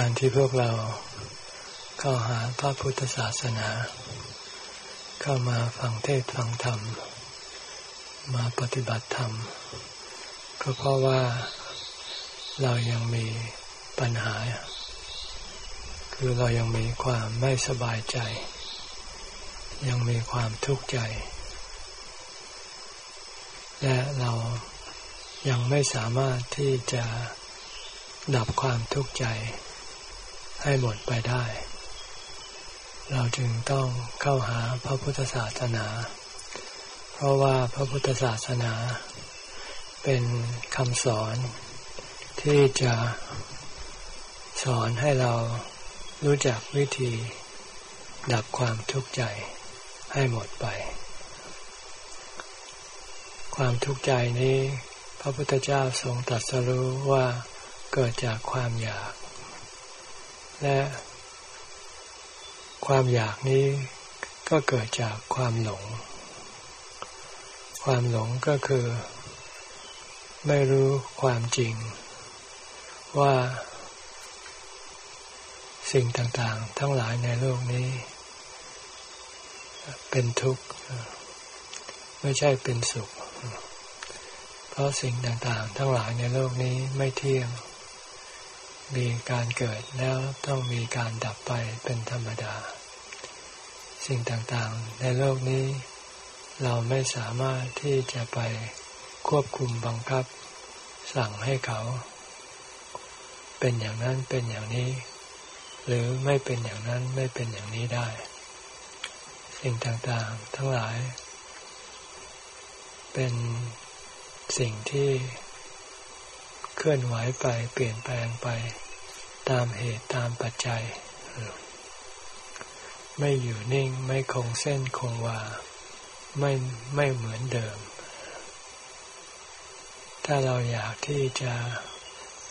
การที่พวกเราเข้าหาพระพุทธศาสนา เข้ามาฟังเทศฟังธรรม มาปฏิบัติธรรม ก็เพราะว่าเรายังมีปัญหา คือเรายังมีความไม่สบายใจ ยังมีความทุกข์ใจ และเรายังไม่สามารถที่จะดับความทุกข์ใจ ให้หมดไปได้ เราจึงต้องเข้าหาพระพุทธศาสนา เพราะว่าพระพุทธศาสนา เป็นคำสอนที่จะสอนให้เรารู้จักวิธีดับความทุกข์ใจให้หมดไป ความทุกข์ใจนี้ พระพุทธเจ้าทรงตรัสรู้ว่าเกิดจากความอยาก และความอยากนี้ก็เกิดจากความหลง ความหลงก็คือ ไม่รู้ความจริง ว่า สิ่งต่างๆ ทั้งหลายในโลกนี้ เป็นทุกข์ ไม่ใช่เป็นสุข เพราะสิ่งต่างๆ ทั้งหลายในโลกนี้ไม่เที่ยง มีการเกิดแล้วต้องมีการดับไปเป็นธรรมดา สิ่งต่างๆ ในโลกนี้ เราไม่สามารถที่จะไปควบคุมบังคับ สั่งให้เขา เป็นอย่างนั้นเป็นอย่างนี้ หรือไม่เป็นอย่างนั้นไม่เป็นอย่างนี้ได้ สิ่งต่างๆ ทั้งหลาย เป็นสิ่งที่ เคลื่อนไหวไปเปลี่ยนแปลงไป ตามเหตุตามปัจจัย ไม่อยู่นิ่งไม่คงเส้นคงวา ไม่ไม่เหมือนเดิม ถ้าเราอยากที่จะ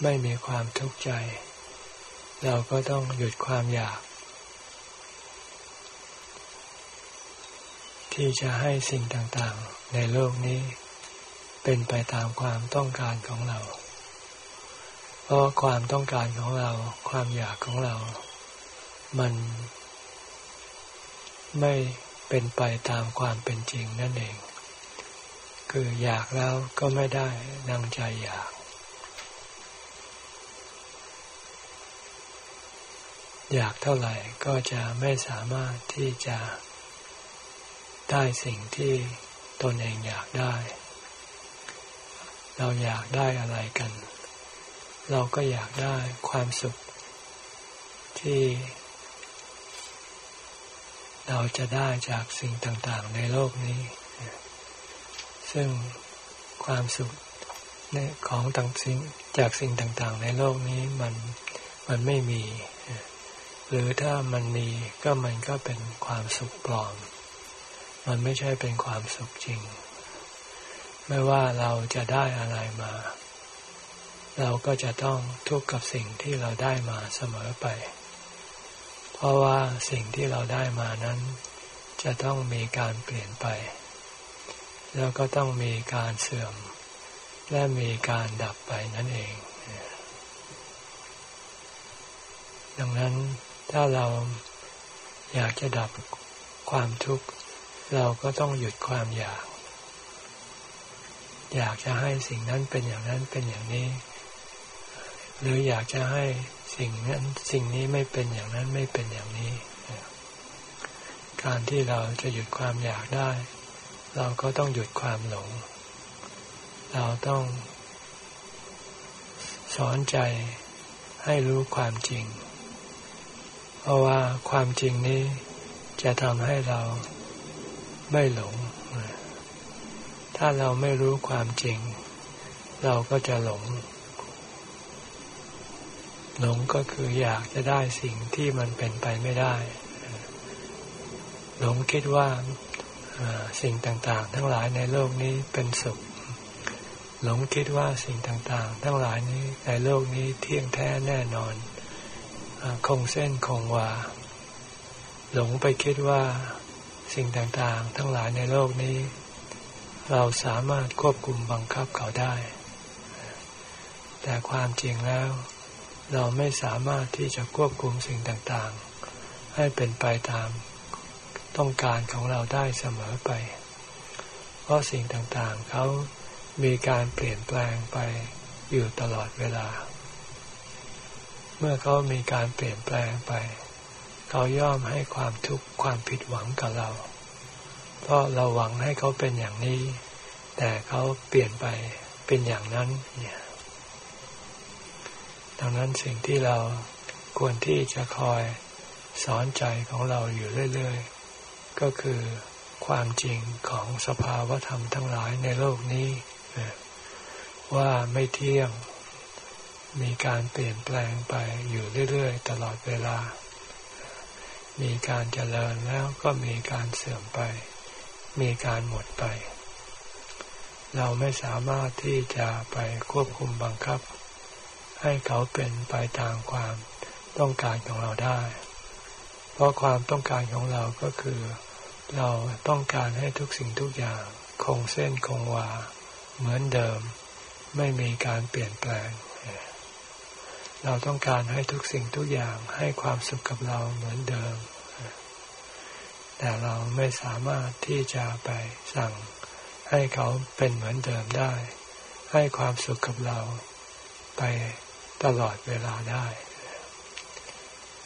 ไม่มีความทุกข์ใจ เราก็ต้องหยุดความอยาก ที่จะให้สิ่งต่างๆในโลกนี้ เป็นไปตามความต้องการของเรา เพราะความต้องการของเรา ความอยากของเรา มันไม่เป็นไปตามความเป็นจริงนั่นเอง คืออยากแล้วก็ไม่ได้ดังใจอยาก อยากเท่าไหร่ก็จะไม่สามารถที่จะได้สิ่งที่ตนเองอยากได้ เราอยากได้อะไรกัน เราก็อยากได้ความสุข ที่ เราจะได้จากสิ่งต่างๆ ในโลกนี้ ซึ่งความสุขของต่างสิ่งจากสิ่งต่างๆ ในโลกนี้มันมันไม่มี หรือถ้ามันมีก็มันก็เป็นความสุขปลอม มันไม่ใช่เป็นความสุขจริง ไม่ว่าเราจะได้อะไรมา เราก็จะต้องทุกข์กับสิ่งที่เราได้มาเสมอไป เพราะว่าสิ่งที่เราได้มานั้น จะต้องมีการเปลี่ยนไป แล้วก็ต้องมีการเสื่อม และมีการดับไปนั่นเอง ดังนั้นถ้าเราอยากจะดับความทุกข์ เราก็ต้องหยุดความอยาก อยากจะให้สิ่งนั้นเป็นอย่างนั้นเป็นอย่างนี้ หรืออยากจะให้สิ่งนั้นสิ่งนี้ไม่เป็นอย่างนั้นไม่เป็นอย่างนี้ การที่เราจะหยุดความอยากได้ เราก็ต้องหยุดความหลง เราต้อง สอนใจให้รู้ความจริง เพราะว่าความจริงนี้จะทำให้เราไม่หลง ถ้าเราไม่รู้ความจริง เราก็จะหลง หลงก็คืออยากจะได้สิ่งที่มันเป็นไปไม่ได้ หลงคิดว่าสิ่งต่างๆ ทั้งหลายในโลกนี้เป็นสุข หลงคิดว่าสิ่งต่างๆ ทั้งหลายนี้ในโลกนี้เที่ยงแท้แน่นอน คงเส้นคงวา หลงไปคิดว่าสิ่งต่างๆ ทั้งหลายในโลกนี้ เราสามารถควบคุมบังคับเขาได้ แต่ความจริงแล้ว เราไม่สามารถที่จะควบคุมสิ่งต่างๆ ให้เป็นไปตามต้องการของเราได้เสมอไป เพราะสิ่งต่างๆ เขามีการเปลี่ยนแปลงไปอยู่ตลอดเวลา เมื่อเขามีการเปลี่ยนแปลงไป เขาย่อมให้ความทุกข์ความผิดหวังกับเรา เพราะเราหวังให้เขาเป็นอย่างนี้ แต่เขาเปลี่ยนไปเป็นอย่างนั้นเนี่ย ดังนั้นสิ่งที่เราควรที่จะคอยสอนใจของเราอยู่เรื่อย ๆ ก็คือความจริงของสภาวธรรมทั้งหลายในโลกนี้ ว่าไม่เที่ยงมีการเปลี่ยนแปลงไปอยู่เรื่อย ๆ ตลอดเวลา มีการเจริญแล้วก็มีการเสื่อมไป มีการหมดไป เราไม่สามารถที่จะไปควบคุมบังคับ ให้เขาเป็นไปตามความต้องการของเราได้ เพราะความต้องการของเราก็คือ เราต้องการให้ทุกสิ่งทุกอย่างคงเส้นคงวา เหมือนเดิม ไม่มีการเปลี่ยนแปลง เราต้องการให้ทุกสิ่งทุกอย่างให้ความสุขกับเราเหมือนเดิม แต่เราไม่สามารถที่จะไปสั่งให้เขาเป็นเหมือนเดิมได้ ให้ความสุขกับเราไป ตลอดเวลาได้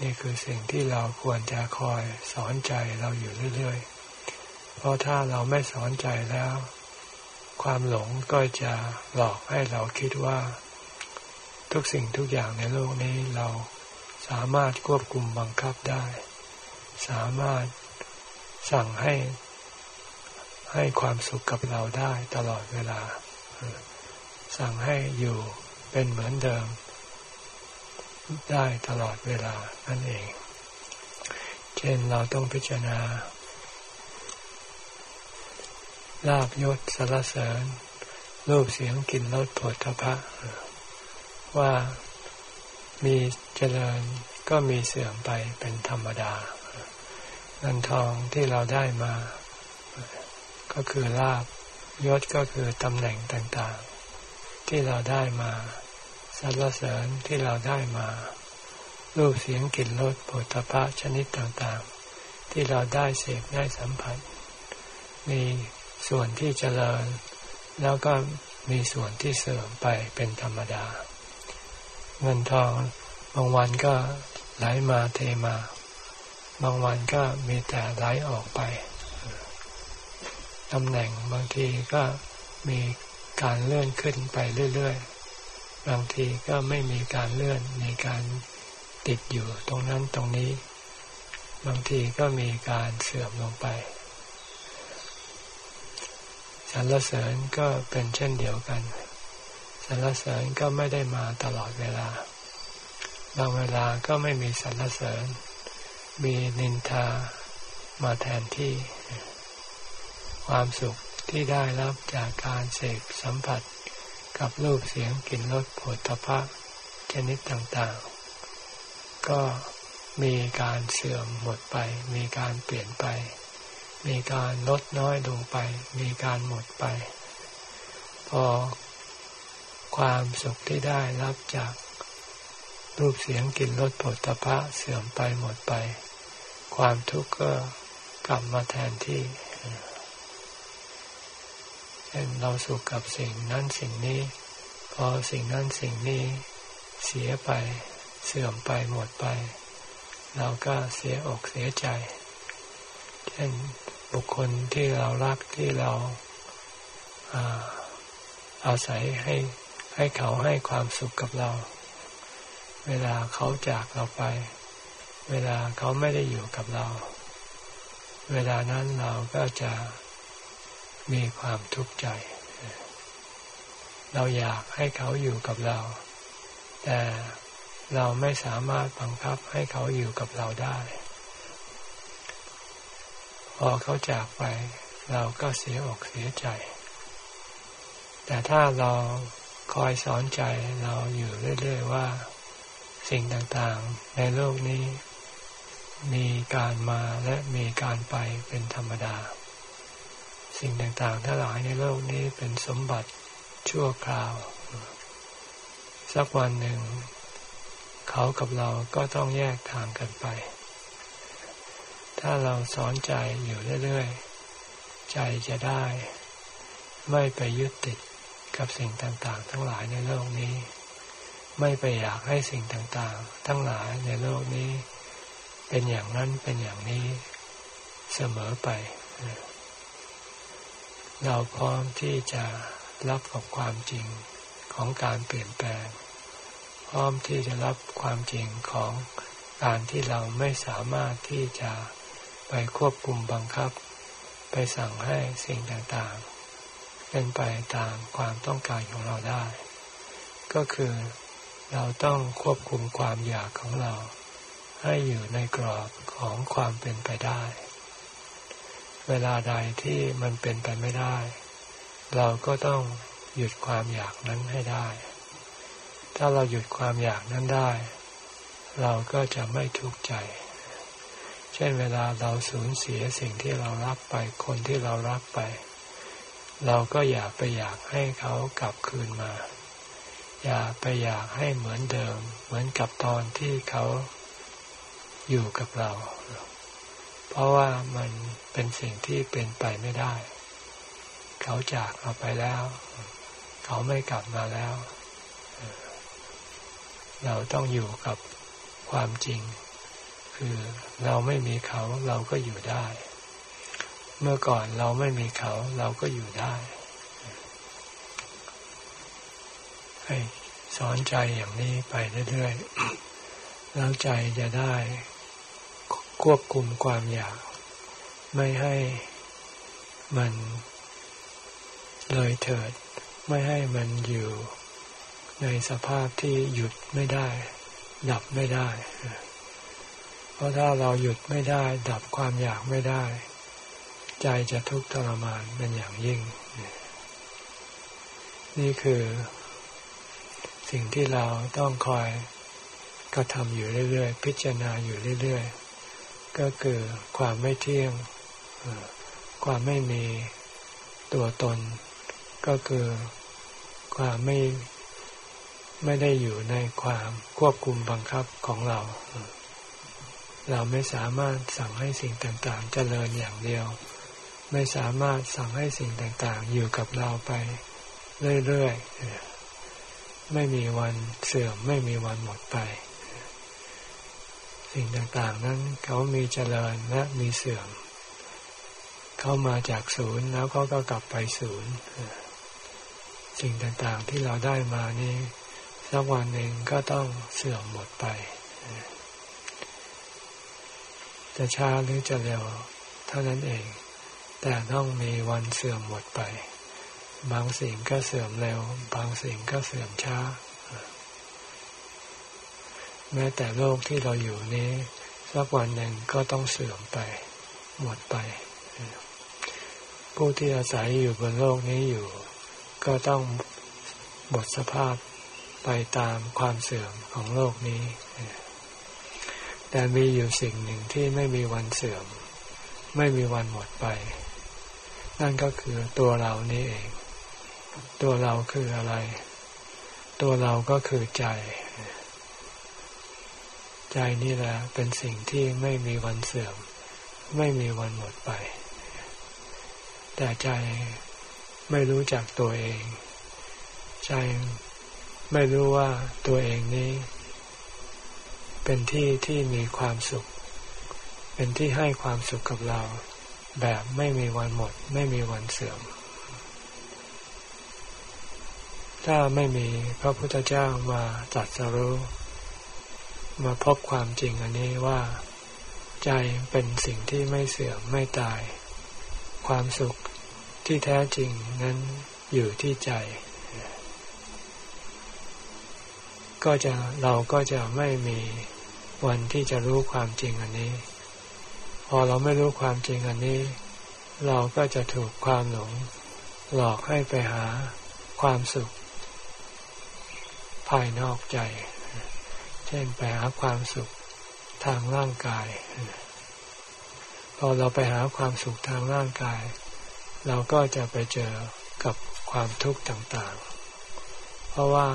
นี่คือสิ่งที่เราควรจะคอยสอนใจเราอยู่เรื่อยๆ เพราะถ้าเราไม่สอนใจแล้ว ความหลงก็จะหลอกให้เราคิดว่า ทุกสิ่งทุกอย่างในโลกนี้เราสามารถควบคุมบังคับได้ สามารถสั่งให้ให้ความสุขกับเราได้ตลอดเวลา สั่งให้อยู่เป็นเหมือนเดิม ได้ตลอดเวลานั่นเอง เช่นเราต้องพิจารณาลาบยศสารเสริญรูปเสียงกลิ่นรสผลทพะ ว่ามีเจริญก็มีเสื่อมไปเป็นธรรมดาเงินทองที่เราได้มา ก็คือลาบยศก็คือตำแหน่งต่างๆ ที่เราได้มา สรรเสริญที่เราได้มารูปเสียงกลิ่นรสผลิตภัณชนิดต่างๆ ที่เราได้เสพได้สัมผัส มีส่วนที่เจริญ แล้วก็มีส่วนที่เสื่อมไปเป็นธรรมดา เงินทองบางวันก็ไหลมาเทมา บางวันก็มีแต่ไหลออกไปตำแหน่งบางทีก็มีการเลื่อนขึ้นไปเรื่อยๆ บางทีก็ไม่มีการเลื่อนมีการติดอยู่ตรงนั้นตรงนี้ บางทีก็มีการเสื่อมลงไปสรรเสริญก็เป็นเช่นเดียวกันสรรเสริญก็ไม่ได้มาตลอดเวลา บางเวลาก็ไม่มีสรรเสริญ มีนินทามาแทนที่ ความสุขที่ได้รับจากการเสพสัมผัส กับรูปเสียงกลิ่นรสผลตภะชนิดต่างๆ ก็มีการเสื่อมหมดไป มีการเปลี่ยนไป มีการลดน้อยลงไป มีการหมดไป พอความสุขที่ได้รับจากรูปเสียงกลิ่นรสผลตภะเสื่อมไปหมดไป ความทุกข์ก็กลับมาแทนที่ เช่นเราสุขกับสิ่งนั้นสิ่งนี้ พอสิ่งนั้นสิ่งนี้ เสียไปเสื่อมไปหมดไป เราก็เสียอกเสียใจ เช่นบุคคลที่เรารักที่เราอาศัยให้ให้เขาให้ความสุขกับเรา เวลาเขาจากเราไป เวลาเขาไม่ได้อยู่กับเรา เวลานั้นเราก็จะ มีความทุกข์ใจ เราอยากให้เขาอยู่กับเรา แต่เราไม่สามารถบังคับให้เขาอยู่กับเราได้ พอเขาจากไป เราก็เสียอกเสียใจ แต่ถ้าเราคอยสอนใจเราอยู่เรื่อยๆว่า สิ่งต่างๆ ในโลกนี้ มีการมาและมีการไปเป็นธรรมดา สิ่งต่างๆทั้งหลายในโลกนี้เป็นสมบัติชั่วคราว สักวันหนึ่ง เขากับเราก็ต้องแยกทางกันไป ถ้าเราสอนใจอยู่เรื่อยๆ ใจจะได้ ไม่ไปยึดติดกับสิ่งต่างๆ ทั้งหลายในโลกนี้ ไม่ไปอยากให้สิ่งต่างๆ ทั้งหลายในโลกนี้ เป็นอย่างนั้นเป็นอย่างนี้เสมอไป เราพร้อมที่จะรับกับความจริงของการเปลี่ยนแปลง พร้อมที่จะรับความจริงของการที่เราไม่สามารถที่จะไปควบคุมบังคับ ไปสั่งให้สิ่งต่างๆ เป็นไปตามความต้องการของเราได้ ก็คือเราต้องควบคุมความอยากของเรา ให้อยู่ในกรอบของความเป็นไปได้ เวลาใดที่มันเป็นไปไม่ได้ เราก็ต้องหยุดความอยากนั้นให้ได้ ถ้าเราหยุดความอยากนั้นได้ เราก็จะไม่ทุกข์ใจ เช่นเวลาเราสูญเสียสิ่งที่เรารักไป คนที่เรารักไป เราก็อย่าไปอยากให้เขากลับคืนมา อย่าไปอยากให้เหมือนเดิม เหมือนกับตอนที่เขาอยู่กับเรา เพราะว่ามันเป็นสิ่งที่เป็นไปไม่ได้ เขาจากเราไปแล้ว เขาไม่กลับมาแล้ว เราต้องอยู่กับความจริง คือเราไม่มีเขาเราก็อยู่ได้ เมื่อก่อนเราไม่มีเขาเราก็อยู่ได้ให้สอนใจอย่างนี้ไปเรื่อยๆ แล้วใจจะได้ ควบคุมความอยาก ไม่ให้มันเลยเถิด ไม่ให้มันอยู่ในสภาพที่หยุดไม่ได้ ดับไม่ได้ เพราะถ้าเราหยุดไม่ได้ ดับความอยากไม่ได้ ใจจะทุกข์ทรมานเป็นอย่างยิ่ง นี่คือสิ่งที่เราต้องคอยกระทำอยู่เรื่อยๆ พิจารณาอยู่เรื่อยๆ ก็คือความไม่เที่ยง ความไม่มีตัวตน ก็คือความไม่ไม่ได้อยู่ในความควบคุมบังคับของเรา เราไม่สามารถสั่งให้สิ่งต่างๆ เจริญอย่างเดียว ไม่สามารถสั่งให้สิ่งต่างๆ อยู่กับเราไปเรื่อยๆ ไม่มีวันเสื่อมไม่มีวันหมดไป สิ่งต่างๆ นั้นเขามีเจริญและมีเสื่อม เข้ามาจากศูนย์แล้วเขาก็กลับไปศูนย์ สิ่งต่างๆที่เราได้มานี่สักวันหนึ่งก็ต้องเสื่อมหมดไป จะช้าหรือจะเร็วเท่านั้นเอง แต่ต้องมีวันเสื่อมหมดไป บางสิ่งก็เสื่อมเร็ว บางสิ่งก็เสื่อมช้า แม้แต่โลกที่เราอยู่นี้สักวันหนึ่งก็ต้องเสื่อมไป หมดไป ผู้ที่อาศัยอยู่บนโลกนี้อยู่ ก็ต้องหมดสภาพไปตามความเสื่อมของโลกนี้ แต่มีอยู่สิ่งหนึ่งที่ไม่มีวันเสื่อม ไม่มีวันหมดไป นั่นก็คือตัวเรานี่เอง ตัวเราคืออะไร ตัวเราก็คือใจ ใจนี่แหละเป็นสิ่งที่ไม่มีวันเสื่อม ไม่มีวันหมดไป แต่ใจไม่รู้จักตัวเอง ใจไม่รู้ว่าตัวเองนี้ เป็นที่ที่มีความสุข เป็นที่ให้ความสุขกับเรา แบบไม่มีวันหมด ไม่มีวันเสื่อม ถ้าไม่มีพระพุทธเจ้ามาตรัสรู้ มาพบความจริงอันนี้ว่า ใจเป็นสิ่งที่ไม่เสื่อมไม่ตาย ความสุขที่แท้จริงนั้นอยู่ที่ใจ ก็จะเราก็จะไม่มีวันที่จะรู้ความจริงอันนี้ พอเราไม่รู้ความจริงอันนี้ เราก็จะถูกความหลง หลอกให้ไปหาความสุข ภายนอกใจ เช่นไปหาความสุขทางร่างกาย พอเราไปหาความสุขทางร่างกาย เราก็จะไปเจอกับความทุกข์ต่างๆ เพราะว่า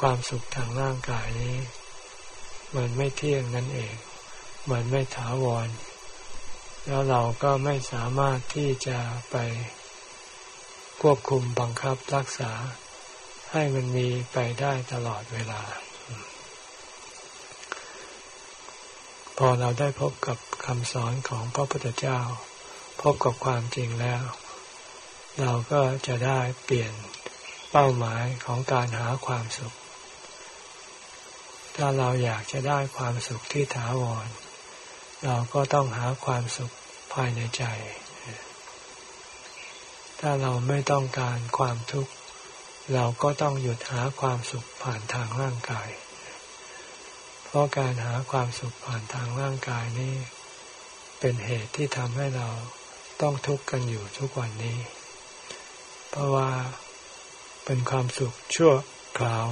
ความสุขทางร่างกายนี้ มันไม่เที่ยงนั่นเอง มันไม่ถาวร แล้วเราก็ไม่สามารถที่จะไปควบคุมบังคับรักษาให้มันมีไปได้ตลอดเวลา พอเราได้พบกับคำสอนของพระพุทธเจ้า พบกับความจริงแล้ว เราก็จะได้เปลี่ยนเป้าหมายของการหาความสุข ถ้าเราอยากจะได้ความสุขที่ถาวร เราก็ต้องหาความสุขภายในใจ ถ้าเราไม่ต้องการความทุกข์ เราก็ต้องหยุดหาความสุขผ่านทางร่างกาย เพราะการหาความสุขผ่านทางร่างกายนี้ เป็นเหตุที่ทำให้เราต้องทุกข์กันอยู่ทุกวันนี้ เพราะว่าเป็นความสุขชั่วคราว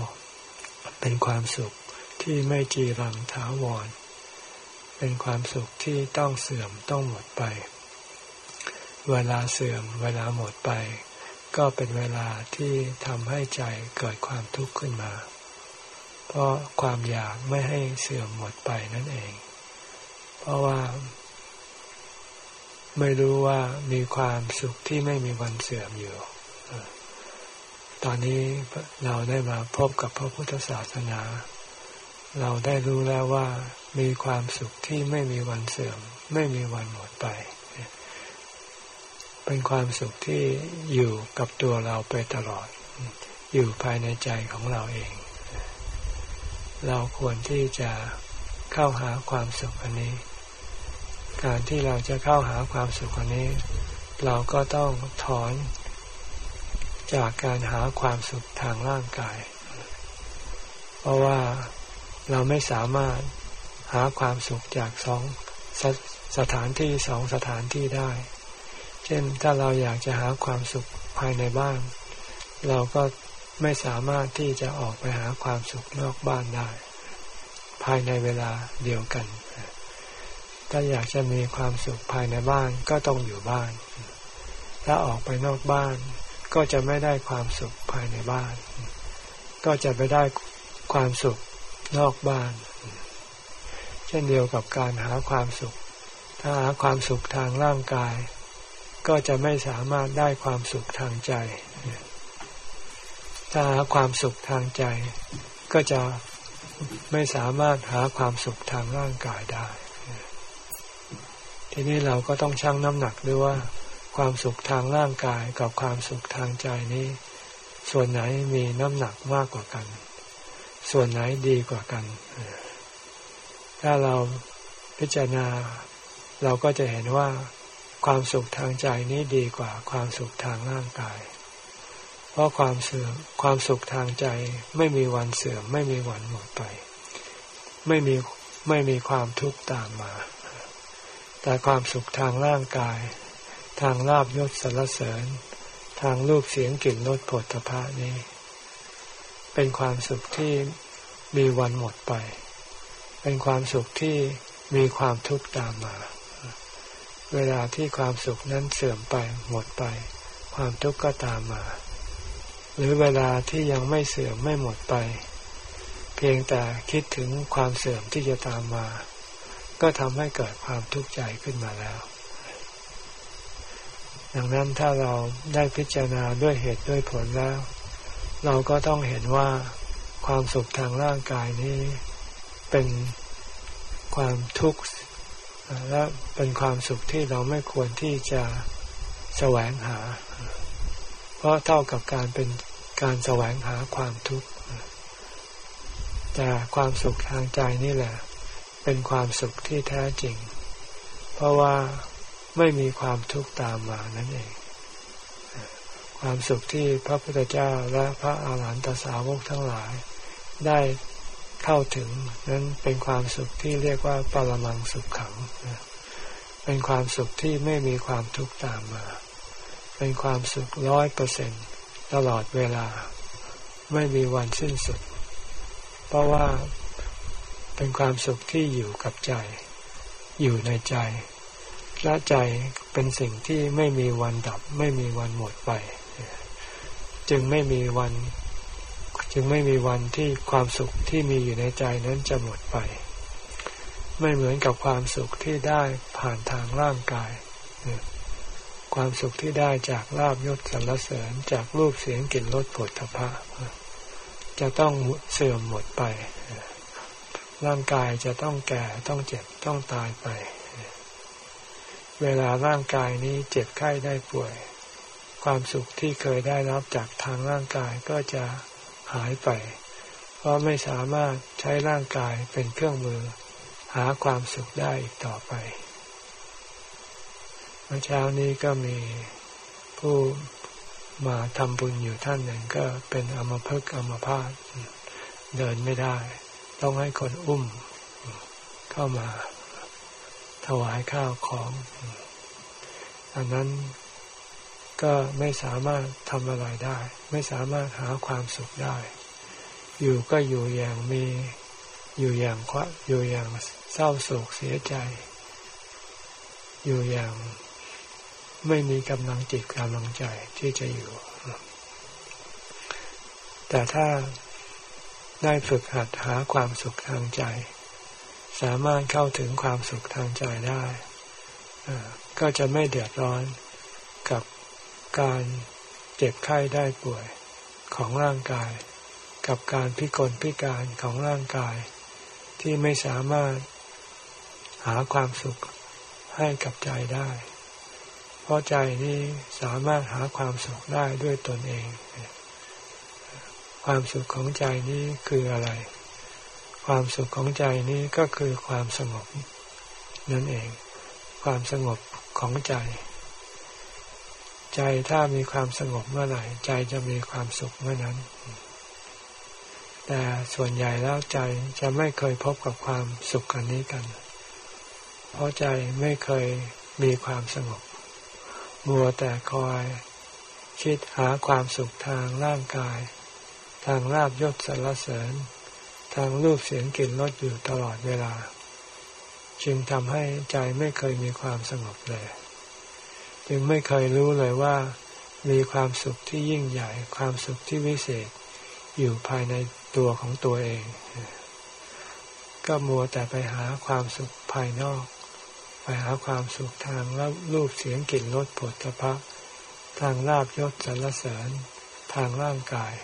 เป็นความสุขที่ไม่จีรังถาวร เป็นความสุขที่ต้องเสื่อมต้องหมดไป เวลาเสื่อมเวลาหมดไป ก็เป็นเวลาที่ทำให้ใจเกิดความทุกข์ขึ้นมา เพราะความอยากไม่ให้เสื่อมหมดไปนั่นเอง เพราะว่า ไม่รู้ว่ามีความสุขที่ไม่มีวันเสื่อมอยู่ ตอนนี้เราได้มาพบกับพระพุทธศาสนา เราได้รู้แล้วว่ามีความสุขที่ไม่มีวันเสื่อม ไม่มีวันหมดไป เป็นความสุขที่อยู่กับตัวเราไปตลอด อยู่ภายในใจของเราเอง เราควรที่จะเข้าหาความสุขอันนี้ การที่เราจะเข้าหาความสุขอันนี้ เราก็ต้องถอนจากการหาความสุขทางร่างกาย เพราะว่าเราไม่สามารถหาความสุขจากสองสสถานที่สองสถานที่ได้ เช่นถ้าเราอยากจะหาความสุขภายในบ้าน เราก็ ไม่สามารถที่จะออกไปหาความสุขนอกบ้านได้ ภายในเวลาเดียวกัน ถ้าอยากจะมีความสุขภายในบ้านก็ต้องอยู่บ้าน ถ้าออกไปนอกบ้าน ก็จะไม่ได้ความสุขภายในบ้าน ก็จะไปได้ความสุขนอกบ้าน เช่นเดียวกับการหาความสุข ถ้าหาความสุขทางร่างกาย ก็จะไม่สามารถได้ความสุขทางใจ ถ้าหาความสุขทางใจ ก็จะไม่สามารถหาความสุขทางร่างกายได้ ทีนี้เราก็ต้องชั่งน้ำหนักด้วยว่า ความสุขทางร่างกายกับความสุขทางใจนี้ ส่วนไหนมีน้ำหนักมากกว่ากัน ส่วนไหนดีกว่ากัน ถ้าเราพิจารณา เราก็จะเห็นว่าความสุขทางใจนี้ดีกว่าความสุขทางร่างกาย ราะความเสื่อมความสุขทางใจไม่มีวันเสื่อม ไม่มีวันหมดไป ไม่มีไม่มีความทุกข์ตามมา แต่ความสุขทางร่างกาย ทางลาบยศสรรเสริญ ทางรูปเสียงกลิ่นรสผลตภะนี้ เป็นความสุขที่มีวันหมดไป เป็นความสุขที่มีความทุกข์ตามมา เวลาที่ความสุขนั้นเสื่อมไปหมดไป ความทุกข์ก็ตามมา หรือเวลาที่ยังไม่เสื่อมไม่หมดไป เพียงแต่คิดถึงความเสื่อมที่จะตามมา ก็ทำให้เกิดความทุกข์ใจขึ้นมาแล้ว ดังนั้นถ้าเราได้พิจารณาด้วยเหตุด้วยผลแล้ว เราก็ต้องเห็นว่าความสุขทางร่างกายนี้เป็นความทุกข์และเป็นความสุขที่เราไม่ควรที่จะแสวงหา เพราะเท่ากับการเป็น การแสวงหาความทุกข์แต่ความสุขทางใจนี่แหละ เป็นความสุขที่แท้จริง เพราะว่าไม่มีความทุกข์ตามมานั่นเอง ความสุขที่พระพุทธเจ้าและพระอาหารหันตสาวกทั้งหลาย ได้เข้าถึงนั้นเป็นความสุขที่เรียกว่าปรมังสุขขัง เป็นความสุขที่ไม่มีความทุกข์ตามมา เป็นความสุขร้อยเปอร์เซ็นต์ ตลอดเวลา ไม่มีวันสิ้นสุด เพราะว่าเป็นความสุขที่อยู่กับใจ อยู่ในใจและใจเป็นสิ่งที่ไม่มีวันดับ ไม่มีวันหมดไป จึงไม่มีวัน จึงไม่มีวันที่ความสุขที่มีอยู่ในใจนั้นจะหมดไป ไม่เหมือนกับความสุขที่ได้ผ่านทางร่างกาย ความสุขที่ได้จากลาบยศสรรเสริญจากรูปเสียงกลิ่นรสผลทพะจะต้องเสื่อมหมดไป ร่างกายจะต้องแก่ต้องเจ็บต้องตายไป เวลาร่างกายนี้เจ็บไข้ได้ป่วย ความสุขที่เคยได้รับจากทางร่างกายก็จะหายไป เพราะไม่สามารถใช้ร่างกายเป็นเครื่องมือ หาความสุขได้อีกต่อไป มื่อเช้านี้ก็มีผู้มาทำบุญอยู่ท่านหนึ่งก็เป็นอมภพอมพาตเดินไม่ได้ ต้องให้คนอุ้มเข้ามา ถวายข้าวของอันนั้นก็ไม่สามารถทำอะไรได้ ไม่สามารถหาความสุขได้ อยู่ก็อยู่อย่างมีอยู่อย่างควะอยู่อย่างเศร้าโศกเสียใจ อยู่อย่าง ไม่มีกำลังจิตกำลังใจที่จะอยู่ แต่ถ้าได้ฝึกหัดหาความสุขทางใจ สามารถเข้าถึงความสุขทางใจได้ ก็จะไม่เดือดร้อนกับการเจ็บไข้ได้ป่วยของร่างกาย กับการพิกลพิการของร่างกาย ที่ไม่สามารถหาความสุขให้กับใจได้ ราะใจนี้สามารถหาความสุขได้ด้วยตนเอง ความสุขของใจนี้คืออะไร ความสุขของใจนี้ก็คือความสงบนั่นเอง ความสงบของใจ ใจถ้ามีความสงบเมื่อไหร่ ใจจะมีความสุขเมื่อนั้น แต่ส่วนใหญ่แล้วใจจะไม่เคยพบกับความสุขกันนี้กัน เพราะใจไม่เคยมีความสงบ มัวแต่คอย คิดหาความสุขทางร่างกาย ทางลาบยศสรรเสริญ ทางรูปเสียงกลิ่นรสอยู่ตลอดเวลา จึงทำให้ใจไม่เคยมีความสงบเลย จึงไม่เคยรู้เลยว่า มีความสุขที่ยิ่งใหญ่ ความสุขที่วิเศษ อยู่ภายในตัวของตัวเอง ก็มัวแต่ไปหาความสุขภายนอก ไปหาความสุขทางรูปเสียงกลิ่นรสผลพระทางลาบยศสรรเสริญทางร่างกาย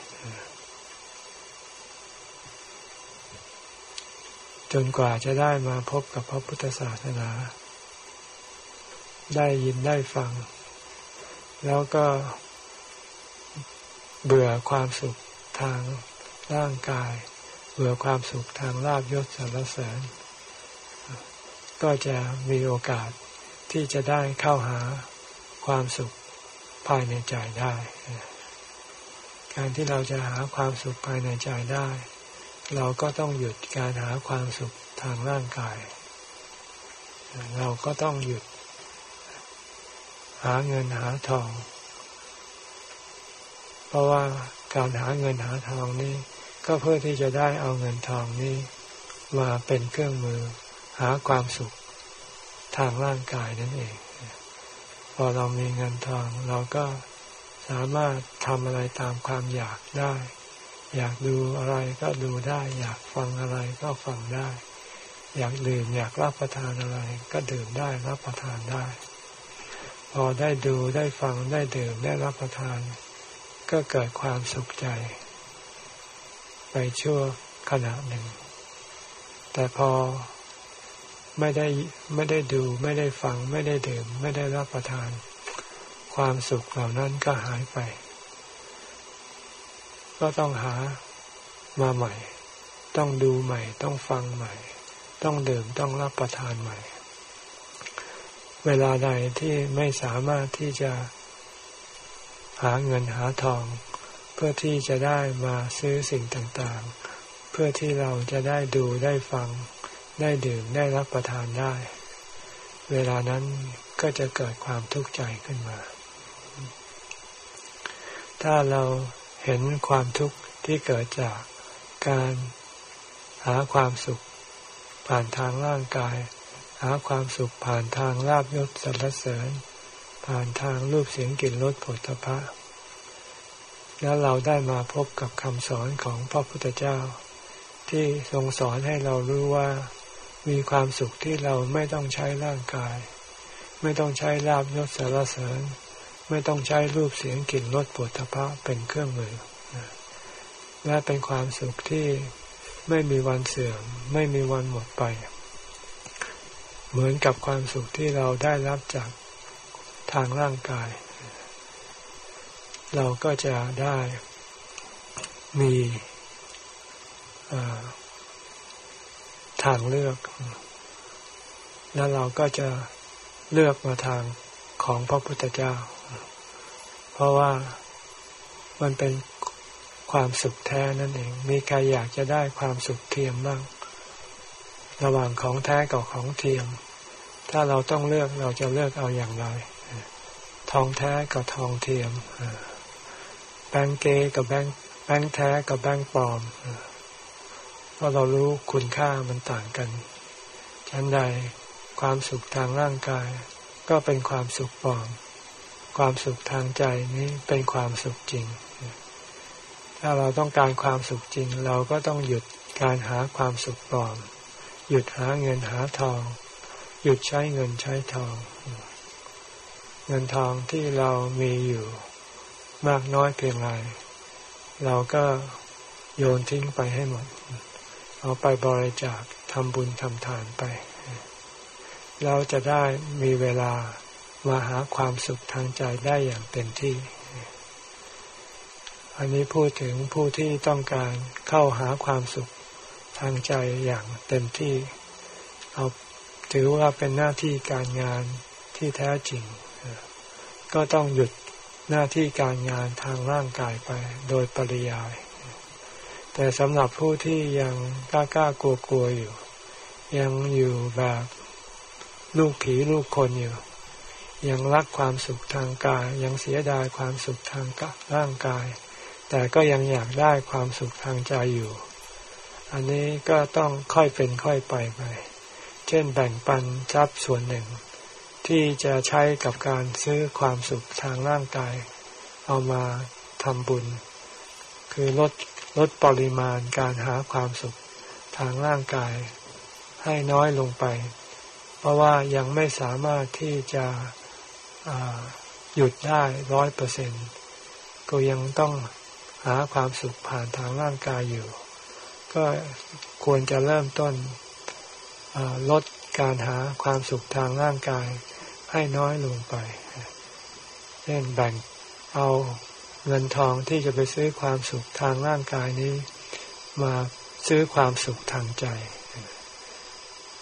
จนกว่าจะได้มาพบกับพระพุทธศาสนา ได้ยินได้ฟัง แล้วก็เบื่อความสุขทางร่างกาย เบื่อความสุขทางลาบยศสารเสริญ ก็จะมีโอกาสที่จะได้เข้าหาความสุขภายในใจได้ การที่เราจะหาความสุขภายในใจได้ เราก็ต้องหยุดการหาความสุขทางร่างกาย เราก็ต้องหยุด หาเงินหาทอง เพราะว่าการหาเงินหาทองนี้ ก็เพื่อที่จะได้เอาเงินทองนี้มาเป็นเครื่องมือ หาความสุขทางร่างกายนั่นเอง พอเรามีเงินทอง เราก็สามารถทำอะไรตามความอยากได้ อยากดูอะไรก็ดูได้ อยากฟังอะไรก็ฟังได้ อยากดื่มอยากรับประทานอะไร ก็ดื่มได้รับประทานได้ พอได้ดูได้ฟังได้ดื่มได้รับประทาน ก็เกิดความสุขใจ ไปชั่วขณะหนึ่ง แต่พอ ไม่ได้ไม่ได้ดู ไม่ได้ฟัง ไม่ได้ดื่ม ไม่ได้รับประทาน ความสุขเหล่านั้นก็หายไป ก็ต้องหามาใหม่ ต้องดูใหม่ ต้องฟังใหม่ ต้องดื่มต้องรับประทานใหม่ เวลาใดที่ไม่สามารถที่จะหาเงินหาทอง เพื่อที่จะได้มาซื้อสิ่งต่างๆ เพื่อที่เราจะได้ดูได้ฟัง ได้ดื่มได้รับประทานได้ เวลานั้นก็จะเกิดความทุกข์ใจขึ้นมา ถ้าเราเห็นความทุกข์ที่เกิดจากการหาความสุข ผ่านทางร่างกาย หาความสุขผ่านทางลาบยศสรรเสริญ ผ่านทางรูปเสียงกลิ่นรสผลตภะแล้วเราได้มาพบกับคำสอนของพระพุทธเจ้า ที่ทรงสอนให้เรารู้ว่า มีความสุขที่เราไม่ต้องใช้ร่างกาย ไม่ต้องใช้ลาบยศสารเสริญ ไม่ต้องใช้รูปเสียงกลิ่นรสปุถะพะเป็นเครื่องมือและเป็นความสุขที่ไม่มีวันเสื่อม ไม่มีวันหมดไป เหมือนกับความสุขที่เราได้รับจากทางร่างกาย เราก็จะได้มี ทางเลือก แล้วเราก็จะเลือกมาทางของพระพุทธเจ้า เพราะว่ามันเป็นความสุขแท้นั่นเอง มีใครอยากจะได้ความสุขเทียมบ้าง ระหว่างของแท้กับของเทียม ถ้าเราต้องเลือกเราจะเลือกเอาอย่างไรทองแท้กับทองเทียมแบงเกกับแบงแบงแท้กับแบงปลอม เพราะเรารู้คุณค่ามันต่างกันฉันใดความสุขทางร่างกาย ก็เป็นความสุขปลอม ความสุขทางใจนี้เป็นความสุขจริง ถ้าเราต้องการความสุขจริง เราก็ต้องหยุดการหาความสุขปลอม หยุดหาเงินหาทอง หยุดใช้เงินใช้ทอง เงินทองที่เรามีอยู่ มากน้อยเพียงไรเราก็โยนทิ้งไปให้หมด เอาไปบริจาคทำบุญทำทานไป เราจะได้มีเวลามาหาความสุขทางใจได้อย่างเต็มที่ อันนี้พูดถึงผู้ที่ต้องการเข้าหาความสุขทางใจอย่างเต็มที่ เอาถือว่าเป็นหน้าที่การงานที่แท้จริง ก็ต้องหยุดหน้าที่การงานทางร่างกายไปโดยปริยาย แต่สำหรับผู้ที่ยังกล้ากล้ากลัวกลัวอยู่ ยังอยู่แบบลูกผีลูกคนอยู่ ยังรักความสุขทางกาย ยังเสียดายความสุขทางร่างกาย แต่ก็ยังอยากได้ความสุขทางใจอยู่ อันนี้ก็ต้องค่อยเป็นค่อยไปไป เช่นแบ่งปันทรัพย์ส่วนหนึ่ง ที่จะใช้กับการซื้อความสุขทางร่างกาย เอามาทำบุญ คือลด ลดปริมาณการหาความสุขทางร่างกายให้น้อยลงไป เพราะว่ายังไม่สามารถที่จะหยุดได้ร้อยเปอร์เซ็นก็ยังต้องหาความสุขผ่านทางร่างกายอยู่ ก็ควรจะเริ่มต้นลดการหาความสุขทางร่างกายให้น้อยลงไป เช่นแบ่งเอา เงินทองที่จะไปซื้อความสุขทางร่างกายนี้ มาซื้อความสุขทางใจ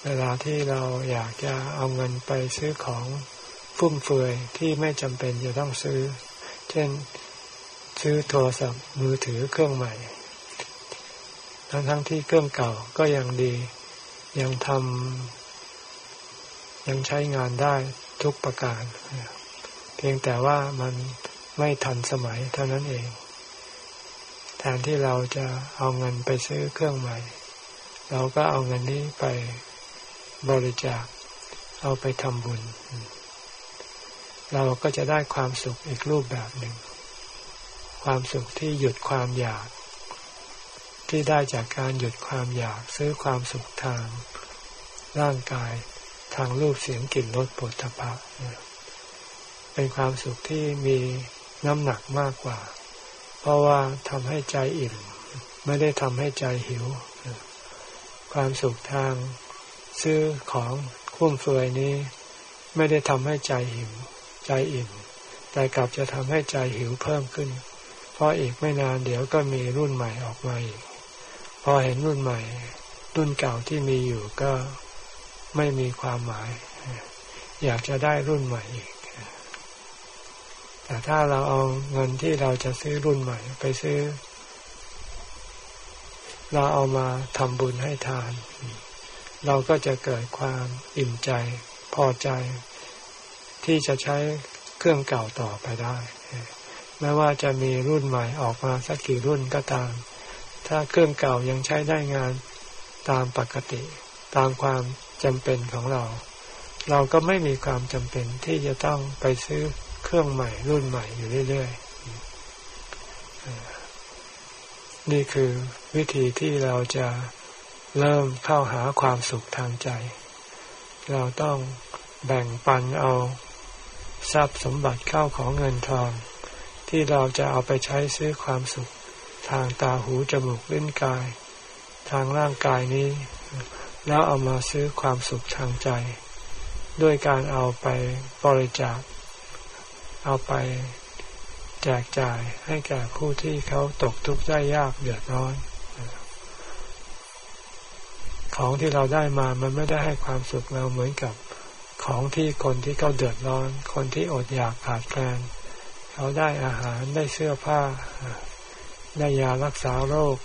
เวลาที่เราอยากจะเอาเงินไปซื้อของฟุ่มเฟือยที่ไม่จำเป็นจะต้องซื้อ เช่นซื้อโทรศัพท์มือถือเครื่องใหม่ ทั้งทั้งที่เครื่องเก่าก็ยังดี ยังทำยังใช้งานได้ทุกประการ เพียงแต่ว่ามัน ไม่ทันสมัยเท่านั้นเอง แทนที่เราจะเอาเงินไปซื้อเครื่องใหม่ เราก็เอาเงินนี้ไปบริจาค เอาไปทำบุญ เราก็จะได้ความสุขอีกรูปแบบหนึ่ง ความสุขที่หยุดความอยาก ที่ได้จากการหยุดความอยากซื้อความสุขทาง ร่างกายทางรูปเสียงกลิ่นรสปุถะพะเป็นความสุขที่มี น้ำหนักมากกว่า เพราะว่าทำให้ใจอิ่ม ไม่ได้ทำให้ใจหิว ความสุขทาง ซื้อของคุ้มเฟือยนี้ ไม่ได้ทำให้ใจหิว ใจอิ่ม แต่กลับจะทำให้ใจหิวเพิ่มขึ้น เพราะอีกไม่นานเดี๋ยวก็มีรุ่นใหม่ออกมาอีกพอเห็นรุ่นใหม่ รุ่นเก่าที่มีอยู่ก็ไม่มีความหมาย อยากจะได้รุ่นใหม่อีก แต่ถ้าเราเอาเงินที่เราจะซื้อรุ่นใหม่ ไปซื้อ เราเอามาทำบุญให้ทาน เราก็จะเกิดความอิ่มใจ พอใจ ที่จะใช้เครื่องเก่าต่อไปได้ไม่ว่าจะมีรุ่นใหม่ออกมาสักกี่รุ่นก็ตาม ถ้าเครื่องเก่ายังใช้ได้งานตามปกติ ตามความจำเป็นของเรา เราก็ไม่มีความจำเป็นที่จะต้องไปซื้อ เครื่องใหม่ รุ่นใหม่อยู่เรื่อยๆนี่คือวิธีที่เราจะเริ่มเข้าหาความสุขทางใจ เราต้องแบ่งปันเอาทรัพย์สมบัติเข้าของเงินทอง ที่เราจะเอาไปใช้ซื้อความสุข ทางตาหูจมูกลิ้นกาย ทางร่างกายนี้ แล้วเอามาซื้อความสุขทางใจ ด้วยการเอาไปบริจาค เอาไปแจกจ่ายให้แก่ผู้ที่เขาตกทุกข์ได้ยากเดือดร้อน ของที่เราได้มามันไม่ได้ให้ความสุขเราเหมือนกับของที่คนที่เขาเดือดร้อน คนที่อดอยากขาดแคลนเขาได้อาหารได้เสื้อผ้า ได้ยารักษาโรค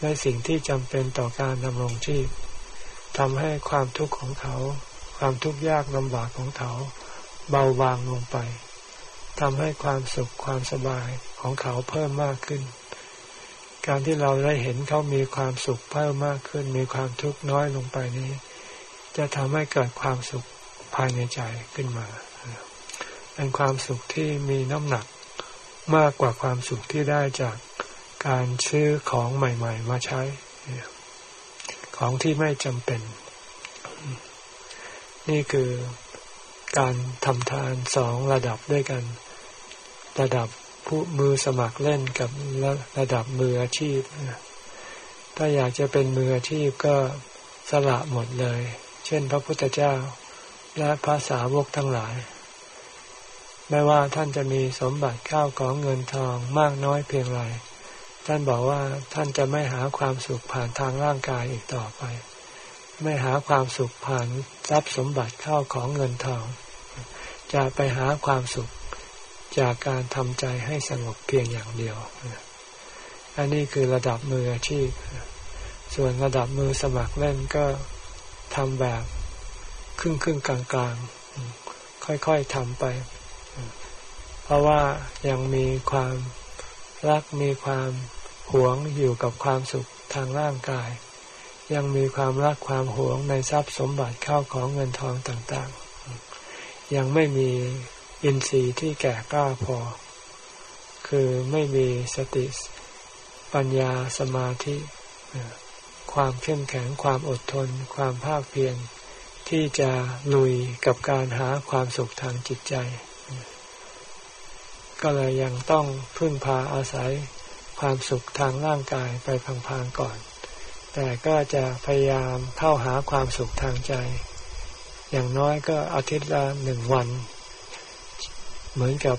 ได้สิ่งที่จำเป็นต่อการดำรงชีพทำให้ความทุกข์ของเขา ความทุกข์ยากลำบากของเขา เบาบางลงไปทำให้ความสุขความสบายของเขาเพิ่มมากขึ้น การที่เราได้เห็นเขามีความสุขเพิ่มมากขึ้น มีความทุกข์น้อยลงไปนี้ จะทำให้เกิดความสุขภายในใจขึ้นมา เป็นความสุขที่มีน้ำหนักมากกว่าความสุขที่ได้จากการซื้อของใหม่ ๆ มาใช้ ของที่ไม่จำเป็น นี่คือ การทำทานสองระดับด้วยกัน ระดับผู้มือสมัครเล่นกับระระดับมืออาชีพ ถ้าอยากจะเป็นมืออาชีพก็สละหมดเลย เช่น พระพุทธเจ้า และพระสาวกทั้งหลาย ไม่ว่าท่านจะมีสมบัติข้าวของเงินทองมากน้อยเพียงไร ท่านบอกว่าท่านจะไม่หาความสุขผ่านทางร่างกายอีกต่อไป ไม่หาความสุขผ่านทรัพย์สมบัติเข้าของเงินทอง จะไปหาความสุขจากการทำใจให้สงบเพียงอย่างเดียว อันนี้คือระดับมืออาชีพ ส่วนระดับมือสมัครเล่นก็ทำแบบครึ่งครึ่งกลางกลางค่อยๆทำไป เพราะว่ายังมีความรักมีความหวงอยู่กับความสุขทางร่างกาย ยังมีความรักความหวงในทรัพย์สมบัติเข้าของเงินทองต่างๆ ยังไม่มีอินทรีย์ที่แก่กล้าพอ คือไม่มีสติปัญญาสมาธิ ความเข้มแข็งความอดทน ความภาคเพียรที่จะลุยกับการหาความสุขทางจิตใจ ก็เลยยังต้องพึ่งพาอาศัยความสุขทางร่างกายไปพังๆก่อน แต่ก็จะพยายามเข้าหาความสุขทางใจ อย่างน้อยก็อาทิตย์ละหนึ่งวัน เหมือนกับ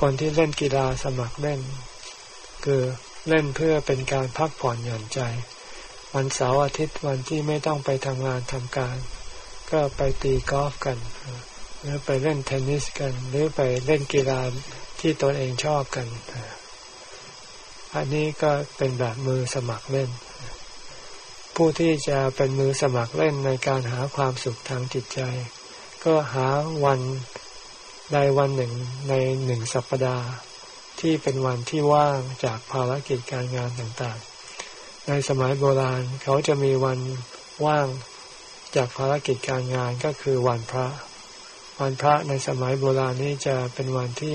คนที่เล่นกีฬาสมัครเล่น คือเล่นเพื่อเป็นการพักผ่อนหย่อนใจ วันเสาร์อาทิตย์วันที่ไม่ต้องไปทำงานทำการ ก็ไปตีกอล์ฟกัน หรือไปเล่นเทนนิสกัน หรือไปเล่นกีฬาที่ตนเองชอบกัน อันนี้ก็เป็นแบบมือสมัครเล่น ผู้ที่จะเป็นมือสมัครเล่นในการหาความสุขทางจิตใจ ก็หาวันใดวันหนึ่งในหนึ่งสัปดาห์ ที่เป็นวันที่ว่างจากภารกิจการงานต่างๆ ในสมัยโบราณเขาจะมีวันว่างจากภารกิจการงานก็คือวันพระ วันพระในสมัยโบราณนี้จะเป็นวันที่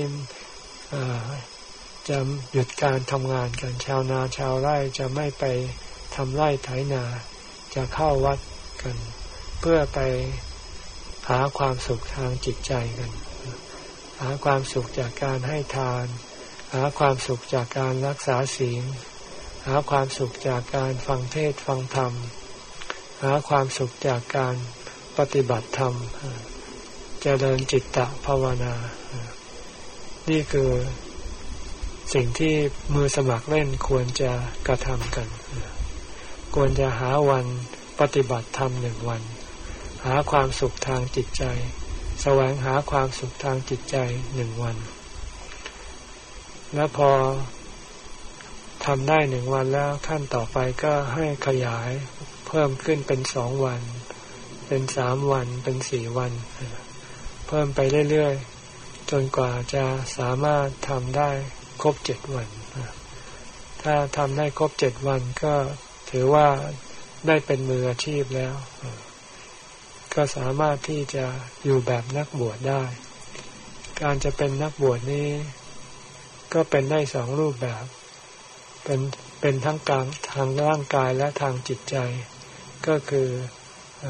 จะหยุดการทำงานกันชาวนาชาวไร่จะไม่ไป ทำไร่ไถนา จะเข้าวัดกัน เพื่อไปหาความสุขทางจิตใจกัน หาความสุขจากการให้ทาน หาความสุขจากการรักษาศีล หาความสุขจากการฟังเทศฟังธรรม หาความสุขจากการปฏิบัติธรรมจเจริญจิตตภาวนา นี่คือสิ่งที่มือสมัครเล่นควรจะกระทำกัน ควรจะหาวันปฏิบัติธรรมหนึ่งวัน หาความสุขทางจิตใจ แสวงหาความสุขทางจิตใจหนึ่งวัน แล้วพอทำได้หนึ่งวันแล้วขั้นต่อไปก็ให้ขยายเพิ่มขึ้นเป็นสองวัน เป็นสามวันเป็นสี่วัน เพิ่มไปเรื่อยๆ จนกว่าจะสามารถทำได้ครบเจ็ดวัน ถ้าทำได้ครบเจ็ดวันก็ ถือว่าได้เป็นมืออาชีพแล้ว ก็สามารถที่จะอยู่แบบนักบวชได้ การจะเป็นนักบวชนี้ ก็เป็นได้สองรูปแบบ เป็นเป็นทั้งกลางทางร่างกายและทางจิตใจ ก็คืออ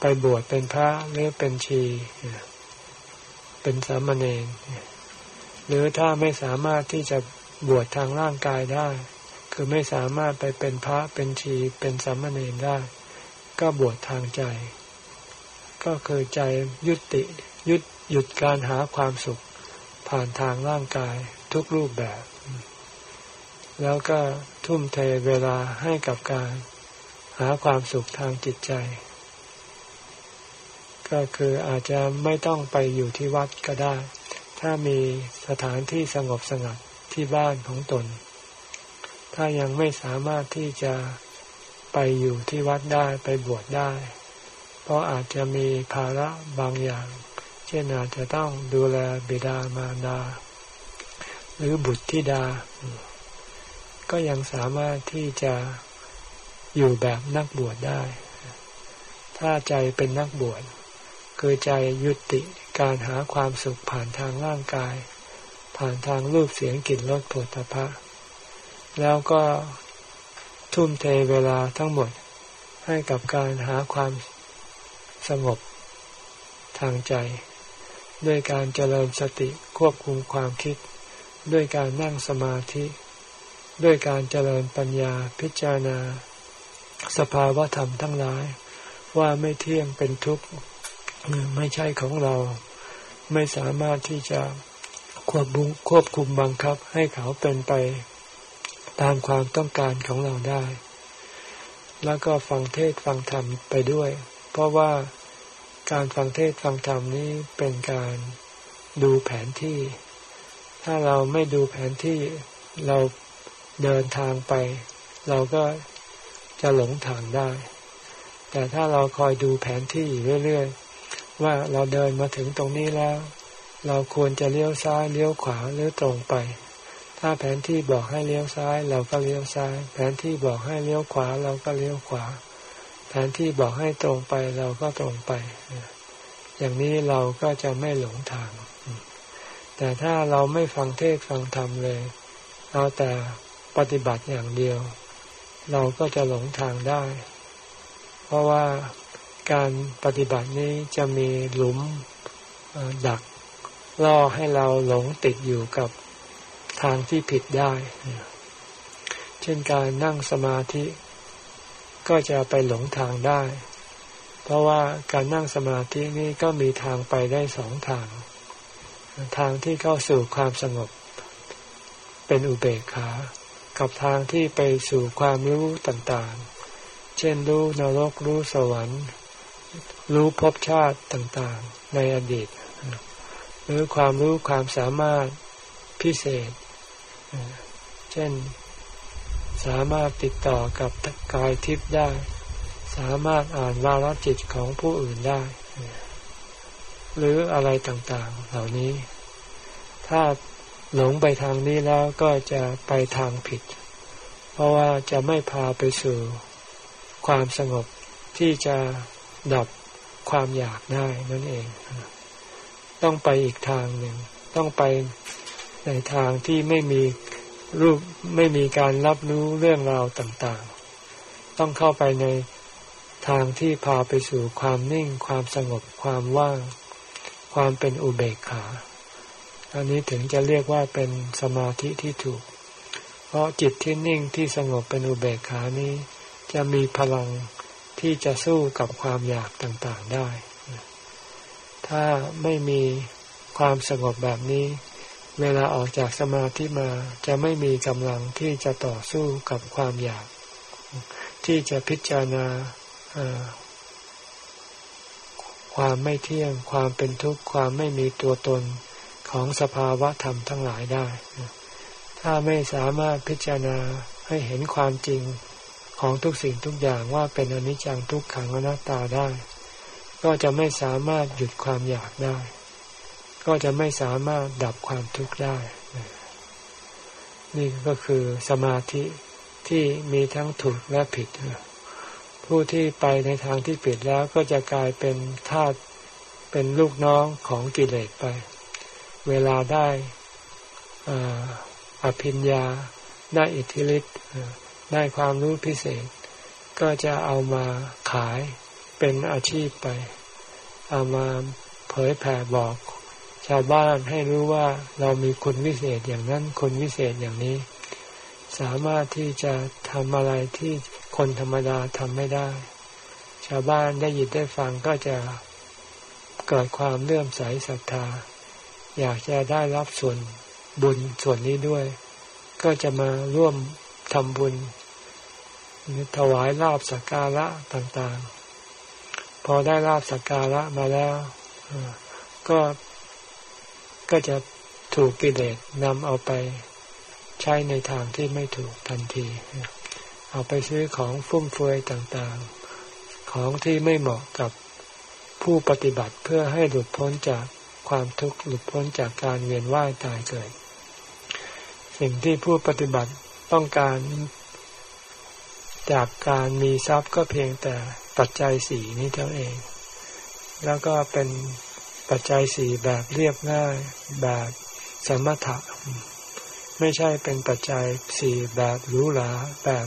ไปบวชเป็นพระหรือเป็นชี เป็นสามเณรหรือถ้าไม่สามารถที่จะบวชทางร่างกายได้ คือไม่สามารถไปเป็นพระเป็นชีเป็นสามเณรได้ ก็บวชทางใจ ก็คือใจยุติยุดหยุดการหาความสุขผ่านทางร่างกายทุกรูปแบบ แล้วก็ทุ่มเทเวลาให้กับการหาความสุขทางจิตใจ ก็คืออาจจะไม่ต้องไปอยู่ที่วัดก็ได้ ถ้ามีสถานที่สงบสงัดที่บ้านของตน ถ้ายังไม่สามารถที่จะไปอยู่ที่วัดได้ไปบวชได้ เพราะอาจจะมีภาระบางอย่างช่นอาจจะต้องดูแลบิดามารดา หรือบุตรธิดา ก็ยังสามารถที่จะอยู่แบบนักบวชได้ ถ้าใจเป็นนักบวชคือใจยุติการหาความสุขผ่านทางร่างกาย ผ่านทางรูปเสียงกลิ่นรสผลิตภัณฑ์ แล้วก็ทุ่มเทเวลาทั้งหมดให้กับการหาความสงบทางใจ ด้วยการเจริญสติควบคุมความคิด ด้วยการนั่งสมาธิ ด้วยการเจริญปัญญาพิจารณา สภาวะธรรมทั้งหลาย ว่าไม่เที่ยงเป็นทุกข์ไม่ใช่ของเรา ไม่สามารถที่จะควบคุมควบคุมบังคับให้เขาเป็นไป ตามความต้องการของเราได้ แล้วก็ฟังเทศฟังธรรมไปด้วย เพราะว่าการฟังเทศฟังธรรมนี้เป็นการดูแผนที่ ถ้าเราไม่ดูแผนที่เราเดินทางไป เราก็จะหลงทางได้ แต่ถ้าเราคอยดูแผนที่เรื่อยๆ ว่าเราเดินมาถึงตรงนี้แล้ว เราควรจะเลี้ยวซ้ายเลี้ยวขวาหรือตรงไป ถ้าแผนที่บอกให้เลี้ยวซ้ายเราก็เลี้ยวซ้าย แผนที่บอกให้เลี้ยวขวาเราก็เลี้ยวขวาแทนที่บอกให้ตรงไปเราก็ตรงไป อย่างนี้เราก็จะไม่หลงทาง แต่ถ้าเราไม่ฟังเทศฟังธรรมเลย เอาแต่ปฏิบัติอย่างเดียว เราก็จะหลงทางได้ เพราะว่าการปฏิบัตินี้จะมีหลุมดักล่อให้เราหลงติดอยู่กับ ทางที่ผิดได้ เช่นการนั่งสมาธิ ก็จะไปหลงทางได้ เพราะว่าการนั่งสมาธินี่ก็มีทางไปได้สองทาง ทางที่เข้าสู่ความสงบ เป็นอุเบกขา กับทางที่ไปสู่ความรู้ต่างๆ เช่นรู้นรกรู้สวรรค์ รู้ภพชาติต่างๆ ในอดีตหรือความรู้ความสามารถ พิเศษ เช่นสามารถติดต่อกับกายทิพย์ได้ สามารถอ่านวาลจิตของผู้อื่นได้ หรืออะไรต่างๆ เหล่านี้ ถ้าหลงไปทางนี้แล้วก็จะไปทางผิด เพราะว่าจะไม่พาไปสู่ความสงบที่จะดับความอยากได้นั่นเอง ต้องไปอีกทางหนึ่ง ต้องไป ในทางที่ไม่มีรูปไม่มีการรับรู้เรื่องราวต่างๆ ต้องเข้าไปในทางที่พาไปสู่ความนิ่ง ความสงบความว่าง ความเป็นอุเบกขา อันนี้ถึงจะเรียกว่าเป็นสมาธิที่ถูก เพราะจิตที่นิ่งที่สงบเป็นอุเบกขานี้ จะมีพลังที่จะสู้กับความอยากต่างๆได้ ถ้าไม่มีความสงบแบบนี้ เวลาออกจากสมาธิมาจะไม่มีกำลังที่จะต่อสู้กับความอยาก ที่จะพิจารณาความไม่เที่ยง ความเป็นทุกข์ความไม่มีตัวตนของสภาวะธรรมทั้งหลายได้ ถ้าไม่สามารถพิจารณาให้เห็นความจริงของทุกสิ่งทุกอย่างว่าเป็นอนิจจังทุกขังอนัตตาได้ ก็จะไม่สามารถหยุดความอยากได้ ก็จะไม่สามารถดับความทุกข์ได้ นี่ก็คือสมาธิที่มีทั้งถูกและผิด ผู้ที่ไปในทางที่ผิดแล้วก็จะกลายเป็นทาสเป็นลูกน้องของกิเลสไป เวลาได้อภิญญาได้อิทธิฤทธิ์ได้ความรู้พิเศษ ก็จะเอามาขายเป็นอาชีพไป เอามาเผยแผ่บอก ชาวบ้านให้รู้ว่าเรามีคุณวิเศษอย่างนั้นคุณวิเศษอย่างนี้ สามารถที่จะทำอะไรที่คนธรรมดาทำไม่ได้ ชาวบ้านได้ยินได้ฟังก็จะเกิดความเลื่อมใสศรัทธา อยากจะได้รับส่วนบุญส่วนนี้ด้วย ก็จะมาร่วมทำบุญถวายลาบสักการะต่างๆ พอได้ลาบสักการะมาแล้วก็ ก็จะถูกกิเลสนำเอาไปใช้ในทางที่ไม่ถูกทันที เอาไปซื้อของฟุ่มเฟือยต่างๆ ของที่ไม่เหมาะกับผู้ปฏิบัติเพื่อให้หลุดพ้นจากความทุกข์หลุดพ้นจากการเวียนว่ายตายเกิด สิ่งที่ผู้ปฏิบัติต้องการจากการมีทรัพย์ก็เพียงแต่ปัจจัยสีนี้เท่าเอง แล้วก็เป็น ปัจจัยสี่แบบเรียบง่ายแบบสมถะ ไม่ใช่เป็นปัจจัยสี่แบบหรูหราแบบ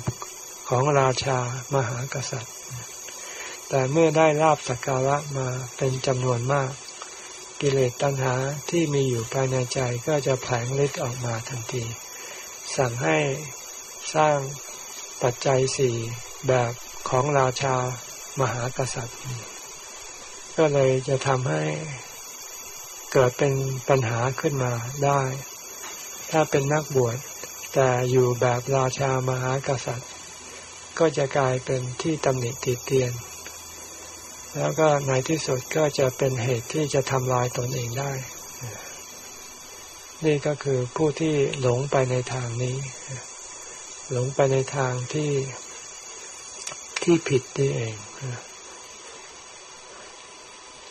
ของราชามหากษัตริย์ แต่เมื่อได้ลาบสักการะมาเป็นจำนวนมาก กิเลสตัณหาที่มีอยู่ภายในใจก็จะแผลงฤทธิ์ออกมาทันที สั่งให้สร้างปัจจัยสี่แบบของราชามหากษัตริย์ ก็เลยจะทำให้ เกิดเป็นปัญหาขึ้นมาได้ ถ้าเป็นนักบวชแต่อยู่แบบราชามหากษัตริย์ ก็จะกลายเป็นที่ตำหนิติเตียน แล้วก็ในที่สุดก็จะเป็นเหตุที่จะทำลายตนเองได้ นี่ก็คือผู้ที่หลงไปในทางนี้ หลงไปในทางที่ที่ผิดนี่เอง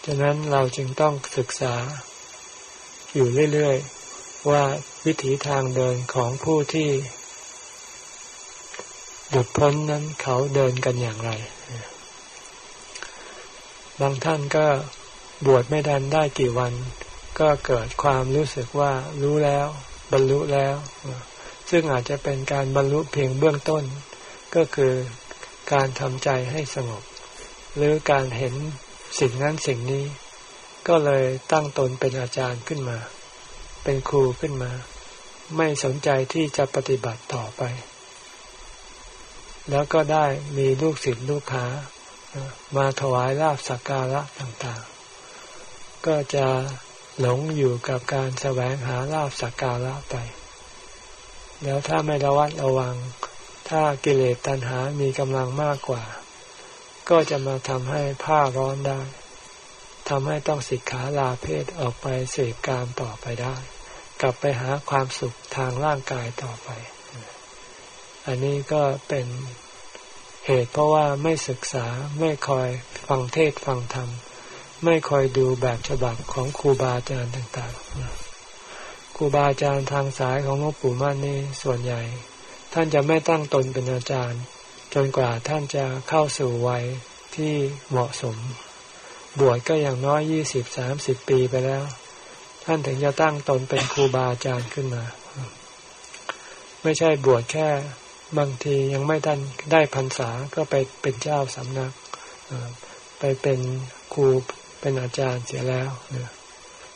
ฉะนั้นเราจึงต้องศึกษา อยู่เรื่อยๆ ว่าวิถีทางเดินของผู้ที่หลุดพ้นนั้นเขาเดินกันอย่างไร บางท่านก็บวชไม่ดันได้กี่วัน ก็เกิดความรู้สึกว่ารู้แล้ว บรรลุแล้ว ซึ่งอาจจะเป็นการบรรลุเพียงเบื้องต้น ก็คือการทำใจให้สงบ หรือการเห็นสิ่งนั้นสิ่งนี้ ก็เลยตั้งตนเป็นอาจารย์ขึ้นมา เป็นครูขึ้นมา ไม่สนใจที่จะปฏิบัติต่อไป แล้วก็ได้มีลูกศิษย์ลูกค้ามาถวายลาบสักการะต่างๆ ก็จะหลงอยู่กับการแสวงหาลาบสักการะไป แล้วถ้าไม่ระวัดระวัง ถ้ากิเลสตัณหามีกำลังมากกว่า ก็จะมาทำให้ผ้าร้อนได้ ทำให้ต้องสิกขาลาเพศออกไปเสพกามต่อไปได้ กลับไปหาความสุขทางร่างกายต่อไป อันนี้ก็เป็นเหตุเพราะว่าไม่ศึกษาไม่คอยฟังเทศฟังธรรม ไม่คอยดูแบบฉบับของครูบาอาจารย์ต่างๆครูบาอาจารย์ทางสายของหลวงปู่มั่นนี่ส่วนใหญ่ ท่านจะไม่ตั้งตนเป็นอาจารย์ จนกว่าท่านจะเข้าสู่วัยที่เหมาะสม บวชก็อย่างน้อยยี่สิบสามสิบปีไปแล้ว ท่านถึงจะตั้งตนเป็นครูบาอาจารย์ขึ้นมา ไม่ใช่บวชแค่บางทียังไม่ท่านได้พรรษาก็ไปเป็นเจ้าสำนักไปเป็นครูเป็นอาจารย์เสียแล้ว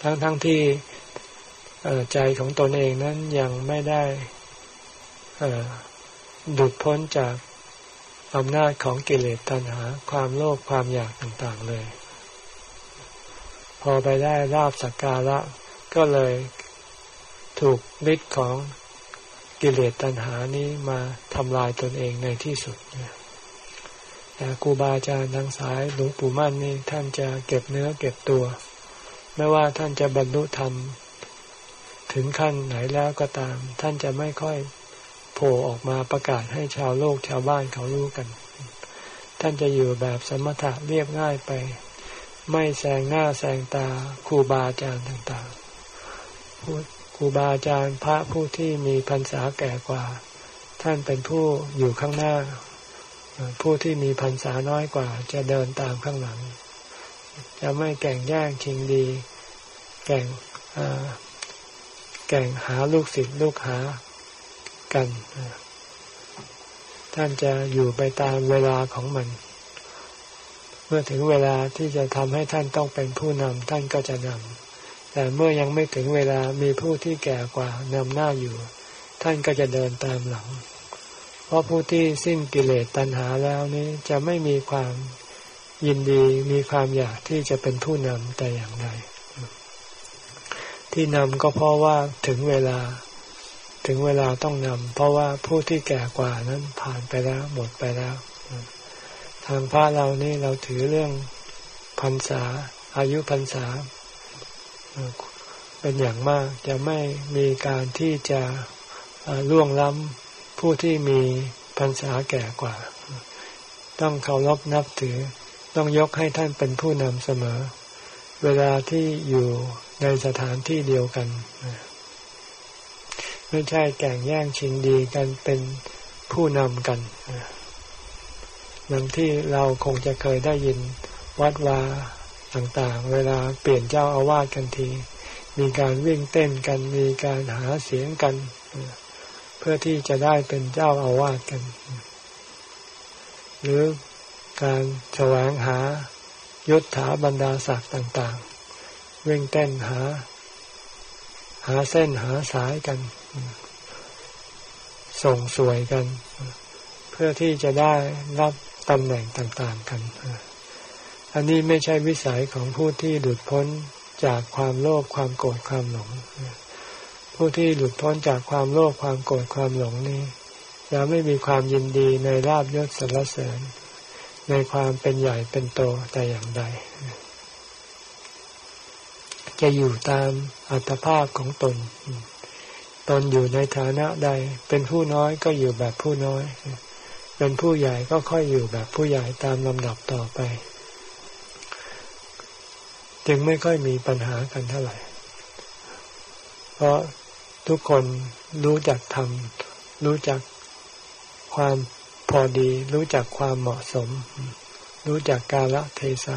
ทั้งทั้งที่ใจของตนเองนั้นยังไม่ได้ดุดพ้นจากอำนาจของกิเลสตัณหา ความโลภความอยากต่างๆเลย พอไปได้ลาบสักการะ ก็เลยถูกฤทธิ์ของกิเลสตัณหานี้มาทำลายตนเองในที่สุดแต่ครูบาอาจารย์ทางสายหลวงปู่มั่นนี่ท่านจะเก็บเนื้อเก็บตัว ไม่ว่าท่านจะบรรลุธรรมถึงขั้นไหนแล้วก็ตาม ท่านจะไม่ค่อยโผล่ออกมาประกาศให้ชาวโลกชาวบ้านเขารู้กัน ท่านจะอยู่แบบสมถะเรียบง่ายไป ไม่แซงหน้าแซงตาครูบาอาจารย์ต่างๆครูบาอาจารย์พระผู้ที่มีพรรษาแก่กว่า ท่านเป็นผู้อยู่ข้างหน้า ผู้ที่มีพรรษาน้อยกว่า จะเดินตามข้างหลัง จะไม่แก่งแย่งชิงดี แก่งแก่งหาลูกศิษย์ลูกหากัน ท่านจะอยู่ไปตามเวลาของมัน เมื่อถึงเวลาที่จะทำให้ท่านต้องเป็นผู้นำท่านก็จะนำแต่เมื่อยังไม่ถึงเวลามีผู้ที่แก่กว่านำหน้าอยู่ ท่านก็จะเดินตามหลัง เพราะผู้ที่สิ้นกิเลสตัณหาแล้วนี้จะไม่มีความยินดีมีความอยากที่จะเป็นผู้นำแต่อย่างใดที่นำก็เพราะว่าถึงเวลาถึงเวลาต้องนำเพราะว่าผู้ที่แก่กว่านั้นผ่านไปแล้วหมดไปแล้ว ทางพระเรานี่เราถือเรื่องพรรษา อายุพรรษา เป็นอย่างมากจะไม่มีการที่จะล่วงล้ำผู้ที่มีพรรษาแก่กว่า ต้องเคารพนับถือ ต้องยกให้ท่านเป็นผู้นำเสมอ เวลาที่อยู่ในสถานที่เดียวกันไม่ใช่แก่งแย่งชิงดีกันเป็นผู้นำกัน อย่างที่เราคงจะเคยได้ยินวัดวาต่างๆ เวลาเปลี่ยนเจ้าอาวาสกันที มีการวิ่งเต้นกัน มีการหาเสียงกัน เพื่อที่จะได้เป็นเจ้าอาวาสกัน หรือการแสวงหายศถาบรรดาศักดิ์ต่าง ๆ วิ่งเต้นหา หาเส้นหาสายกัน ส่งสวยกัน เพื่อที่จะได้รับ ตำแหน่งต่างๆกันอันนี้ไม่ใช่วิสัยของผู้ที่หลุดพ้นจากความโลภความโกรธความหลง ผู้ที่หลุดพ้นจากความโลภความโกรธความหลงนี้จะไม่มีความยินดีในลาบยศสรรเสริญ ในความเป็นใหญ่เป็นโตแต่อย่างใด จะอยู่ตามอัตภาพของตน ตนอยู่ในฐานะใด เป็นผู้น้อยก็อยู่แบบผู้น้อย เป็นผู้ใหญ่ก็ค่อยอยู่แบบผู้ใหญ่ตามลำดับต่อไป จึงไม่ค่อยมีปัญหากันเท่าไหร่ เพราะทุกคนรู้จักทำรู้จักความพอดี รู้จักความเหมาะสม รู้จักกาลเทศะ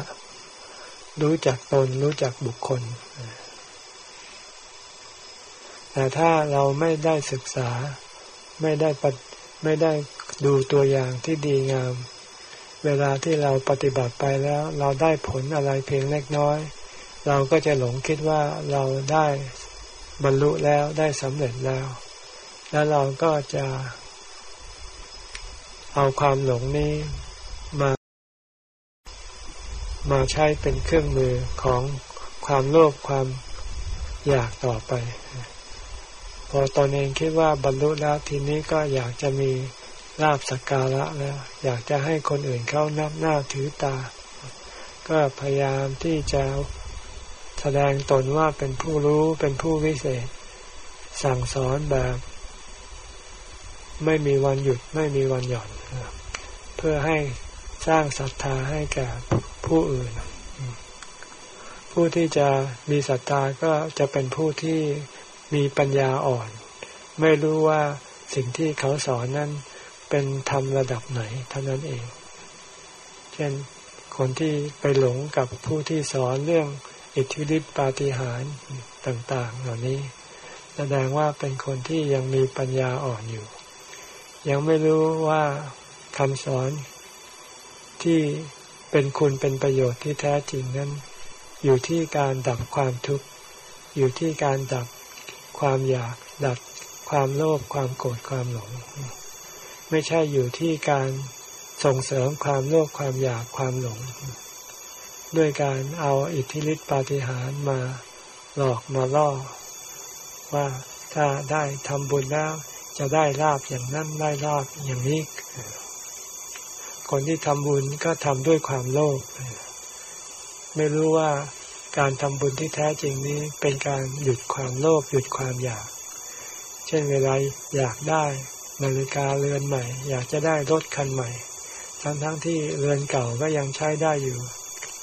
รู้จักตน รู้จักบุคคล แต่ถ้าเราไม่ได้ศึกษาไม่ได้ปไม่ได้ ดูตัวอย่างที่ดีงาม เวลาที่เราปฏิบัติไปแล้ว เราได้ผลอะไรเพียงเล็กน้อย เราก็จะหลงคิดว่าเราได้บรรลุแล้วได้สำเร็จแล้ว แล้วเราก็จะเอาความหลงนี้มา มาใช้เป็นเครื่องมือของความโลภความอยากต่อไป พอตอนเองคิดว่าบรรลุแล้วทีนี้ก็อยากจะมี ลาบสักการะแล้ว อยากจะให้คนอื่นเขานับหน้าถือตา ก็พยายามที่จะแสดงตนว่าเป็นผู้รู้เป็นผู้วิเศษ สั่งสอนแบบ ไม่มีวันหยุดไม่มีวันหย่อน เพื่อให้สร้างศรัทธาให้แก่ผู้อื่น ผู้ที่จะมีศรัทธาก็จะเป็นผู้ที่มีปัญญาอ่อน ไม่รู้ว่าสิ่งที่เขาสอนนั้น เป็นธรรมระดับไหนเท่านั้นเอง เช่นคนที่ไปหลงกับผู้ที่สอนเรื่องอิทธิฤทธิปาฏิหาริย์ต่าง ๆ เหล่านี้ แสดงว่าเป็นคนที่ยังมีปัญญาอ่อนอยู่ ยังไม่รู้ว่าคำสอนที่เป็นคุณเป็นประโยชน์ที่แท้จริงนั้น อยู่ที่การดับความทุกข์ อยู่ที่การดับความอยากดับความโลภความโกรธความหลง ไม่ใช่อยู่ที่การส่งเสริมความโลภความอยากความหลง ด้วยการเอาอิทธิฤทธิปาฏิหาริย์มาหลอกมาล่อ ว่าถ้าได้ทำบุญแล้วจะได้ลาบอย่างนั้นได้ลาบอย่างนี้ คนที่ทำบุญก็ทำด้วยความโลภไม่รู้ว่าการทำบุญที่แท้จริงนี้เป็นการหยุดความโลภหยุดความอยาก เช่นเวลาอยากได้ นาฬิกาเรือนใหม่ อยากจะได้รถคันใหม่ ทั้งทั้งที่เรือนเก่าก็ยังใช้ได้อยู่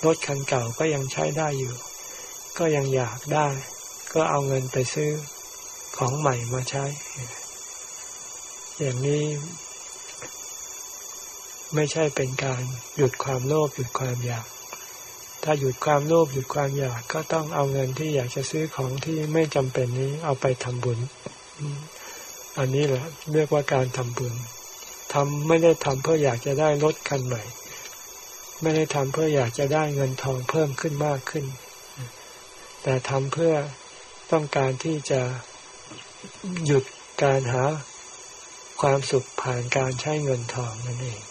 รถคันเก่าก็ยังใช้ได้อยู่ ก็ยังอยากได้ ก็เอาเงินไปซื้อของใหม่มาใช้ อย่างนี้ ไม่ใช่เป็นการหยุดความโลภหยุดความอยาก ถ้าหยุดความโลภหยุดความอยากก็ต้องเอาเงินที่อยากจะซื้อของที่ไม่จำเป็นนี้เอาไปทำบุญ อันนี้แหละเรียกว่าการทำบุญทำไม่ได้ทำเพื่ออยากจะได้รถคันใหม่ ไม่ได้ทำเพื่ออยากจะได้เงินทองเพิ่มขึ้นมากขึ้น แต่ทำเพื่อต้องการที่จะหยุดการหาความสุขผ่านการใช้เงินทองนั่นเอง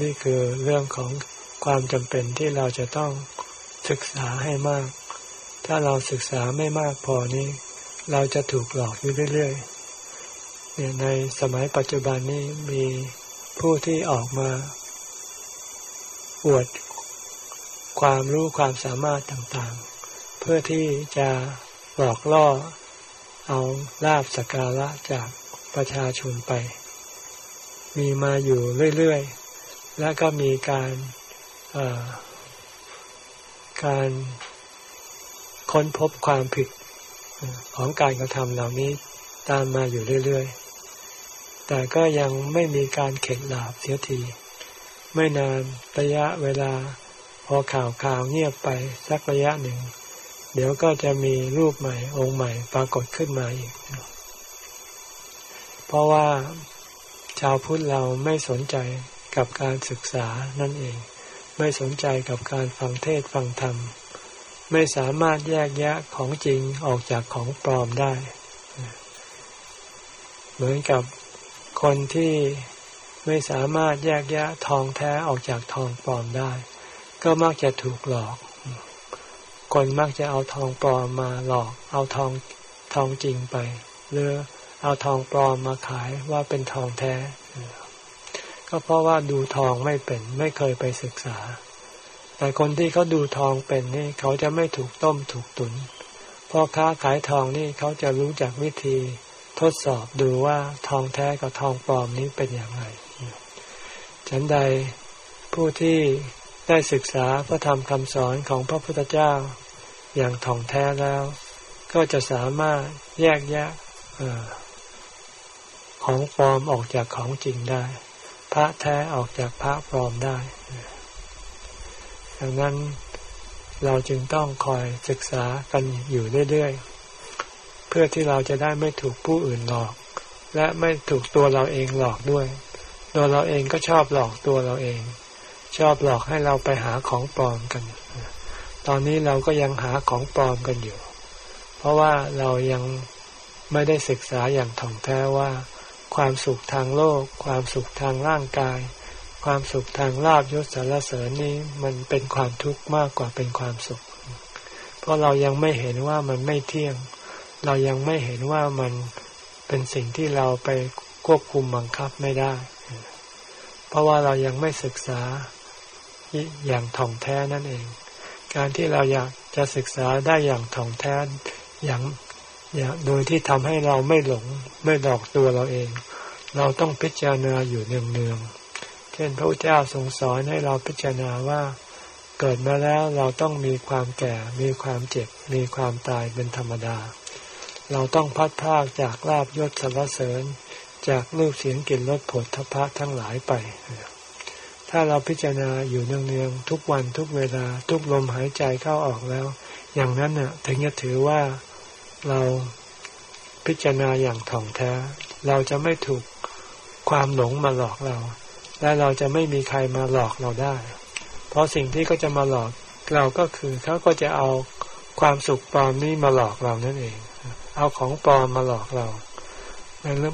นี่คือเรื่องของความจำเป็นที่เราจะต้องศึกษาให้มาก ถ้าเราศึกษาไม่มากพอนี้ เราจะถูกหลอกอยู่เรื่อยๆเนี่ยในสมัยปัจจุบันนี้มีผู้ที่ออกมาอวดความรู้ความสามารถต่างๆ เพื่อที่จะหลอกล่อ เอาลาบสการะจากประชาชนไป มีมาอยู่เรื่อยๆ และก็มีการการ ค้นพบความผิดของการกระทำเหล่านี้ตามมาอยู่เรื่อยๆ แต่ก็ยังไม่มีการเข็ดหลาบเสียที ไม่นานระยะเวลาพอข่าวข่าวเงียบไปสักระยะหนึ่ง เดี๋ยวก็จะมีรูปใหม่องค์ใหม่ปรากฏขึ้นมาอีก เพราะว่าชาวพุทธเราไม่สนใจกับการศึกษานั่นเอง ไม่สนใจกับการฟังเทศฟังธรรม ไม่สามารถแยกแยะของจริงออกจากของปลอมได้ เหมือนกับคนที่ไม่สามารถแยกแยะทองแท้ออกจากทองปลอมได้ ก็มักจะถูกหลอก คนมักจะเอาทองปลอมมาหลอก เอาทองทองจริงไป หรือเอาทองปลอมมาขายว่าเป็นทองแท้ ก็เพราะว่าดูทองไม่เป็นไม่เคยไปศึกษา แต่คนที่เขาดูทองเป็นนี่เขาจะไม่ถูกต้มถูกตุนพ่อค้าขายทองนี่เขาจะรู้จักวิธีทดสอบดูว่าทองแท้กับทองปลอมนี้เป็นอย่างไร ฉันใดผู้ที่ได้ศึกษาพระธรรมคำสอนของพระพุทธเจ้า อย่างถ่องแท้แล้ว ก็จะสามารถแยกแยะของปลอมออกจากของจริงได้ พระแท้ออกจากพระปลอมได้ ดังนั้นเราจึงต้องคอยศึกษากันอยู่เรื่อยๆ เพื่อที่เราจะได้ไม่ถูกผู้อื่นหลอก และไม่ถูกตัวเราเองหลอกด้วย ตัวเราเองก็ชอบหลอกตัวเราเอง ชอบหลอกให้เราไปหาของปลอมกัน ตอนนี้เราก็ยังหาของปลอมกันอยู่ เพราะว่าเรายังไม่ได้ศึกษาอย่างถ่องแท้ว่า ความสุขทางโลก ความสุขทางร่างกาย ความสุขทางลาบยศสารเสริญนี้มันเป็นความทุกข์มากกว่าเป็นความสุข เพราะเรายังไม่เห็นว่ามันไม่เที่ยง เรายังไม่เห็นว่ามันเป็นสิ่งที่เราไปควบคุมบังคับไม่ได้ เพราะว่าเรายังไม่ศึกษาอย่างถ่องแท้นั่นเอง การที่เราอยากจะศึกษาได้อย่างถ่องแท้อย่างอย่างโดยที่ทำให้เราไม่หลงไม่หลอกตัวเราเอง เราต้องพิจารณาอยู่เนืองๆ เช่นพระเจ้าทรงสอนให้เราพิจารณาว่าเกิดมาแล้วเราต้องมีความแก่ มีความเจ็บ มีความตายเป็นธรรมดา เราต้องพัดพากจากลาบยศสรรเสริญ จากรูปเสียงกลิ่นรสผลทพะทั้งหลายไป ถ้าเราพิจารณาอยู่เนืองๆทุกวันทุกเวลาทุกลมหายใจเข้าออกแล้ว อย่างนั้นน่ะถึงจะถือว่าเราพิจารณาอย่างถ่องแท้ เราจะไม่ถูกความหลงมาหลอกเรา และเราจะไม่มีใครมาหลอกเราได้ เพราะสิ่งที่ก็จะมาหลอกเราก็คือเขาก็จะเอาความสุขปลอมนี้มาหลอกเรานั่นเอง เอาของปลอมมาหลอกเรา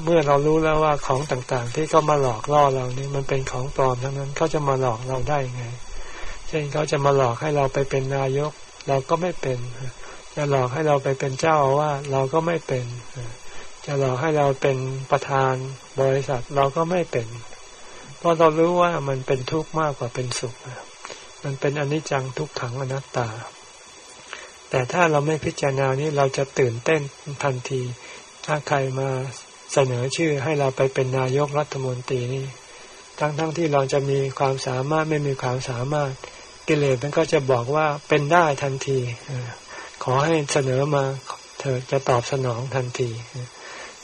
เมื่อเรารู้แล้วว่าของต่างๆ ที่เขามาหลอกล่อเรานี่มันเป็นของปลอมทั้งนั้นเขาจะมาหลอกเราได้ไง เช่นเขาจะมาหลอกให้เราไปเป็นนายก เราก็ไม่เป็น จะหลอกให้เราไปเป็นเจ้าว่าเราก็ไม่เป็น จะหลอกให้เราเป็นประธานบริษัทเราก็ไม่เป็น เพราะเรารู้ว่ามันเป็นทุกข์มากกว่าเป็นสุข มันเป็นอนิจจังทุกขังอนัตตา แต่ถ้าเราไม่พิจารณานี้เราจะตื่นเต้นทันที ถ้าใครมาเสนอชื่อให้เราไปเป็นนายกรัฐมนตรีนี่ ทั้งๆทที่เราจะมีความสามารถไม่มีความสามารถ กิเลสมันก็จะบอกว่าเป็นได้ทันทีขอให้เสนอมาเธอจะตอบสนองทันที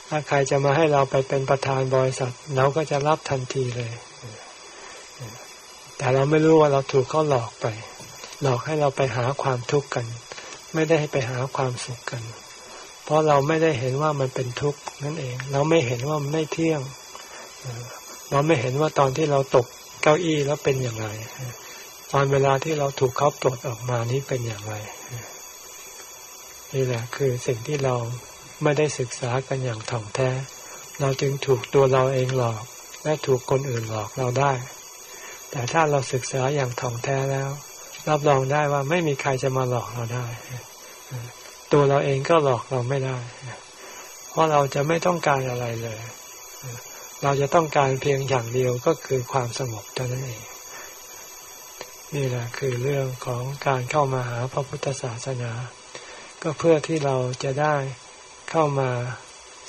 ถ้าใครจะมาให้เราไปเป็นประธานบริษัท เราก็จะรับทันทีเลย แต่เราไม่รู้ว่าเราถูกเขาหลอกไป หลอกให้เราไปหาความทุกข์กัน ไม่ได้ให้ไปหาความสุขกัน เพราะเราไม่ได้เห็นว่ามันเป็นทุกข์นั่นเอง เราไม่เห็นว่ามันไม่เที่ยง เราไม่เห็นว่าตอนที่เราตกเก้าอี้แล้วเป็นอย่างไร ตอนเวลาที่เราถูกเขาปลดออกมานี้เป็นอย่างไร นี่แหละคือสิ่งที่เราไม่ได้ศึกษากันอย่างถ่องแท้ เราจึงถูกตัวเราเองหลอก และถูกคนอื่นหลอกเราได้ แต่ถ้าเราศึกษาอย่างถ่องแท้แล้ว รับรองได้ว่าไม่มีใครจะมาหลอกเราได้ ตัวเราเองก็หลอกเราไม่ได้ เพราะเราจะไม่ต้องการอะไรเลย เราจะต้องการเพียงอย่างเดียวก็คือความสงบเท่านั้นเอง นี่แหละคือเรื่องของการเข้ามาหาพระพุทธศาสนา ก็เพื่อที่เราจะได้เข้ามา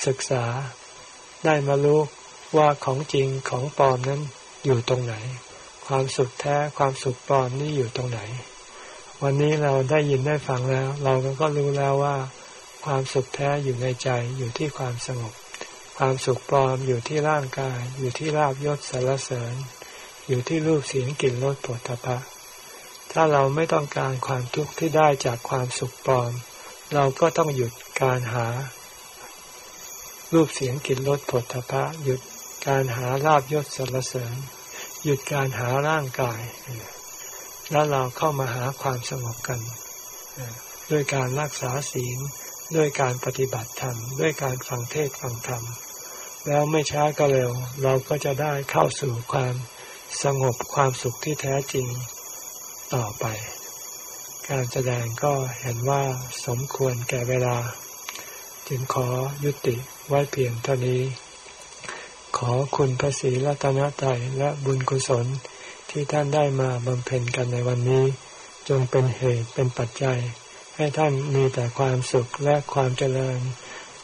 ศึกษาได้มารู้ว่าของจริงของปลอมนั้นอยู่ตรงไหน ความสุขแท้ความสุขปลอมนี่อยู่ตรงไหน วันนี้เราได้ยินได้ฟังแล้ว เราก็รู้แล้วว่า ความสุขแท้อยู่ในใจอยู่ที่ความสงบ ความสุขปลอมอยู่ที่ร่างกาย อยู่ที่ราบยศสารเสริญ อยู่ที่รูปเสียงกลิ่นรสผลตภะถ้าเราไม่ต้องการความทุกข์ที่ได้จากความสุขปลอม เราก็ต้องหยุดการหา รูปเสียงกลิ่นรสผลตภะหยุดการหาลาบยศสรรเสริญ หยุดการหาร่างกาย แล้วเราเข้ามาหาความสงบกันด้วยการรักษาศีลด้วยการปฏิบัติธรรมด้วยการฟังเทศฟังธรรม แล้วไม่ช้าก็เร็ว เราก็จะได้เข้าสู่ความสงบความสุขที่แท้จริงต่อไป การแสดงก็เห็นว่าสมควรแก่เวลา จึงขอยุติไว้เพียงเท่านี้ ขอคุณพระศรีรัตนตรัยและบุญกุศลที่ท่านได้มาบำเพ็ญกันในวันนี้ จงเป็นเหตุเป็นปัจจัย ให้ท่านมีแต่ความสุขและความเจริญ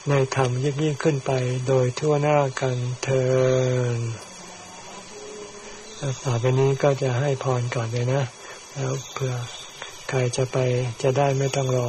ในธรรมยิ่งยิ่งขึ้นไปโดยทั่วหน้ากันเธอต่อไปนี้ก็จะให้พรก่อนเลยนะ แล้วเพื่อใครจะไปจะได้ไม่ต้องรอ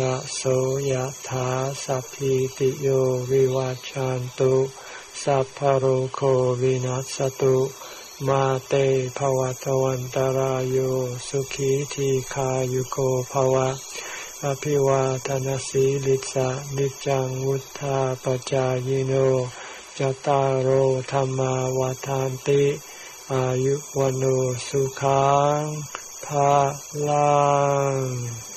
ระโสยธาสัพพิติโยวิวัจจันตุสัพพโรโควินัสตุมาเตภวัตวันตารโยสุขีทีขายุโกภวะ อภิวาทนสีลิสะนิจังวุธาปจายโนจตารโหธรรมาวาทานติ อายุวโนสุขังภาลัง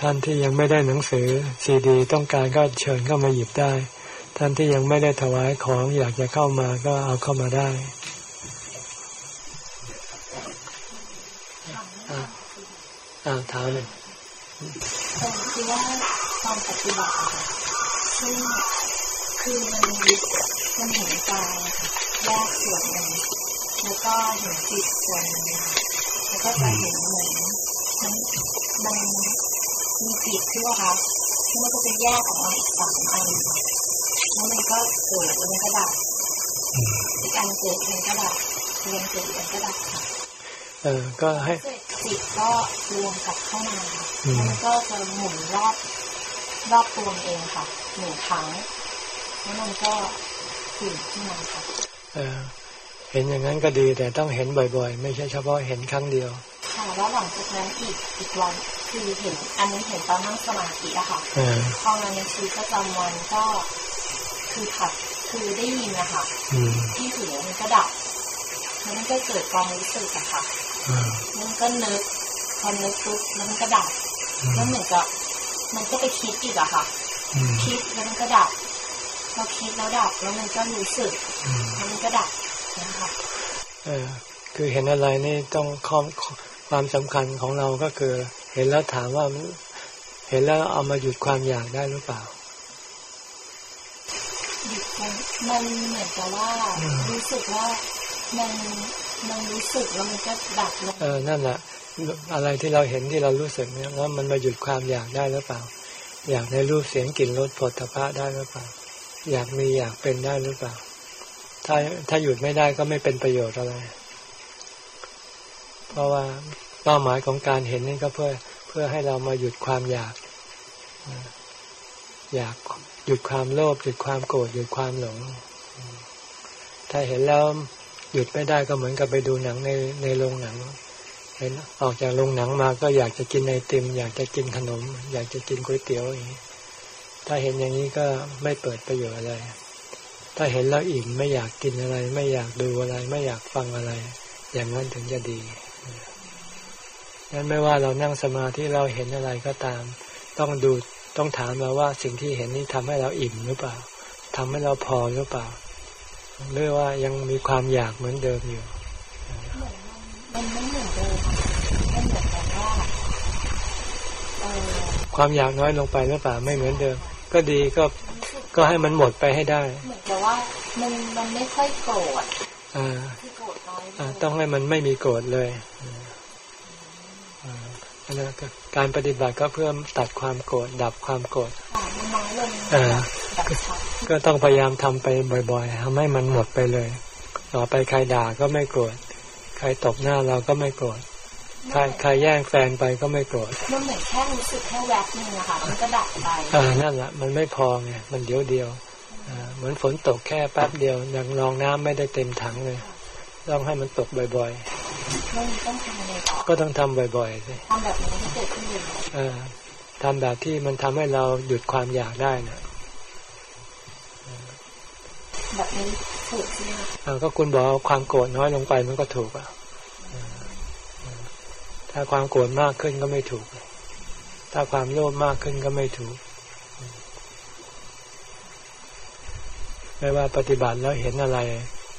ท่านที่ยังไม่ได้หนังสือซีดี ต้องการก็เชิญเข้ามาหยิบได้ ท่านที่ยังไม่ได้ถวายของอยากจะเข้ามาก็เอาเข้ามาได้อ่าถามเลยคือว่าตอนปฏิบัติค่ะซึ่งคือมันมันเห็นกายแยกส่วนหนึ่งแล้วก็เห็นจิตส่วนหนึ่งแล้วก็จะเห็นเหมือนมัน มันมีจิตที่ว่าคะที่มันก็จะแยกออกมาอีกสามอันแล้วมันก็เกิดแล้วมันก็ดับอีกอันเกิดมันก็ดับเรียนเกิดมันก็ดับค่ะเออก็ให้จิตก็รวมกับเข้ามาแล้วมันก็จะหมุนรอบรอบตัวเองค่ะหนึ่งครั้งแล้วมันก็ตื่นขึ้นมาค่ะเออเห็นอย่างนั้นก็ดีแต่ต้องเห็นบ่อย ๆ ไม่ใช่เฉพาะเห็นครั้งเดียวค่ะแล้วหลังจากนั้นอีกอีกวัน คือเห็นอันนี้เห็นตอนนั่งสมาธิอะค่ะพอมาในชีวิตประจำวันก็คือผัดคือได้ยินนะคะที่หูมันก็ดับแล้วมันก็เกิดความรู้สึกอะค่ะมันก็นึกพอนึกปุ๊บแล้วมันก็ดับแล้วเหมือนกับมันก็ไปคิดอีกอะค่ะ คิดแล้วมันก็ดับพอคิดแล้วดับแล้วมันก็รู้สึกแล้วมันก็ดับนะคะเออคือเห็นอะไรนี่ต้องความความสำคัญของเราก็คือ เห็นแล้วถามว่าเห็นแล้วเอามาหยุดความอยากได้หรือเปล่าหยุดมันเหมือนกับว่า รู้สึกว่ามันมันรู้สึกแล้วมันก็ดับลงเออนั่นแหละอะไรที่เราเห็นที่เรารู้สึกเนี่ยแล้วมันมาหยุดความอยากได้หรือเปล่า อยากในรูปเสียงกลิ่นรสผลตภะได้หรือเปล่า อยากมีอยากเป็นได้หรือเปล่า ถ้าถ้าหยุดไม่ได้ก็ไม่เป็นประโยชน์อะไร เพราะว่า เป้าหมายของการเห็นนี่ก็เพื่อเพื่อให้เรามาหยุดความอยาก อยากหยุดความโลภหยุดความโกรธหยุดความหลง ถ้าเห็นแล้วหยุดไม่ได้ก็เหมือนกับไปดูหนังในในโรงหนังเห็นออกจากโรงหนังมาก็อยากจะกินไอติม อยากจะกินขนม อยากจะกินก๋วยเตี๋ยวอย่างนี้ถ้าเห็นอย่างนี้ก็ไม่เปิดประโยชน์อะไร ถ้าเห็นแล้วอิ่มไม่อยากกินอะไร ไม่อยากดูอะไร ไม่อยากฟังอะไร อย่างนั้นถึงจะดี นั้นไม่ว่าเรานั่งสมาธิเราเห็นอะไรก็ตาม ต้องดูต้องถามเราว่าสิ่งที่เห็นนี้ทำให้เราอิ่มหรือเปล่าทำให้เราพอหรือเปล่าหรือว่ายังมีความอยากเหมือนเดิมอยู่มันไม่เหมือนเดิมมันเหมือนแบบว่าความอยากน้อยลงไปหรือเปล่าไม่เหมือนเดิม ก็ดีก็ก็ให้มันหมดไปให้ได้เหมือนกับว่ามันมันไม่ค่อยโกรธอ่าต้องให้มันไม่มีโกรธเลย นะการปฏิบัติก็เพื่อตัดความโกรธดับความโกรธก็ต้องพยายามทำไปบ่อยๆทำให้มันหมดไปเลย ต่อไปใครด่าก็ไม่โกรธใครตบหน้าเราก็ไม่โกรธใครใครแย่งแฟนไปก็ไม่โกรธมันเหมือนแค่รู้สึกแค่แวบนึงอะค่ะมันก็ดับไปอ่านั่นแหละมันไม่พอไงมันเดียวเดียวอ่าเหมือนฝนตกแค่แป๊บเดียวยังรองน้ำไม่ได้เต็มถังเลย ต้องให้มันตกบ่อยๆต้องทำอะไรต่อก็ต้องทำบ่อยๆสิทำแบบนี้ที่เกิดขึ้นอยู่ทำแบบที่มันทำให้เราหยุดความอยากได้นะแบบนี้ถูกใช่ไหมก็คุณบอกความโกรธน้อยลงไปมันก็ถูกอะถ้าความโกรธมากขึ้นก็ไม่ถูก ถ้าความโลภมากขึ้นก็ไม่ถูกไม่ว่าปฏิบัติแล้วเห็นอะไร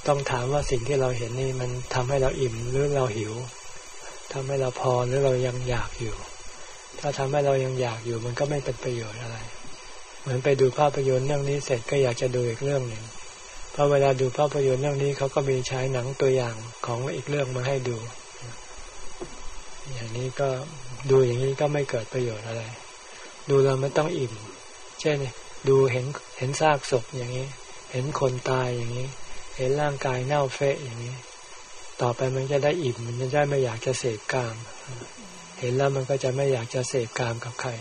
ต้องถามว่าสิ่งที่เราเห็นนี่มันทำให้เราอิ่มหรือเราหิวทำให้เราพอหรือเรายังอยากอยู่ ถ้าทำให้เรายังอยากอยู่ มันก็ไม่เป็นประโยชน์อะไร เหมือนไปดูภาพยนตร์เรื่องนี้เสร็จก็อยากจะดูอีกเรื่องหนึ่งพราะเวลาดูภาพยนตร์เรื่องนี้เขาก็มีใช้หนังตัวอย่างของอีกเรื่องมาให้ดู อย่างนี้ก็ดูอย่างนี้ก็ไม่เกิดประโยชน์อะไร ดูเราไม่ต้องอิ่ม เช่นดูเห็นเห็นซากศพอย่างนี้ เห็นคนตายอย่างนี้ เห็นร่างกายเน่าเฟะอย่างนี้ ต่อไปมันจะได้อิ่มมันจะได้ไม่อยากจะเสพกาม เห็นแล้วมันก็จะไม่อยากจะเสพกามกับใคร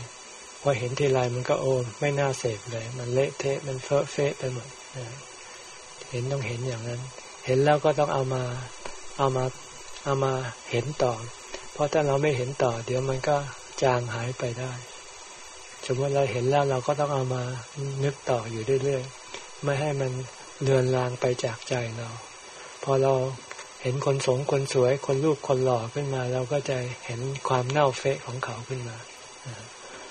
พอเห็นทีไรมันก็โอ้ไม่น่าเสพเลย มันเละเทะมันเฟะเฟะไปหมดเห็นต้องเห็นอย่างนั้น เห็นแล้วก็ต้องเอามาเอามาเอามาเห็นต่อ เพราะถ้าเราไม่เห็นต่อ เดี๋ยวมันก็จางหายไปได้สมมติเราเห็นแล้วเราก็ต้องเอามานึกต่ออยู่เรื่อยๆ ไม่ให้มัน เลือนลางไปจากใจเรา พอเราเห็นคนสงคนสวย คนรูปคนหล่อขึ้นมา เราก็จะเห็นความเน่าเฟะของเขาขึ้นมา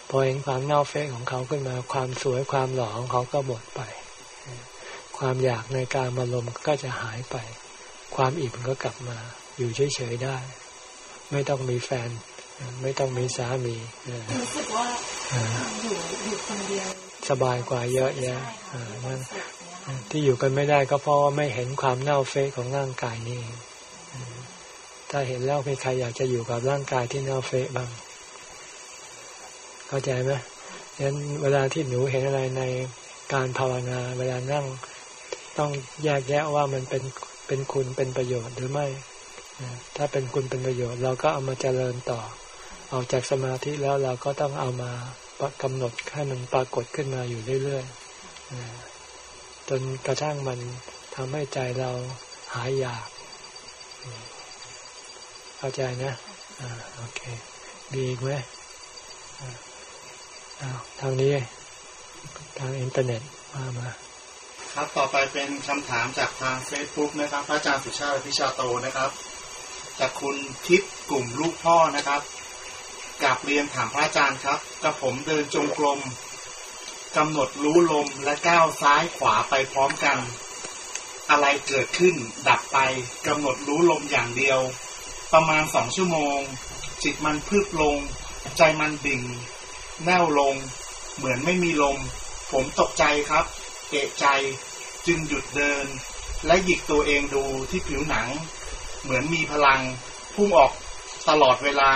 พอเห็นความเน่าเฟะของเขาขึ้นมา ความสวยความหล่อของเขาก็หมดไป ความอยากในการมาลมก็จะหายไป ความอิ่มก็กลับมา อยู่เฉยๆได้ ไม่ต้องมีแฟน ไม่ต้องมีสามีรู้สึกว่าอยู่อยู่คนเดียวสบายกว่าเยอะแยะนั่น ที่อยู่กันไม่ได้ก็เพราะว่าไม่เห็นความเน่าเฟะของร่างกายนี่ถ้าเห็นแล้วมีใครอยากจะอยู่กับร่างกายที่เน่าเฟะบ้าง เข้าใจไหมฉะนั้นเวลาที่หนูเห็นอะไรในการภาวนา เวลานั่งต้องแยกแยะว่ามันเป็นเป็นคุณเป็นประโยชน์หรือไม่ ถ้าเป็นคุณเป็นประโยชน์ เราก็เอามาเจริญต่อ ออกจากสมาธิแล้วเราก็ต้องเอามากำหนดให้มันปรากฏขึ้นมาอยู่เรื่อยๆ จนกระทั่งมันทำให้ใจเราหายอยาก เข้าใจนะอ่าโอเคดีอีกไหมอ้าวทางนี้ทางอินเทอร์เน็ตมามาครับต่อไปเป็นคำถามจากทางเฟซบุ๊กนะครับพระอาจารย์สุชาติพิชาโตนะครับ จากคุณทิพย์กลุ่มลูกพ่อนะครับกลับเรียนถามพระอาจารย์ครับกระผมเดินจงกรม กำหนดรู้ลมและก้าวซ้ายขวาไปพร้อมกัน อะไรเกิดขึ้น ดับไปกำหนดรู้ลมอย่างเดียว ประมาณสองชั่วโมง จิตมันพึบลง ใจมันดิ่ง แน่วลง เหมือนไม่มีลม ผมตกใจครับ เอะใจ จึงหยุดเดิน และหยิกตัวเองดูที่ผิวหนัง เหมือนมีพลัง พุ่งออกตลอดเวลา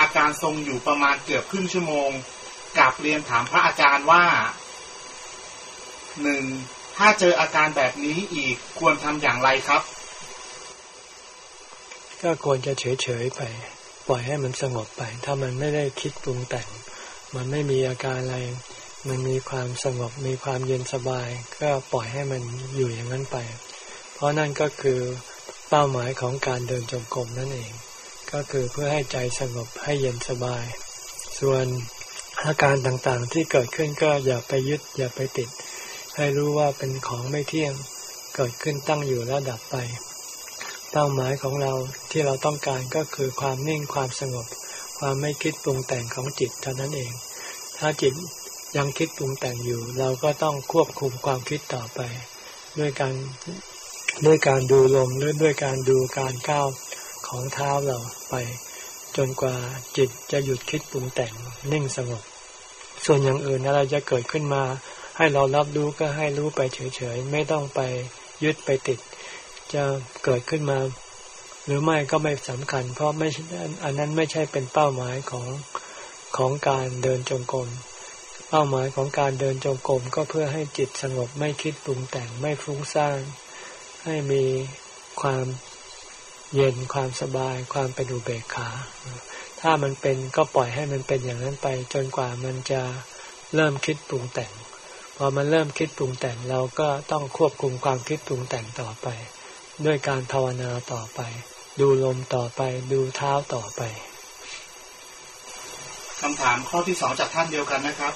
อาการทรงอยู่ประมาณเกือบครึ่งชั่วโมง กลับเรียนถามพระอาจารย์ว่าหนึ่งถ้าเจออาการแบบนี้อีกควรทำอย่างไรครับ ก็ควรจะเฉยๆไป ปล่อยให้มันสงบไป ถ้ามันไม่ได้คิดปรุงแต่ง มันไม่มีอาการอะไร มันมีความสงบมีความเย็นสบาย ก็ปล่อยให้มันอยู่อย่างนั้นไป เพราะนั่นก็คือเป้าหมายของการเดินจงกรมนั่นเอง ก็คือเพื่อให้ใจสงบให้เย็นสบาย ส่วน อาการต่างๆที่เกิดขึ้นก็อย่าไปยึด อย่าไปติด ให้รู้ว่าเป็นของไม่เที่ยงเกิดขึ้นตั้งอยู่แล้วดับไป เป้าหมายของเราที่เราต้องการก็คือความนิ่งความสงบ ความไม่คิดปรุงแต่งของจิตเท่านั้นเอง ถ้าจิตยังคิดปรุงแต่งอยู่ เราก็ต้องควบคุมความคิดต่อไป ด้วยการด้วยการดูลมหรือด้วยการดูการก้าวของเท้าเราไป จนกว่าจิตจะหยุดคิดปรุงแต่งนิ่งสงบ ส่วนอย่างอื่นอะไรจะเกิดขึ้นมา ให้เรารับรู้ก็ให้รู้ไปเฉยๆ ไม่ต้องไปยึดไปติด จะเกิดขึ้นมา หรือไม่ก็ไม่สำคัญ เพราะไม่อันนั้นไม่ใช่เป็นเป้าหมายของของการเดินจงกรมเป้าหมายของการเดินจงกรมก็เพื่อให้จิตสงบไม่คิดปรุงแต่งไม่ฟุ้งซ่านให้มีความเย็นความสบายความเป็นอุเบกขา ถ้ามันเป็นก็ปล่อยให้มันเป็นอย่างนั้นไป จนกว่ามันจะเริ่มคิดปรุงแต่ง พอมันเริ่มคิดปรุงแต่งเราก็ต้องควบคุมความคิดปรุงแต่งต่อไป ด้วยการภาวนาต่อไป ดูลมต่อไป ดูเท้าต่อไปคำถามข้อที่สองจากท่านเดียวกันนะครับ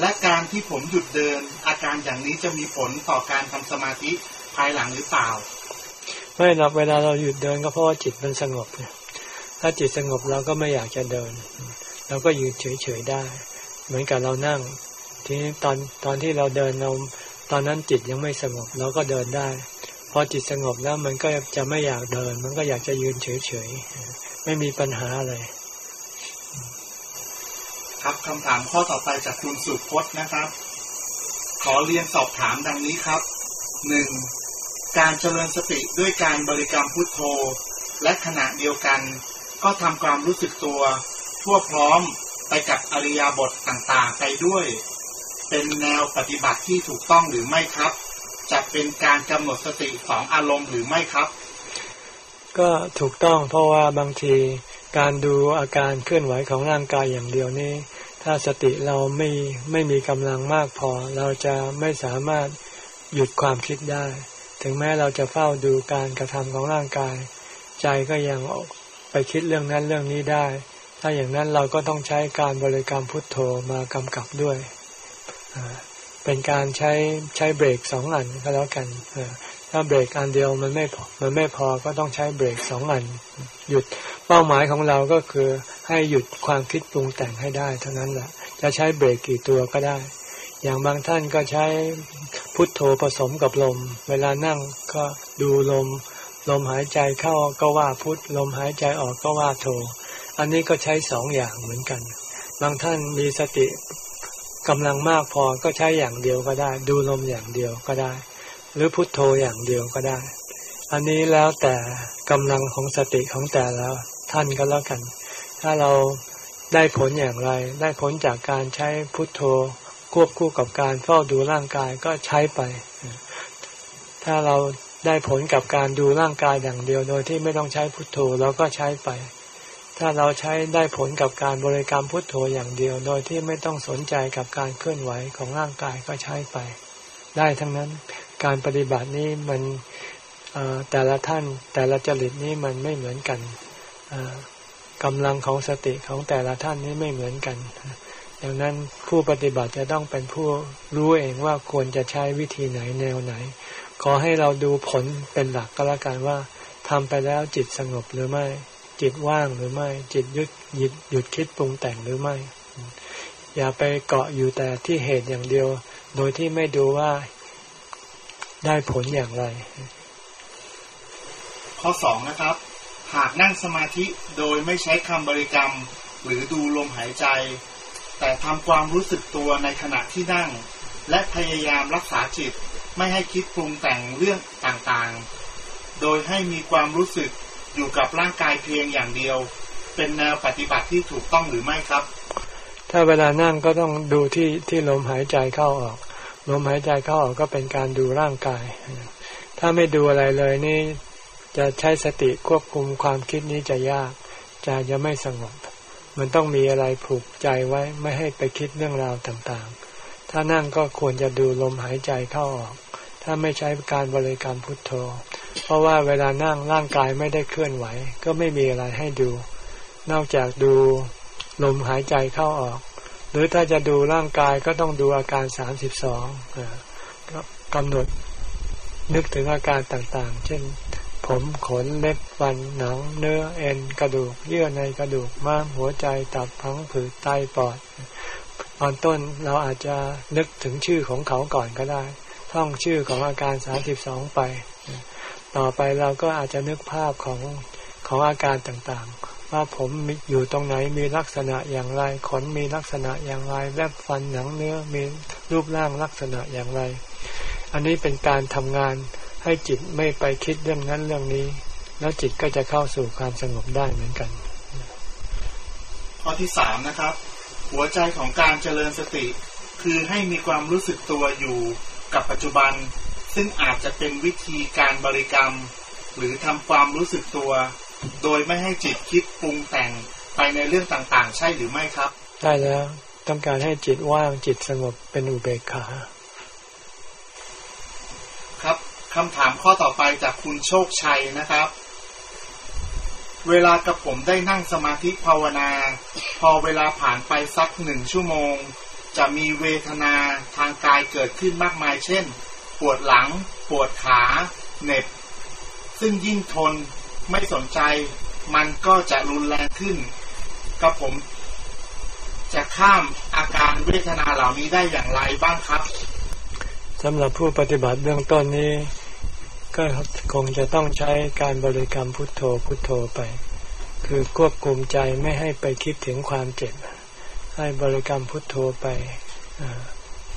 และการที่ผมหยุดเดิน อาการอย่างนี้จะมีผลต่อการทำสมาธิภายหลังหรือเปล่า ไม่หรอกเวลาเราหยุดเดินก็เพราะว่าจิตมันสงบ ถ้าจิตสงบเราก็ไม่อยากจะเดิน เราก็ยืนเฉยๆได้ เหมือนกับเรานั่ง ทีนี้ตอนตอนที่เราเดินเราตอนนั้นจิตยังไม่สงบเราก็เดินได้ พอจิตสงบแล้วมันก็จะไม่อยากเดิน มันก็อยากจะยืนเฉยๆไม่มีปัญหาอะไรครับคำถามข้อต่อไปจากคุณสุพจน์นะครับ ขอเรียนสอบถามดังนี้ครับหนึ่งการเจริญสติด้วยการบริกรรมพุทโธ และขณะเดียวกัน ก็ทำความรู้สึกตัวทั่วพร้อมไปกับอริยบทต่างๆ ไปด้วย เป็นแนวปฏิบัติที่ถูกต้องหรือไม่ครับ จะเป็นการกำหนดสติสองอารมณ์หรือไม่ครับ ก็ถูกต้องเพราะว่าบางทีการดูอาการเคลื่อนไหวของร่างกายอย่างเดียวนี้ ถ้าสติเราไม่ไม่มีกำลังมากพอ เราจะไม่สามารถหยุดความคิดได้ ถึงแม้เราจะเฝ้าดูการกระทำของร่างกาย ใจก็ยัง ไปคิดเรื่องนั้นเรื่องนี้ได้ ถ้าอย่างนั้นเราก็ต้องใช้การบริกรรมพุทโธมากำกับด้วย เป็นการใช้ใช้เบรกสองอันก็แล้วกัน ถ้าเบรกอันเดียวมันไม่มันไม่พอก็ต้องใช้เบรกสองอัน หยุดเป้าหมายของเราก็คือให้หยุดความคิดปรุงแต่งให้ได้ เท่านั้นแหละจะใช้เบรกกี่ตัวก็ได้ อย่างบางท่านก็ใช้พุทโธผสมกับลม เวลานั่งก็ดูลม ลมหายใจเข้าก็ว่าพุทลมหายใจออกก็ว่าโธอันนี้ก็ใช้สองอย่างเหมือนกัน บางท่านมีสติกำลังมากพอก็ใช้อย่างเดียวก็ได้ ดูลมอย่างเดียวก็ได้ หรือพุทโธอย่างเดียวก็ได้ อันนี้แล้วแต่กำลังของสติของแต่ละท่านก็แล้วกัน ถ้าเราได้ผลอย่างไร ได้ผลจากการใช้พุทโธควบคู่กับการเฝ้าดูร่างกายก็ใช้ไป ถ้าเรา ได้ผลกับการดูร่างกายอย่างเดียวโดยที่ไม่ต้องใช้พุทโธเราก็ใช้ไป ถ้าเราใช้ได้ผลกับการบริกรรมพุทโธอย่างเดียว โดยที่ไม่ต้องสนใจกับการเคลื่อนไหวของร่างกายก็ใช้ไป ได้ทั้งนั้นการปฏิบัตินี้มันแต่ละท่านแต่ละจริตนี้มันไม่เหมือนกันกำลังของสติของแต่ละท่านนี้ไม่เหมือนกันดังนั้นผู้ปฏิบัติจะต้องเป็นผู้รู้เองว่าควรจะใช้วิธีไหนแนวไหน ขอให้เราดูผลเป็นหลักก็แล้วกันว่าทำไปแล้วจิตสงบหรือไม่ จิตว่างหรือไม่ จิตหยุดหยุดหยุดคิดปรุงแต่งหรือไม่ อย่าไปเกาะอยู่แต่ที่เหตุอย่างเดียว โดยที่ไม่ดูว่าได้ผลอย่างไร ข้อสองนะครับ หากนั่งสมาธิโดยไม่ใช้คำบริกรรม หรือดูลมหายใจ แต่ทำความรู้สึกตัวในขณะที่นั่ง และพยายามรักษาจิต ไม่ให้คิดปรุงแต่งเรื่องต่างๆ โดยให้มีความรู้สึกอยู่กับร่างกายเพียงอย่างเดียว เป็นแนวปฏิบัติที่ถูกต้องหรือไม่ครับ ถ้าเวลานั่งก็ต้องดูที่ที่ลมหายใจเข้าออก ลมหายใจเข้าออกก็เป็นการดูร่างกาย ถ้าไม่ดูอะไรเลยนี่จะใช้สติควบคุมความคิดนี้จะยากจะจะไม่สงบ มันต้องมีอะไรผูกใจไว้ไม่ให้ไปคิดเรื่องราวต่างๆ ถ้านั่งก็ควรจะดูลมหายใจเข้าออก ถ้าไม่ใช้การบริกรรมพุทโธ เพราะว่าเวลานั่งร่างกายไม่ได้เคลื่อนไหว ก็ไม่มีอะไรให้ดู นอกจากดูลมหายใจเข้าออก หรือถ้าจะดูร่างกายก็ต้องดูอาการสามสิบสองกำหนดนึกถึงอาการต่างๆ เช่น ผมขนเล็บฟันหนัง เนื้อเอ็นกระดูก เยื่อในกระดูกม้ามหัวใจตับพังผืดไตปอด ตอนต้นเราอาจจะนึกถึงชื่อของเขาก่อนก็ได้ ท่องชื่อของอาการสามสิบสองไป ต่อไปเราก็อาจจะนึกภาพของของอาการต่างๆ ว่าผมอยู่ตรงไหนมีลักษณะอย่างไร ขนมีลักษณะอย่างไรแลบฟันหนังเนื้อมีรูปร่างลักษณะอย่างไร อันนี้เป็นการทำงานให้จิตไม่ไปคิดเรื่องนั้นเรื่องนี้ แล้วจิตก็จะเข้าสู่ความสงบได้เหมือนกัน ข้อที่สามนะครับ หัวใจของการเจริญสติ คือให้มีความรู้สึกตัวอยู่กับปัจจุบัน ซึ่งอาจจะเป็นวิธีการบริกรรม หรือทำความรู้สึกตัว โดยไม่ให้จิตคิดปรุงแต่งไปในเรื่องต่างๆ ใช่หรือไม่ครับ ใช่แล้วต้องการให้จิตว่างจิตสงบเป็นอุเบกขา ครับคำถามข้อต่อไปจากคุณโชคชัยนะครับ เวลากับผมได้นั่งสมาธิภาวนา พอเวลาผ่านไปสักหนึ่งชั่วโมง จะมีเวทนาทางกายเกิดขึ้นมากมาย เช่น ปวดหลัง ปวดขาเหน็บ ซึ่งยิ่งทนไม่สนใจ มันก็จะรุนแรงขึ้น กับผม จะข้ามอาการเวทนาเหล่านี้ได้อย่างไรบ้างครับสำหรับผู้ปฏิบัติเบื้องต้นนี้ ก็คงจะต้องใช้การบริกรรมพุทโธพุทโธไป คือควบคุมใจไม่ให้ไปคิดถึงความเจ็บ ให้บริกรรมพุทโธไป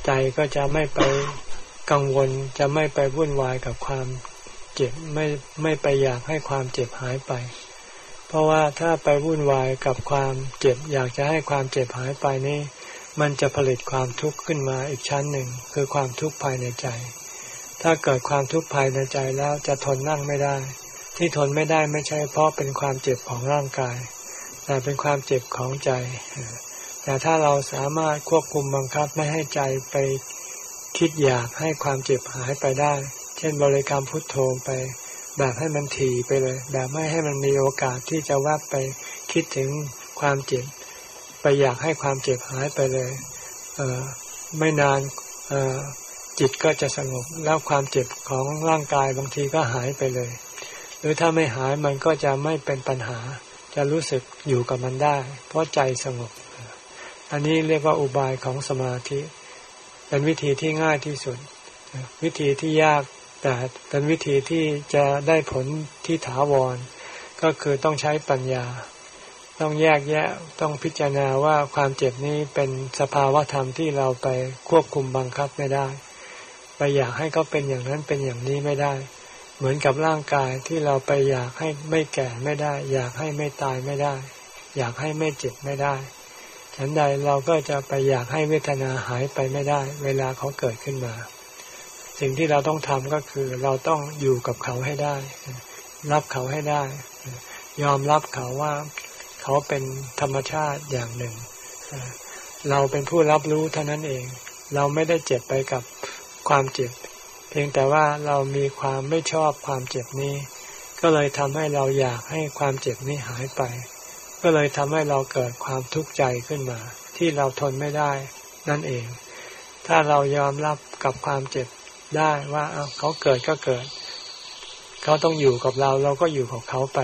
ใจก็จะไม่ไปกังวลจะไม่ไปวุ่นวายกับความเจ็บไม่ไม่ไปอยากให้ความเจ็บหายไป เพราะว่าถ้าไปวุ่นวายกับความเจ็บ อยากจะให้ความเจ็บหายไปนี่มันจะผลิตความทุกข์ขึ้นมาอีกชั้นหนึ่ง คือความทุกข์ภายในใจ ถ้าเกิดความทุกข์ภายในใจแล้วจะทนนั่งไม่ได้ ที่ทนไม่ได้ไม่ใช่เพราะเป็นความเจ็บของร่างกาย แต่เป็นความเจ็บของใจ แต่ถ้าเราสามารถควบคุมบังคับไม่ให้ใจไปคิดอยากให้ความเจ็บหายไปได้ เช่นบริกรรมพุทโธไป แบบให้มันถี่ไปเลย แบบไม่ให้มันมีโอกาสที่จะแวบไปคิดถึงความเจ็บ ไปอยากให้ความเจ็บหายไปเลย เออไม่นาน เออ จิตก็จะสงบแล้วความเจ็บของร่างกายบางทีก็หายไปเลย หรือถ้าไม่หายมันก็จะไม่เป็นปัญหา จะรู้สึกอยู่กับมันได้ เพราะใจสงบ อันนี้เรียกว่าอุบายของสมาธิ เป็นวิธีที่ง่ายที่สุด วิธีที่ยากแต่เป็นวิธีที่จะได้ผลที่ถาวร ก็คือต้องใช้ปัญญา ต้องแยกแยะต้องพิจารณาว่าความเจ็บนี้เป็นสภาวะธรรมที่เราไปควบคุมบังคับไม่ได้ ไปอยากให้เขาเป็นอย่างนั้นเป็นอย่างนี้ไม่ได้ เหมือนกับร่างกายที่เราไปอยากให้ไม่แก่ไม่ได้ อยากให้ไม่ตายไม่ได้ อยากให้ไม่เจ็บไม่ได้ฉันใดเราก็จะไปอยากให้เวทนาหายไปไม่ได้ เวลาเขาเกิดขึ้นมา สิ่งที่เราต้องทำก็คือเราต้องอยู่กับเขาให้ได้ รับเขาให้ได้ ยอมรับเขาว่าเขาเป็นธรรมชาติอย่างหนึ่ง เราเป็นผู้รับรู้เท่านั้นเอง เราไม่ได้เจ็บไปกับ ความเจ็บ เพียงแต่ว่าเรามีความไม่ชอบความเจ็บนี้ ก็เลยทำให้เราอยากให้ความเจ็บนี้หายไป ก็เลยทำให้เราเกิดความทุกข์ใจขึ้นมา ที่เราทนไม่ได้ นั่นเอง ถ้าเรายอมรับกับความเจ็บได้ว่าเขาเกิดก็เกิด เขาต้องอยู่กับเราเราก็อยู่กับเขาไป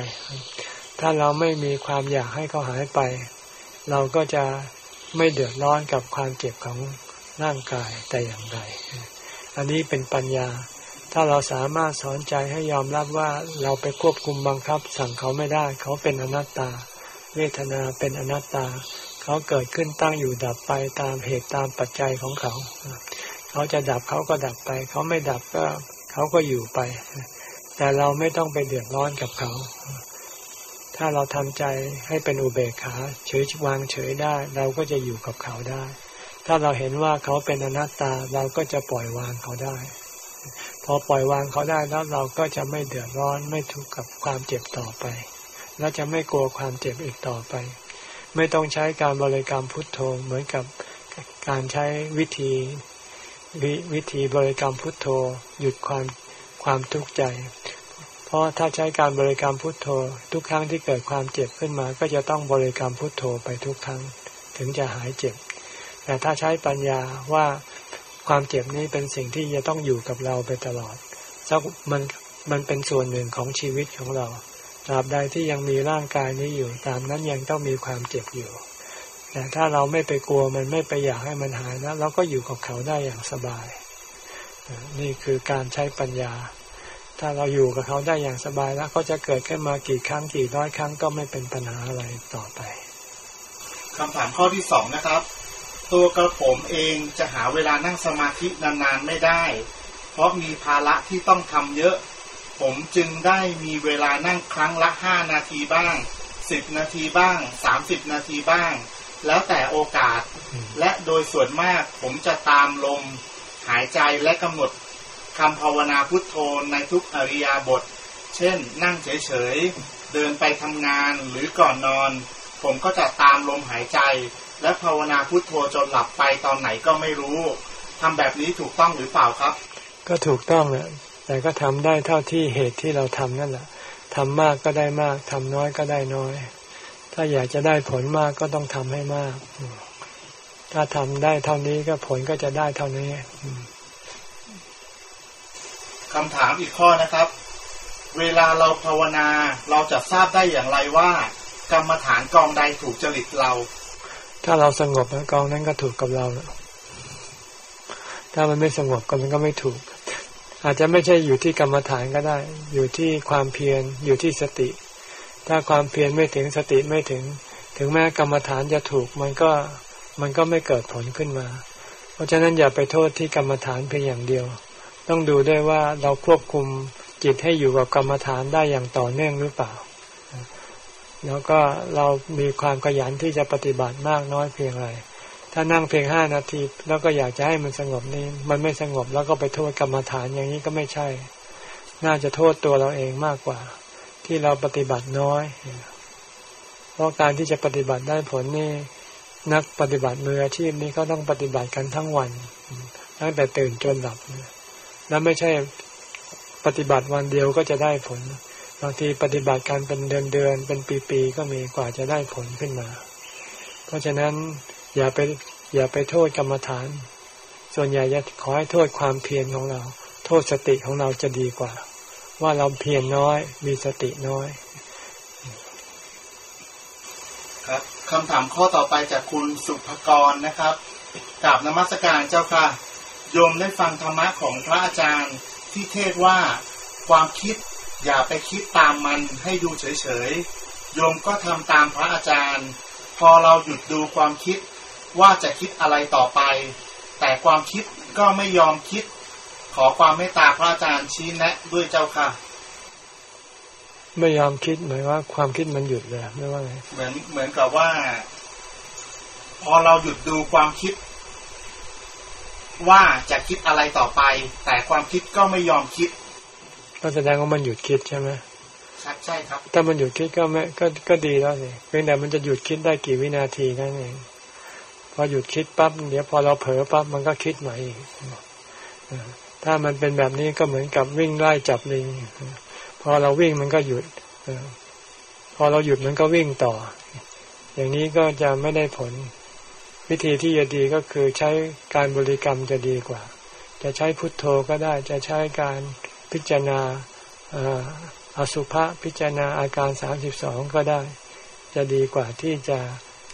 ถ้าเราไม่มีความอยากให้เขาหายไป เราก็จะไม่เดือดร้อนกับความเจ็บของร่างกายแต่อย่างใด อันนี้เป็นปัญญา ถ้าเราสามารถสอนใจให้ยอมรับว่าเราไปควบคุมบังคับ สั่งเขาไม่ได้ เขาเป็นอนัตตา เวทนาเป็นอนัตตา เขาเกิดขึ้นตั้งอยู่ดับไปตามเหตุตามปัจจัยของเขา เขาจะดับเขาก็ดับไป เขาไม่ดับก็เขาก็อยู่ไป แต่เราไม่ต้องไปเดือดร้อนกับเขาถ้าเราทำใจให้เป็นอุเบกขาเฉยวางเฉยได้ เราก็จะอยู่กับเขาได้ ถ้าเราเห็นว่าเขาเป็นอนัตตาเราก็จะปล่อยวางเขาได้ พอปล่อยวางเขาได้แล้วเราก็จะไม่เดือดร้อนไม่ทุกข์กับความเจ็บต่อไป และจะไม่กลัวความเจ็บอีกต่อไป ไม่ต้องใช้การบริกรรมพุทโธเหมือนกับการใช้วิธีววิธีบริกรรมพุทโธ หยุดความความทุกข์ใจ เพราะถ้าใช้การบริกรรมพุทโธ ทุกครั้งที่เกิดความเจ็บขึ้นมา ก็จะต้องบริกรรมพุทโธไปทุกครั้ง ถึงจะหายเจ็บ แต่ถ้าใช้ปัญญาว่าความเจ็บนี้เป็นสิ่งที่จะต้องอยู่กับเราไปตลอดสักมันมันเป็นส่วนหนึ่งของชีวิตของเราตราบใดที่ยังมีร่างกายนี้อยู่ตามนั้นยังต้องมีความเจ็บอยู่แต่ถ้าเราไม่ไปกลัวมันไม่ไปอยากให้มันหายแล้วเราก็อยู่กับเขาได้อย่างสบาย นี่คือการใช้ปัญญา ถ้าเราอยู่กับเขาได้อย่างสบายแล้วเขาจะเกิดขึ้นมากี่ครั้งกี่ร้อยครั้งก็ไม่เป็นปัญหาอะไรต่อไปคำถามข้อที่สองนะครับ ตัวกระผมเองจะหาเวลานั่งสมาธินานๆไม่ได้ เพราะมีภาระที่ต้องทำเยอะ ผมจึงได้มีเวลานั่งครั้งละห้านาทีบ้างสิบนาทีบ้างสามสิบนาทีบ้าง แล้วแต่โอกาส และโดยส่วนมากผมจะตามลม หายใจและกำหนดคำภาวนาพุทโธในทุกอริยาบท เช่น นั่งเฉยๆ เดินไปทำงานหรือก่อนนอน ผมก็จะตามลมหายใจ และภาวนาพุทโธจนหลับไปตอนไหนก็ไม่รู้ทำแบบนี้ถูกต้องหรือเปล่าครับ ก็ถูกต้องแหละแต่ก็ทำได้เท่าที่เหตุที่เราทำนั่นแหละทำมากก็ได้มากทำน้อยก็ได้น้อย ถ้าอยากจะได้ผลมากก็ต้องทำให้มาก ถ้าทำได้เท่านี้ก็ผลก็จะได้เท่านี้คำถามอีกข้อนะครับ เวลาเราภาวนาเราจะทราบได้อย่างไรว่า กรรมฐานกองใดถูกจริตเรา ถ้าเราสงบกองนั้นก็ถูกกับเราถ้ามันไม่สงบก็มันก็ไม่ถูก อาจจะไม่ใช่อยู่ที่กรรมฐานก็ได้ อยู่ที่ความเพียรอยู่ที่สติ ถ้าความเพียรไม่ถึงสติไม่ถึง ถึงแม้กรรมฐานจะถูกมันก็มันก็ไม่เกิดผลขึ้นมา เพราะฉะนั้นอย่าไปโทษที่กรรมฐานเพียงอย่างเดียว ต้องดูด้วยว่าเราควบคุมจิตให้อยู่กับกรรมฐานได้อย่างต่อเนื่องหรือเปล่า แล้วก็เรามีความขยันที่จะปฏิบัติมากน้อยเพียงไรถ้านั่งเพียงห้านาที แล้วก็อยากจะให้มันสงบนี่มันไม่สงบแล้วก็ไปโทษกรรมฐานอย่างนี้ก็ไม่ใช่ น่าจะโทษตัวเราเองมากกว่า ที่เราปฏิบัติน้อย เพราะการที่จะปฏิบัติได้ผลนี่นักปฏิบัติมืออาชีพนี้เขาต้องปฏิบัติกันทั้งวัน ตั้งแต่ตื่นจนหลับ แล้วไม่ใช่ปฏิบัติวันเดียวก็จะได้ผล บางทีปฏิบัติการเป็นเดือนเดือนเป็นปีๆก็มีกว่าจะได้ผลขึ้นมา เพราะฉะนั้นอย่าไปอย่าไปโทษกรรมฐาน ส่วนใหญ่จะขอให้โทษความเพียรของเรา โทษสติของเราจะดีกว่า ว่าเราเพียรน้อยมีสติน้อย ครับคำถามข้อต่อไปจากคุณสุภกรนะครับกราบนมัสการเจ้าค่ะโยมได้ฟังธรรมะของพระอาจารย์ที่เทศว่าความคิด อย่าไปคิดตามมันให้ดูเฉยๆ โยมก็ทำตามพระอาจารย์ พอเราหยุดดูความคิดว่าจะคิดอะไรต่อไป แต่ความคิดก็ไม่ยอมคิด ขอความเมตตาพระอาจารย์ชี้แนะด้วยเจ้าค่ะ ไม่ยอมคิดหมายว่า ความคิดมันหยุดเลยไม่ว่าไงเหมือนเหมือนกับว่า พอเราหยุดดูความคิด ว่าจะคิดอะไรต่อไป แต่ความคิดก็ไม่ยอมคิด ก็แสดงว่ามันหยุดคิดใช่ไหมใช่ครับ ถ้ามันหยุดคิดก็ไม่ก็ก็ดีแล้วสิเพียงแต่มันจะหยุดคิดได้กี่วินาทีนั่นเองพอหยุดคิดปั๊บเดี๋ยวพอเราเผลอปั๊บมันก็คิดใหม่อีกถ้ามันเป็นแบบนี้ก็เหมือนกับวิ่งไล่จับลิงพอเราวิ่งมันก็หยุดพอเราหยุดมันก็วิ่งต่อ อย่างนี้ก็จะไม่ได้ผล วิธีที่จะดีก็คือใช้การบริกรรมจะดีกว่า จะใช้พุทโธก็ได้ จะใช้การ พิจารณาอสุภะพิจารณาอาการสามสิบสองก็ได้ จะดีกว่าที่จะ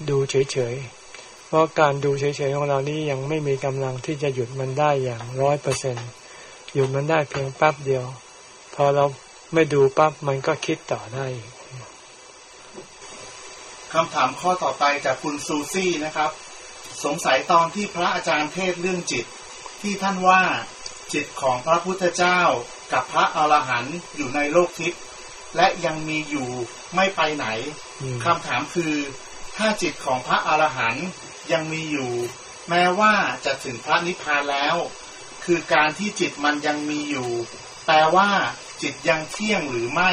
ดูเฉยๆ เพราะการดูเฉยๆของเรานี้ยังไม่มีกำลังที่จะหยุดมันได้อย่างร้อยเปอร์เซ็นหยุดมันได้เพียงแป๊บเดียว พอเราไม่ดูปั๊บมันก็คิดต่อได้คำถามข้อต่อไปจากคุณซูซี่นะครับ สงสัยตอนที่พระอาจารย์เทศเรื่องจิต ที่ท่านว่าจิตของพระพุทธเจ้า กับพระอรหันต์อยู่ในโลกทิพย์และยังมีอยู่ไม่ไปไหนคำถามคือถ้าจิตของพระอรหันต์ยังมีอยู่ แม้ว่าจะถึงพระนิพพานแล้ว คือการที่จิตมันยังมีอยู่ แปลว่าจิตยังเที่ยงหรือไม่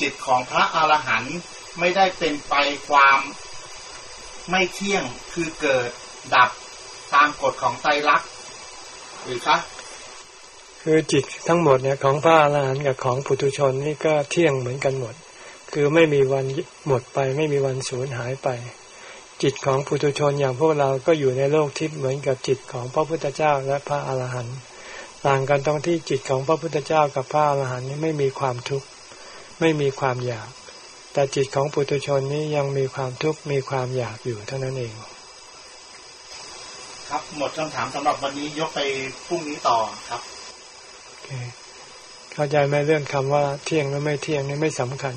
จิตของพระอรหันต์ไม่ได้เป็นไปความ ไม่เที่ยงคือเกิดดับตามกฎของไตรลักษณ์หรือคะ คือจิตทั้งหมดเนี่ยของพระอรหันต์กับของปุถุชนนี่ก็เที่ยงเหมือนกันหมด คือไม่มีวันหมดไป ไม่มีวันสูญหายไป จิตของปุถุชนอย่างพวกเราก็อยู่ในโลกทิพย์เหมือนกับจิตของพระพุทธเจ้าและพระอรหันต์ต่างกันตรงที่จิตของพระพุทธเจ้ากับพระอรหันต์นี้ไม่มีความทุกข์ไม่มีความอยาก แต่จิตของปุถุชนนี้ยังมีความทุกข์มีความอยากอยู่เท่านั้นเอง ครับหมดคำถามสำหรับวันนี้ยกไปพรุ่งนี้ต่อครับ เข้าใจไหมเรื่องคำว่าเที่ยงหรือไม่เที่ยงนี่ไม่สำคัญ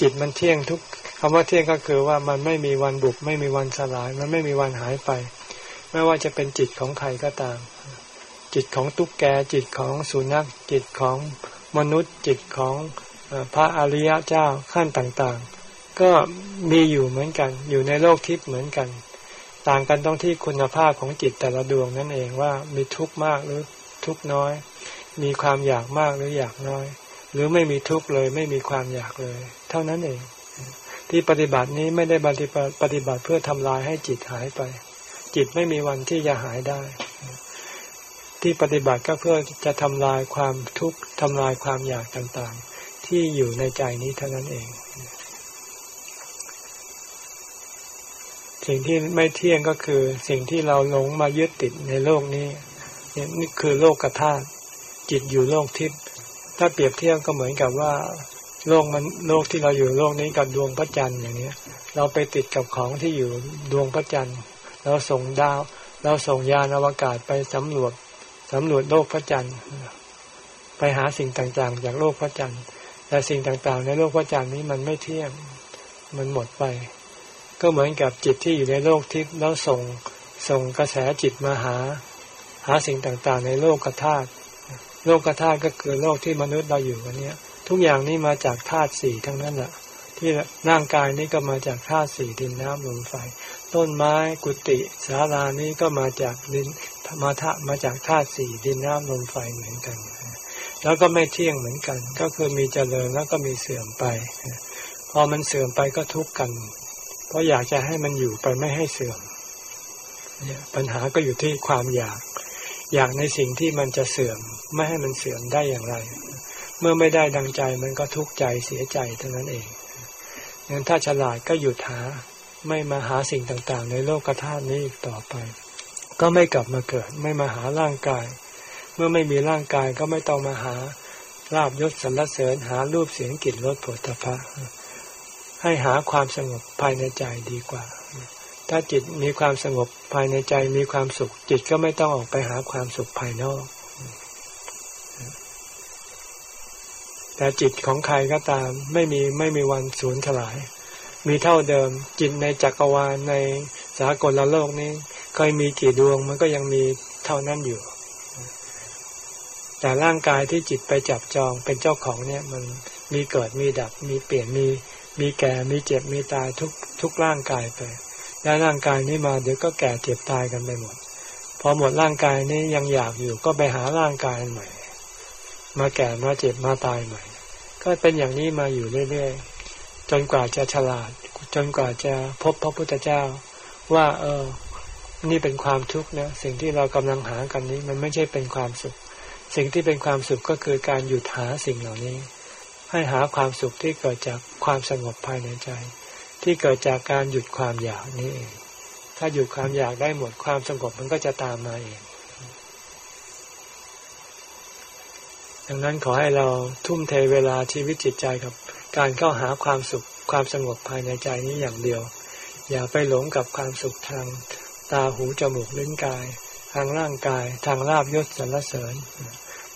จิตมันเที่ยงทุกคำว่าเที่ยงก็คือว่ามันไม่มีวันบุบไม่มีวันสลาย มันไม่มีวันหายไป ไม่ว่าจะเป็นจิตของใครก็ตาม จิตของตุ๊กแกจิตของสุนัขจิตของมนุษย์จิตของพระอริยะเจ้าขั้นต่างๆ ก็มีอยู่เหมือนกัน อยู่ในโลกทิพย์เหมือนกัน ต่างกันตรงที่คุณภาพของจิตแต่ละดวงนั่นเองว่ามีทุกข์มากหรือทุกข์น้อย มีความอยากมากหรืออยากน้อย หรือไม่มีทุกข์เลย ไม่มีความอยากเลย เท่านั้นเอง ที่ปฏิบัตินี้ไม่ได้ปฏิบัติปฏิบัติเพื่อทำลายให้จิตหายไป จิตไม่มีวันที่จะหายได้ ที่ปฏิบัติก็เพื่อจะทำลายความทุกข์ทำลายความอยากต่างๆ ที่อยู่ในใจนี้เท่านั้นเอง สิ่งที่ไม่เที่ยงก็คือสิ่งที่เราหลงมายึดติดในโลกนี้นี่คือโลกกระทา จิตอยู่โลกทิพย์ถ้าเปรียบเทียบก็เหมือนกับว่า โลกมันโลกที่เราอยู่โลกนี้กับดวงพระจันทร์อย่างนี้เราไปติดกับของที่อยู่ดวงพระจันทร์เราส่งดาว เราส่งยานอวกาศไปสำรวจสำรวจโลกพระจันทร์ไปหาสิ่งต่างๆ จากโลกพระจันทร์แต่สิ่งต่างๆ ในโลกพระจันทร์นี้มันไม่เที่ยงมันหมดไป ก็เหมือนกับจิตที่อยู่ในโลกทิพย์แล้วส่งส่งกระแสจิตมาหา หาสิ่งต่างๆ ในโลกกธาตุ โลกธาตุก็คือโลกที่มนุษย์เราอยู่วันนี้ทุกอย่างนี้มาจากธาตุสี่ทั้งนั้นแหละที่ร่างกายนี้ก็มาจากธาตุสี่ดินน้ำลมไฟ ต้นไม้กุฏิศาลานี้ก็มาจากดินมาทะมาจากธาตุสี่ดินน้ำลมไฟเหมือนกัน แล้วก็ไม่เที่ยงเหมือนกัน ก็คือมีเจริญแล้วก็มีเสื่อมไป พอมันเสื่อมไปก็ทุกข์กัน เพราะอยากจะให้มันอยู่ไปไม่ให้เสื่อมเนี่ยปัญหาก็อยู่ที่ความอยาก อยากในสิ่งที่มันจะเสื่อม ไม่ให้มันเสื่อมได้อย่างไร เมื่อไม่ได้ดังใจมันก็ทุกข์ใจเสียใจเท่านั้นเองงั้นถ้าฉลาดก็หยุดหาไม่มาหาสิ่งต่างๆ ในโลกธาตุนี้อีกต่อไป ก็ไม่กลับมาเกิด ไม่มาหาร่างกาย เมื่อไม่มีร่างกายก็ไม่ต้องมาหาลาบยศสรรเสริญหารูปเสียงกลิ่นรสผลิตภัณฑ์ให้หาความสงบภายในใจดีกว่า ถ้าจิตมีความสงบภายในใจมีความสุข จิตก็ไม่ต้องออกไปหาความสุขภายนอก แต่จิตของใครก็ตามไม่มีไม่มีวันสูญถลาย มีเท่าเดิมจิตในจักรวาลในสากลโลกนี้เคยมีกี่ดวงมันก็ยังมีเท่านั้นอยู่ แต่ร่างกายที่จิตไปจับจองเป็นเจ้าของเนี่ย มันมีเกิดมีดับ มีเปลี่ยนมีมีแก่มีเจ็บมีตายทุกทุกร่างกายไปแล้วร่างกายนี้มาเดี๋ยวก็แก่เจ็บตายกันไปหมด พอหมดร่างกายนี้ยังอยากอยู่ก็ไปหาร่างกายใหม่ มาแก่มาเจ็บมาตายใหม่ ก็เป็นอย่างนี้มาอยู่เรื่อยๆจนกว่าจะฉลาด จนกว่าจะพบพระพุทธเจ้า ว่า เออ นี่เป็นความทุกข์นะสิ่งที่เรากำลังหากันนี้ มันไม่ใช่เป็นความสุข สิ่งที่เป็นความสุขก็คือการหยุดหาสิ่งเหล่านี้ ให้หาความสุขที่เกิดจากความสงบภายในใจ ที่เกิดจากการหยุดความอยากนี่เองถ้าหยุดความอยากได้หมดความสงบมันก็จะตามมาเอง ดังนั้นขอให้เราทุ่มเทเวลาชีวิตจิตใจกับ การเข้าหาความสุขความสงบภายในใจนี้อย่างเดียว อย่าไปหลงกับความสุขทางตาหูจมูกลิ้นกาย ทางร่างกายทางลาบยศสรรเสริญ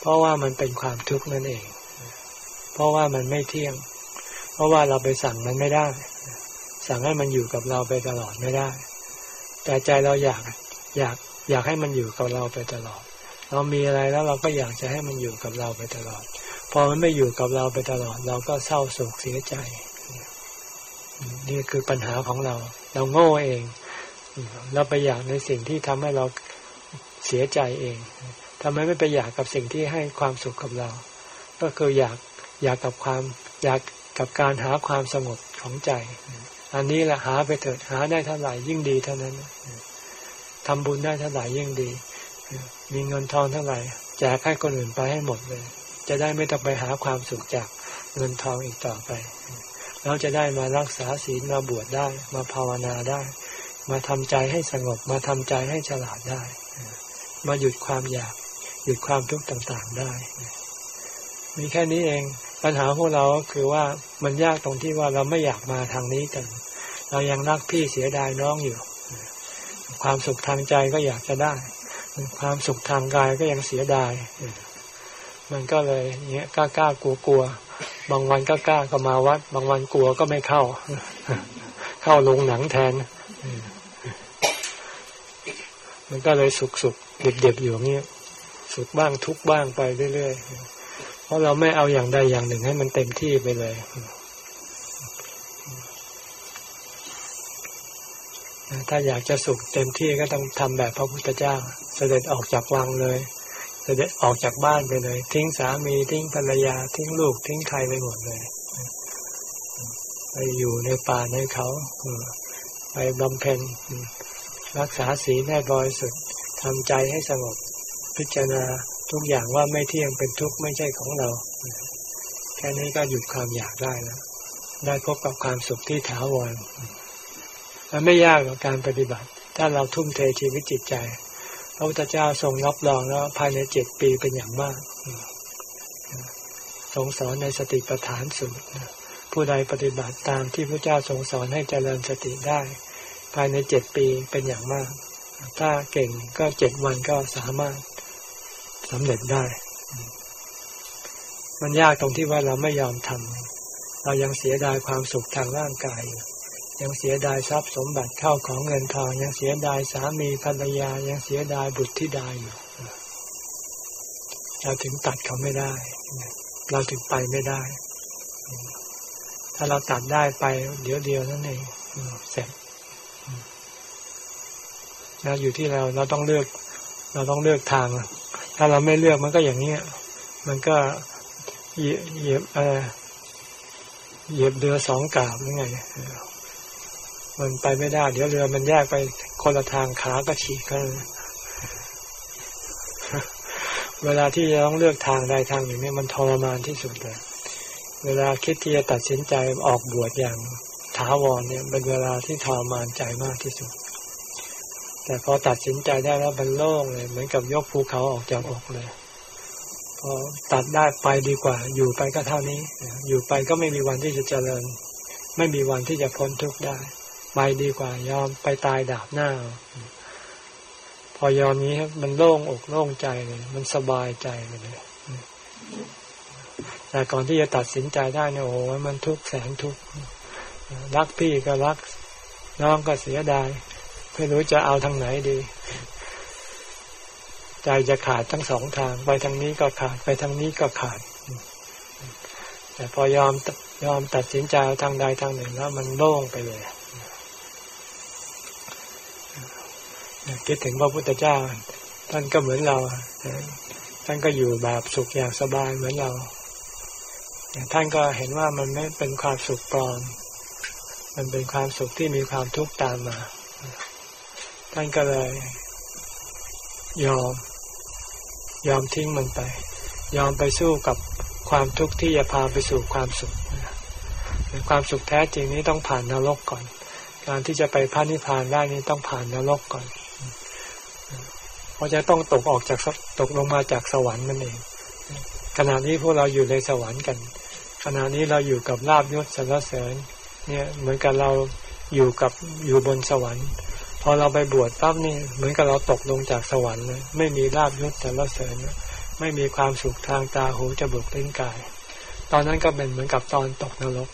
เพราะว่ามันเป็นความทุกข์นั่นเอง เพราะว่ามันไม่เที่ยง เพราะว่าเราไปสั่งมันไม่ได้ สั่งให้มันอยู่กับเราไปตลอดไม่ได้ แต่ใจเราอยากอยากอยากให้มันอยู่กับเราไปตลอด เรามีอะไรแล้วเราก็อยากจะให้มันอยู่กับเราไปตลอด พอมันไม่อยู่กับเราไปตลอด เราก็เศร้าโศกเสียใจ นี่คือปัญหาของเรา เราโง่เอง เราไปอยากในสิ่งที่ทำให้เราเสียใจเองทำไมไม่ไปอยากกับสิ่งที่ให้ความสุขกับเรา ก็คืออยากอยากกับความอยากกับการหาความสงบของใจ อันนี้แหละหาไปเถิดหาได้เท่าไหร่ยิ่งดีเท่านั้นทำบุญได้เท่าไหร่ยิ่งดี มีเงินทองเท่าไหร่แจกให้คนอื่นไปให้หมดเลย จะได้ไม่ต้องไปหาความสุขจากเงินทองอีกต่อไปเราจะได้มารักษาศีลมาบวชได้ มาภาวนาได้ มาทำใจให้สงบ มาทำใจให้ฉลาดได้ มาหยุดความอยาก หยุดความทุกข์ต่างๆได้ มีแค่นี้เองปัญหาพวกเราคือว่ามันยากตรงที่ว่าเราไม่อยากมาทางนี้กัน เรายังรักพี่เสียดายน้องอยู่ ความสุขทางใจก็อยากจะได้ ความสุขทางกายก็ยังเสียดายมันก็เลยเงี้ยกล้ากล้ากลัวกลัวบางวันก็กล้าก็มาวัด บางวันกลัวก็ไม่เข้า เข้าลงหนังแทน มันก็เลยสุกสุกเด็บเด็บอยู่เงี้ยสุขบ้างทุกบ้างไปเรื่อยๆเพราะเราไม่เอาอย่างใดอย่างหนึ่งให้มันเต็มที่ไปเลย ถ้าอยากจะสุขเต็มที่ก็ต้องทำแบบพระพุทธเจ้า เสด็จออกจากวังเลยจะได้ออกจากบ้านไปเลย ทิ้งสามีทิ้งภรรยา ทิ้งลูกทิ้งใครไปหมดเลย ไปอยู่ในป่าในเขาไปบำเพ็ญรักษาศีลให้บริสุทธิ์ทำใจให้สงบ พิจารณาทุกอย่างว่าไม่เที่ยงเป็นทุกข์ไม่ใช่ของเรา แค่นี้ก็หยุดความอยากได้แล้วได้พบกับความสุขที่ถาวร มันไม่ยากกับการปฏิบัติ ถ้าเราทุ่มเทชีวิตจิตใจ พระพุทธเจ้าทรงรับรองแล้วภายในเจ็ดปีเป็นอย่างมากทรงสอนในสติปัฏฐานสูตรผู้ใดปฏิบัติตามที่พระเจ้าทรงสอนให้เจริญสติได้ ภายในเจ็ดปีเป็นอย่างมาก ถ้าเก่งก็เจ็ดวันก็สามารถสำเร็จได้ มันยากตรงที่ว่าเราไม่ยอมทำเรายังเสียดายความสุขทางร่างกายอยู่ ยังเสียดายทรัพย์สมบัติเข้าของเงินทองยังเสียดายสามีภรรยายังเสียดายบุตรที่ได้อยู่เราถึงตัดเขาไม่ได้ เราถึงไปไม่ได้ ถ้าเราตัดได้ไป เดี๋ยวเดียวนั่นเองเสร็จเราอยู่ที่เราเราต้องเลือก เราต้องเลือกทาง ถ้าเราไม่เลือกมันก็อย่างนี้มันก็เหยียบเออเหยียบเรือสองกาบหรือไง มันไปไม่ได้ เดี๋ยวเรือมันแยกไปคนละทางขาก็ฉีกกันเวลาที่จะต้องเลือกทางใดทางหนึ่งเนี่ยมันทรมานที่สุดเลย เวลาคิดที่จะตัดสินใจออกบวชอย่างถาวรเนี่ยเป็นเวลาที่ทรมานใจมากที่สุด แต่พอตัดสินใจได้แล้วมันโล่งเลยเหมือนกับยกภูเขาออกจากอกเลยพอตัดได้ไปดีกว่า อยู่ไปก็เท่านี้ อยู่ไปก็ไม่มีวันที่จะเจริญ ไม่มีวันที่จะพ้นทุกข์ได้ ไปดีกว่ายอมไปตายดาบหน้า พอยอมนี้มันโล่งอกโล่งใจเลย มันสบายใจไปเลยแต่ก่อนที่จะตัดสินใจได้เนี่ยโอ้โหมันทุกข์แสนทุกข์รักพี่ก็รัก น้องก็เสียดายไม่รู้จะเอาทางไหนดี ใจจะขาดทั้งสองทาง ไปทางนี้ก็ขาดไปทางนี้ก็ขาด แต่พอยอมยอมตัดสินใจทางใดทางหนึ่งแล้วมันโล่งไปเลย คิดถึงพระพุทธเจ้า ท่านก็เหมือนเรา ท่านก็อยู่แบบสุขอย่างสบายเหมือนเราท่านก็เห็นว่ามันไม่เป็นความสุขปลอม มันเป็นความสุขที่มีความทุกข์ตามมา ท่านก็เลย ยอม ยอมทิ้งมันไป ยอมไปสู้กับความทุกข์ที่จะพาไปสู่ความสุขความสุขแท้จริงนี้ต้องผ่านนรกก่อน การที่จะไปพระนิพพานได้นี้ต้องผ่านนรกก่อน ราะจะต้องตกออกจากตกลงมาจากสวรรค์นั่นเอง ขณะนี้พวกเราอยู่ในสวรรค์กัน ขณะนี้เราอยู่กับลาบยศสรรเสริญ เนี่ยเหมือนกับเราอยู่กับอยู่บนสวรรค์ พอเราไปบวชปั๊บนี่เหมือนกับเราตกลงจากสวรรค์เลยไม่มีลาบยศสรรเสริญ ไม่มีความสุขทางตาหูจมูกลิ้นกาย ตอนนั้นก็เป็นเหมือนกับตอนตกนรก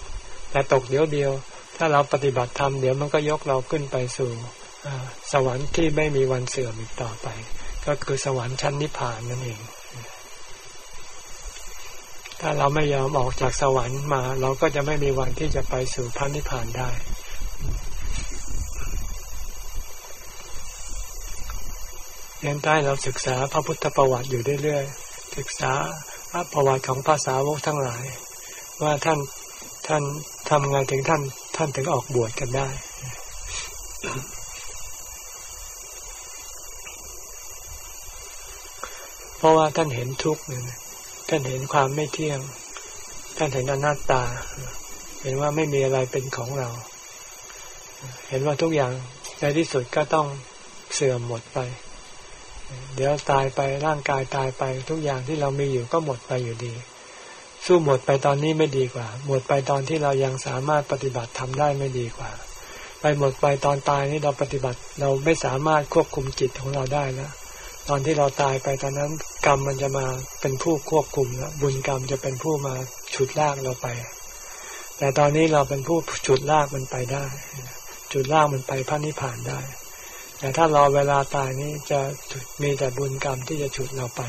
แต่ตกเดียวเดียว ถ้าเราปฏิบัติธรรมเดี๋ยวมันก็ยกเราขึ้นไปสู่สวรรค์ที่ไม่มีวันเสื่อมอีกต่อไป ก็คือสวรรค์ชั้นนิพพานนั่นเอง ถ้าเราไม่ยอมออกจากสวรรค์มา เราก็จะไม่มีวันที่จะไปสู่พระนิพพานได้งั้นได้เราศึกษาพระพุทธประวัติอยู่เรื่อยๆ ศึกษาประวัติของภาษาวกทั้งหลาย ว่าท่านท่านทำไงถึงท่าน ท่านถึงออกบวชกันได้ เพ ราะว่าท่านเห็นทุกข์ท่านเห็นความไม่เที่ยง ท่านเห็นอนัตตา เห็นว่าไม่มีอะไรเป็นของเรา เห็นว่าทุกอย่างในที่สุดก็ต้องเสื่อมหมดไป เดี๋ยวตายไปร่างกายตายไป ทุกอย่างที่เรามีอยู่ก็หมดไปอยู่ดี สู้หมดไปตอนนี้ไม่ดีกว่า หมดไปตอนที่เรายังสามารถปฏิบัติทำได้ไม่ดีกว่า ไปหมดไปตอนตายนี่เราปฏิบัติ เราไม่สามารถควบคุมจิตของเราได้แล้ว ตอนที่เราตายไปตอนนั้น กรรมมันจะมาเป็นผู้ควบคุมแล้วบุญกรรมจะเป็นผู้มาฉุดลากเราไป แต่ตอนนี้เราเป็นผู้ฉุดลากมันไปได้จุดลากมันไปพระนิพพานได้ แต่ถ้ารอเวลาตายนี้จะมีแต่บุญกรรมที่จะฉุดเราไป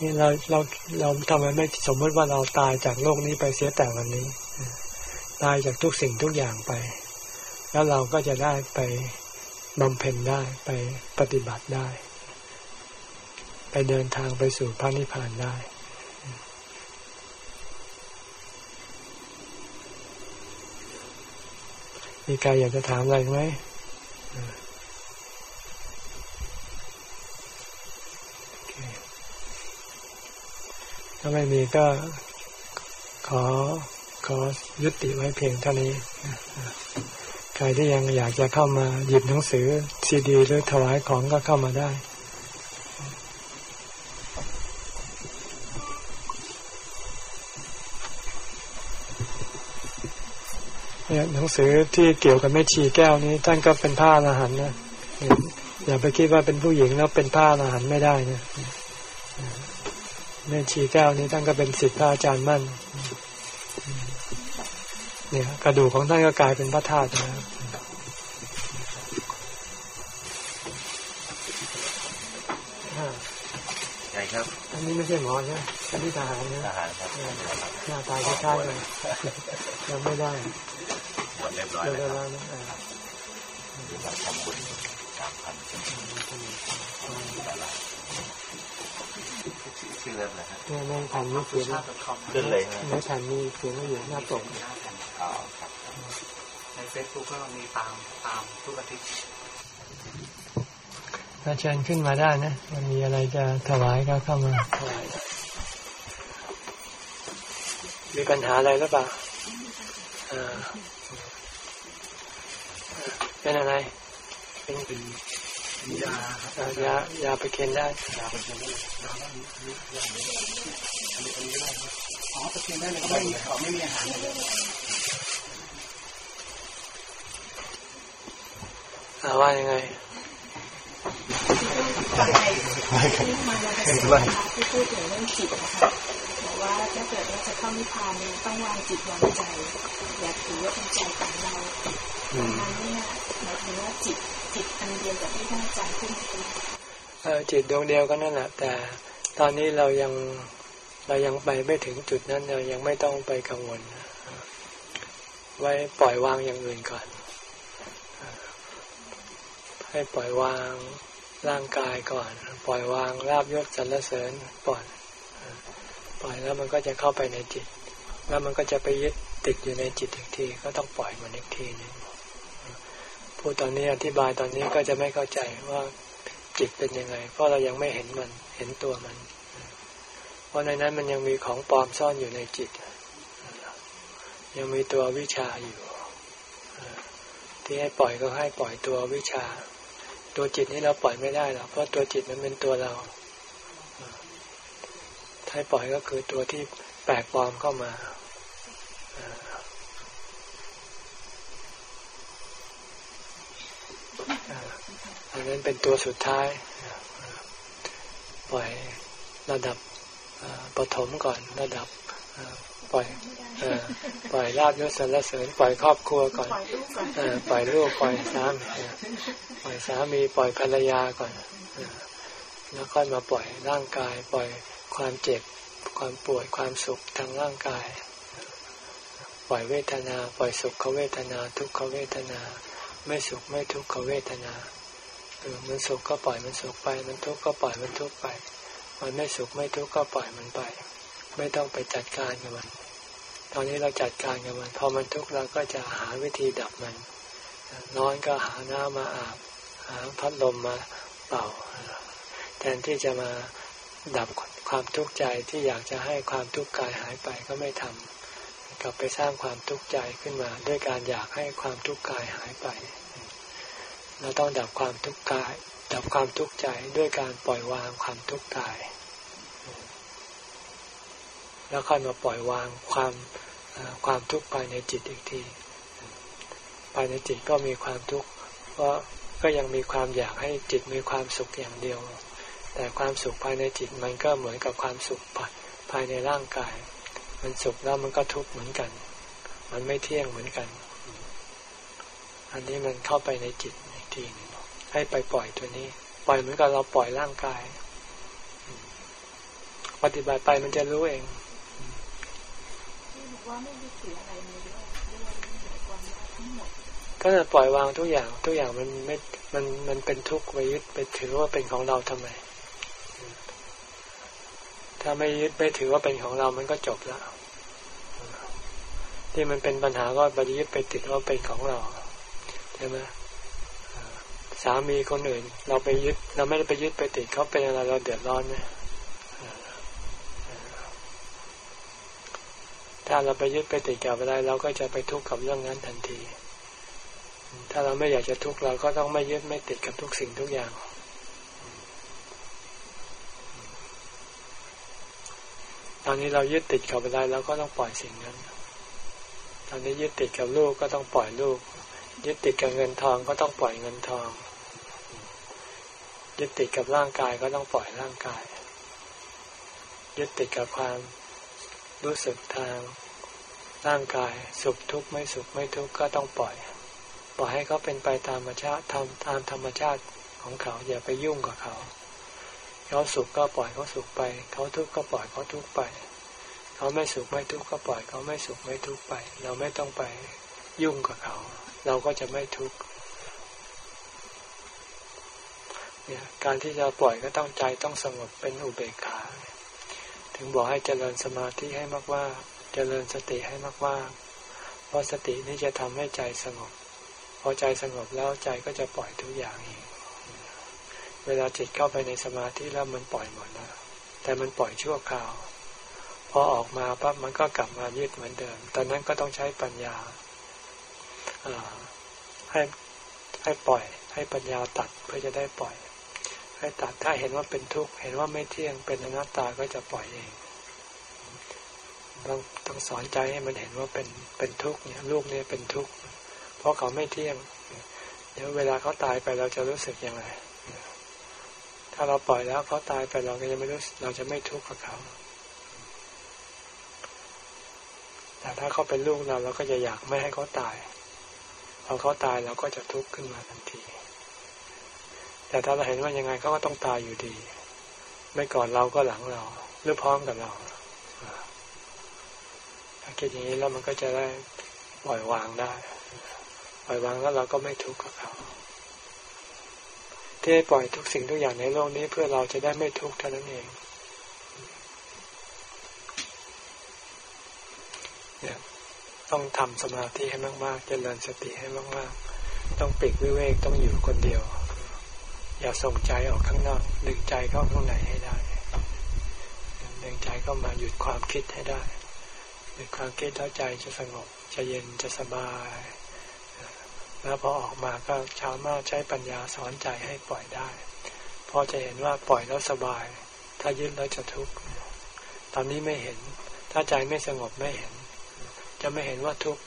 นี่เราเราเราทำไมไม่สมมติว่าเราตายจากโลกนี้ไปเสียแต่วันนี้ ตายจากทุกสิ่งทุกอย่างไป แล้วเราก็จะได้ไป บำเพ็ญได้ไปปฏิบัติได้ ไปเดินทางไปสู่พระนิพพานได้ มีใครอยากจะถามอะไรไหมถ้าไม่มีก็ขอขอยุติไว้เพียงเท่านี้ ใครที่ยังอยากจะเข้ามาหยิบหนังสือซีดี หรือถวายของก็เข้ามาได้เนี่ยหนังสือที่เกี่ยวกับแม่ชีแก้วนี้ ท่านก็เป็นผ้าอรหันต์นะอย่าไปคิดว่าเป็นผู้หญิงแล้วเป็นผ้าอรหันต์ไม่ได้นะแม่ชีแก้วนี้ท่านก็เป็นศิษย์พระอาจารย์มั่น เนี่ย กระดูกของท่านก็กลายเป็นพระธาตุนะใช่ครับ อันนี้ไม่ใช่หมอใช่ไหมอันนี้ทหารนะทหารครับหน้าตาคล้ายๆกันยังไม่ได้หมดเรียบร้อยแล้วนะทำบุญสามพันชื่อเล่มอะไรฮะเนี่ยในแผ่นนี้เขียนขึ้นเลยในแผ่นนี้เขียนว่าอยู่หน้าปก อ๋อครับ ในเฟซบุ๊กก็มีตามตามทุกอาทิตย์ถ้าเชิญขึ้นมาได้นะมันมีอะไรจะถวายก็เข้ามาถวายมีปัญหาอะไรหรือเปล่าเป็นอะไร เป็นเป็นยายายาไปเคนได้ยาไปเคนได้อ๋อไปเคนได้เลยก็ไม่มีเขาไม่มีอาหารเลย ว่ายังไงที่มาเราจะที่พูดถึงเรื่องจิตนะคะบอกว่าถ้าเกิดว่าจะเข้านิพพานเนี่ยต้องวางจิตวางใจอย่าถือว่าเป็นใจของเราดังนั้นเนี่ยหมายถึงว่าจิตจิตอันเดียวกับที่ท่านอาจารย์พูดเออจิตดวงเดียวก็นั่นแหละแต่ตอนนี้เรายังเรายังไปไม่ถึงจุดนั้นเรายังไม่ต้องไปกังวลไว้ปล่อยวางอย่างอื่นก่อน ให้ปล่อยวางร่างกายก่อน ปล่อยวางราบยศสรรเสริญปล่อยปล่อยแล้วมันก็จะเข้าไปในจิต แล้วมันก็จะไปยึดติดอยู่ในจิตอีกที ก็ต้องปล่อยมันอีกทีนึงพูดตอนนี้อธิบายตอนนี้ก็จะไม่เข้าใจว่าจิตเป็นยังไง เพราะเรายังไม่เห็นมันเห็นตัวมัน เพราะในนั้นมันยังมีของปลอมซ่อนอยู่ในจิต ยังมีตัววิชาอยู่ ที่ให้ปล่อยก็ให้ปล่อยตัววิชา ตัวจิตนี้เราปล่อยไม่ได้หรอกเพราะตัวจิตมันเป็นตัวเราถ้าปล่อยก็คือตัวที่แปลกปลอมเข้ามาอันนั้นเป็นตัวสุดท้าย ปล่อยระดับปฐมก่อนระดับ ปล่อยปล่อยลาบยศสรรเสริญปล่อยครอบครัวก่อนปล่อยลูกปล่อยสามีปล่อยสามีปล่อยภรรยาก่อนแล้วค่อยมาปล่อยร่างกาย ปล่อยความเจ็บ ความปวดความสุขทางร่างกาย ปล่อยเวทนา ปล่อยสุขเวทนา ทุกขเวทนา ไม่สุขไม่ทุกขเวทนามันสุขก็ปล่อยมันสุขไป มันทุกข์ก็ปล่อยมันทุกข์ไป มันไม่สุขไม่ทุกข์ก็ปล่อยมันไป ไม่ต้องไปจัดการกับมัน ตอนนี้เราจัดการกับมัน พอมันทุกข์เราก็จะหาวิธีดับมันนอนก็หาหน้ำมาอาบ หาพัดลมมาเป่า แทนที่จะมาดับความทุกข์ใจที่อยากจะให้ความทุกข์กายหายไปก็ไม่ทำกลับไปสร้างความทุกข์ใจขึ้นมา ด้วยการอยากให้ความทุกข์กายหายไป เราต้องดับความทุกข์กาย ดับความทุกข์ใจด้วยการปล่อยวางความทุกข์กาย แล้วค่อยมาปล่อยวางความความทุกข์ภายในจิตอีกที ภายในจิตก็มีความทุกข์เพราะก็ยังมีความอยากให้จิตมีความสุขอย่างเดียว แต่ความสุขภายในจิตมันก็เหมือนกับความสุขภายในร่างกาย มันสุขแล้วมันก็ทุกข์เหมือนกัน มันไม่เที่ยงเหมือนกัน อันนี้มันเข้าไปในจิตอีกทีนึงให้ไปปล่อยตัวนี้ ปล่อยเหมือนกับเราปล่อยร่างกาย ปฏิบัติไปมันจะรู้เอง ก็จะปล่อยวางทุกอย่างทุกอย่างมันไม่มันมันเป็นทุกข์ไปยึดไปถือว่าเป็นของเราทำไม ถ้าไม่ยึดไม่ถือว่าเป็นของเรามันก็จบแล้ว ที่มันเป็นปัญหาก็ไปยึดไปติดว่าเป็นของเราใช่ไหมสามีคนอื่น เราไปยึด เราไม่ได้ไปยึดไปติดเขาเป็นอะไรเราเดือดร้อนไห ถ้าเราไปยึดไปติดกับอะไร เราก็จะไปทุกข์กับเรื่องนั้นทันที ถ้าเราไม่อยากจะทุกข์เราก็ต้องไม่ยึดไม่ติดกับทุกสิ่งทุกอย่าง ตอนนี้เรายึดติดกับอะไรเราก็ต้องปล่อยสิ่งนั้น ตอนนี้ยึดติดกับลูกก็ต้องปล่อยลูก ยึดติดกับเงินทองก็ต้องปล่อยเงินทอง ยึดติดกับร่างกายก็ต้องปล่อยร่างกาย ยึดติดกับความ รู้สึกทางร่างกายสุขทุกข์ไม่สุขไม่ทุกข์ก็ต้องปล่อย ปล่อยให้เขาเป็นไปตามธรรมชาติทำตามธรรมชาติของเขา อย่าไปยุ่งกับเขา เขาสุขก็ปล่อยเขาสุขไป เขาทุกข์ก็ปล่อยเขาทุกข์ไป เขาไม่สุขไม่ทุกข์ก็ปล่อยเขาไม่สุขไม่ทุกข์ไป เราไม่ต้องไปยุ่งกับเขา เราก็จะไม่ทุกข์เนี่ยการที่จะปล่อยก็ต้องใจต้องสงบเป็นอุเบกขา ถึงบอกให้เจริญสมาธิให้มากว่าเจริญสติให้มากว่าเพราะสตินี่จะทำให้ใจสงบ พอใจสงบแล้วใจก็จะปล่อยทุกอย่างเอง เวลาจิตเข้าไปในสมาธิแล้วมันปล่อยหมดแล้วแต่มันปล่อยชั่วคราว พอออกมาปั๊บมันก็กลับมายึดเหมือนเดิม ตอนนั้นก็ต้องใช้ปัญญาให้ให้ปล่อย ให้ปัญญาตัดเพื่อจะได้ปล่อย ให้ตัดถ้าเห็นว่าเป็นทุกข์เห็นว่าไม่เที่ยงเป็นอนัตตาก็จะปล่อยเองต้องต้องสอนใจให้มันเห็นว่าเป็นเป็นทุกข์เนี่ยลูกเนี่ยเป็นทุกข์เพราะเขาไม่เที่ยง เดี๋ยวเวลาเขาตายไปเราจะรู้สึกยังไงถ้าเราปล่อยแล้วเขาตายไปเราก็จะไม่รู้เราจะไม่ทุกข์กับเขาแต่ถ้าเขาเป็นลูกเราเราก็จะอยากไม่ให้เขาตายพอเขาตายเราก็จะทุกข์ขึ้นมาทันที แต่ถ้าเราเห็นว่ายังไงเขาก็ต้องตายอยู่ดี ไม่ก่อนเราก็หลังเรา หรือพร้อมกับเราถ้าคิดอย่างนี้แล้วมันก็จะได้ปล่อยวางได้ ปล่อยวางแล้วเราก็ไม่ทุกข์กับเขาที่ให้ปล่อยทุกสิ่งทุกอย่างในโลกนี้เพื่อเราจะได้ไม่ทุกข์เท่านั้นเองเนี่ยต้องทำสมาธิให้มากๆเจริญสติให้มากๆ ต้องปิดวิเวกต้องอยู่คนเดียว อย่าส่งใจออกข้างนอก ดึงใจเข้าข้างในให้ได้ ดึงใจเข้ามาหยุดความคิดให้ได้หยุดความคิดแล้วใจจะสงบ จะเย็นจะสบาย แล้วพอออกมาก็สามารถใช้ปัญญาสอนใจให้ปล่อยได้พอจะเห็นว่าปล่อยแล้วสบาย ถ้ายึดแล้วจะทุกข์ ตอนนี้ไม่เห็น ถ้าใจไม่สงบไม่เห็น จะไม่เห็นว่าทุกข์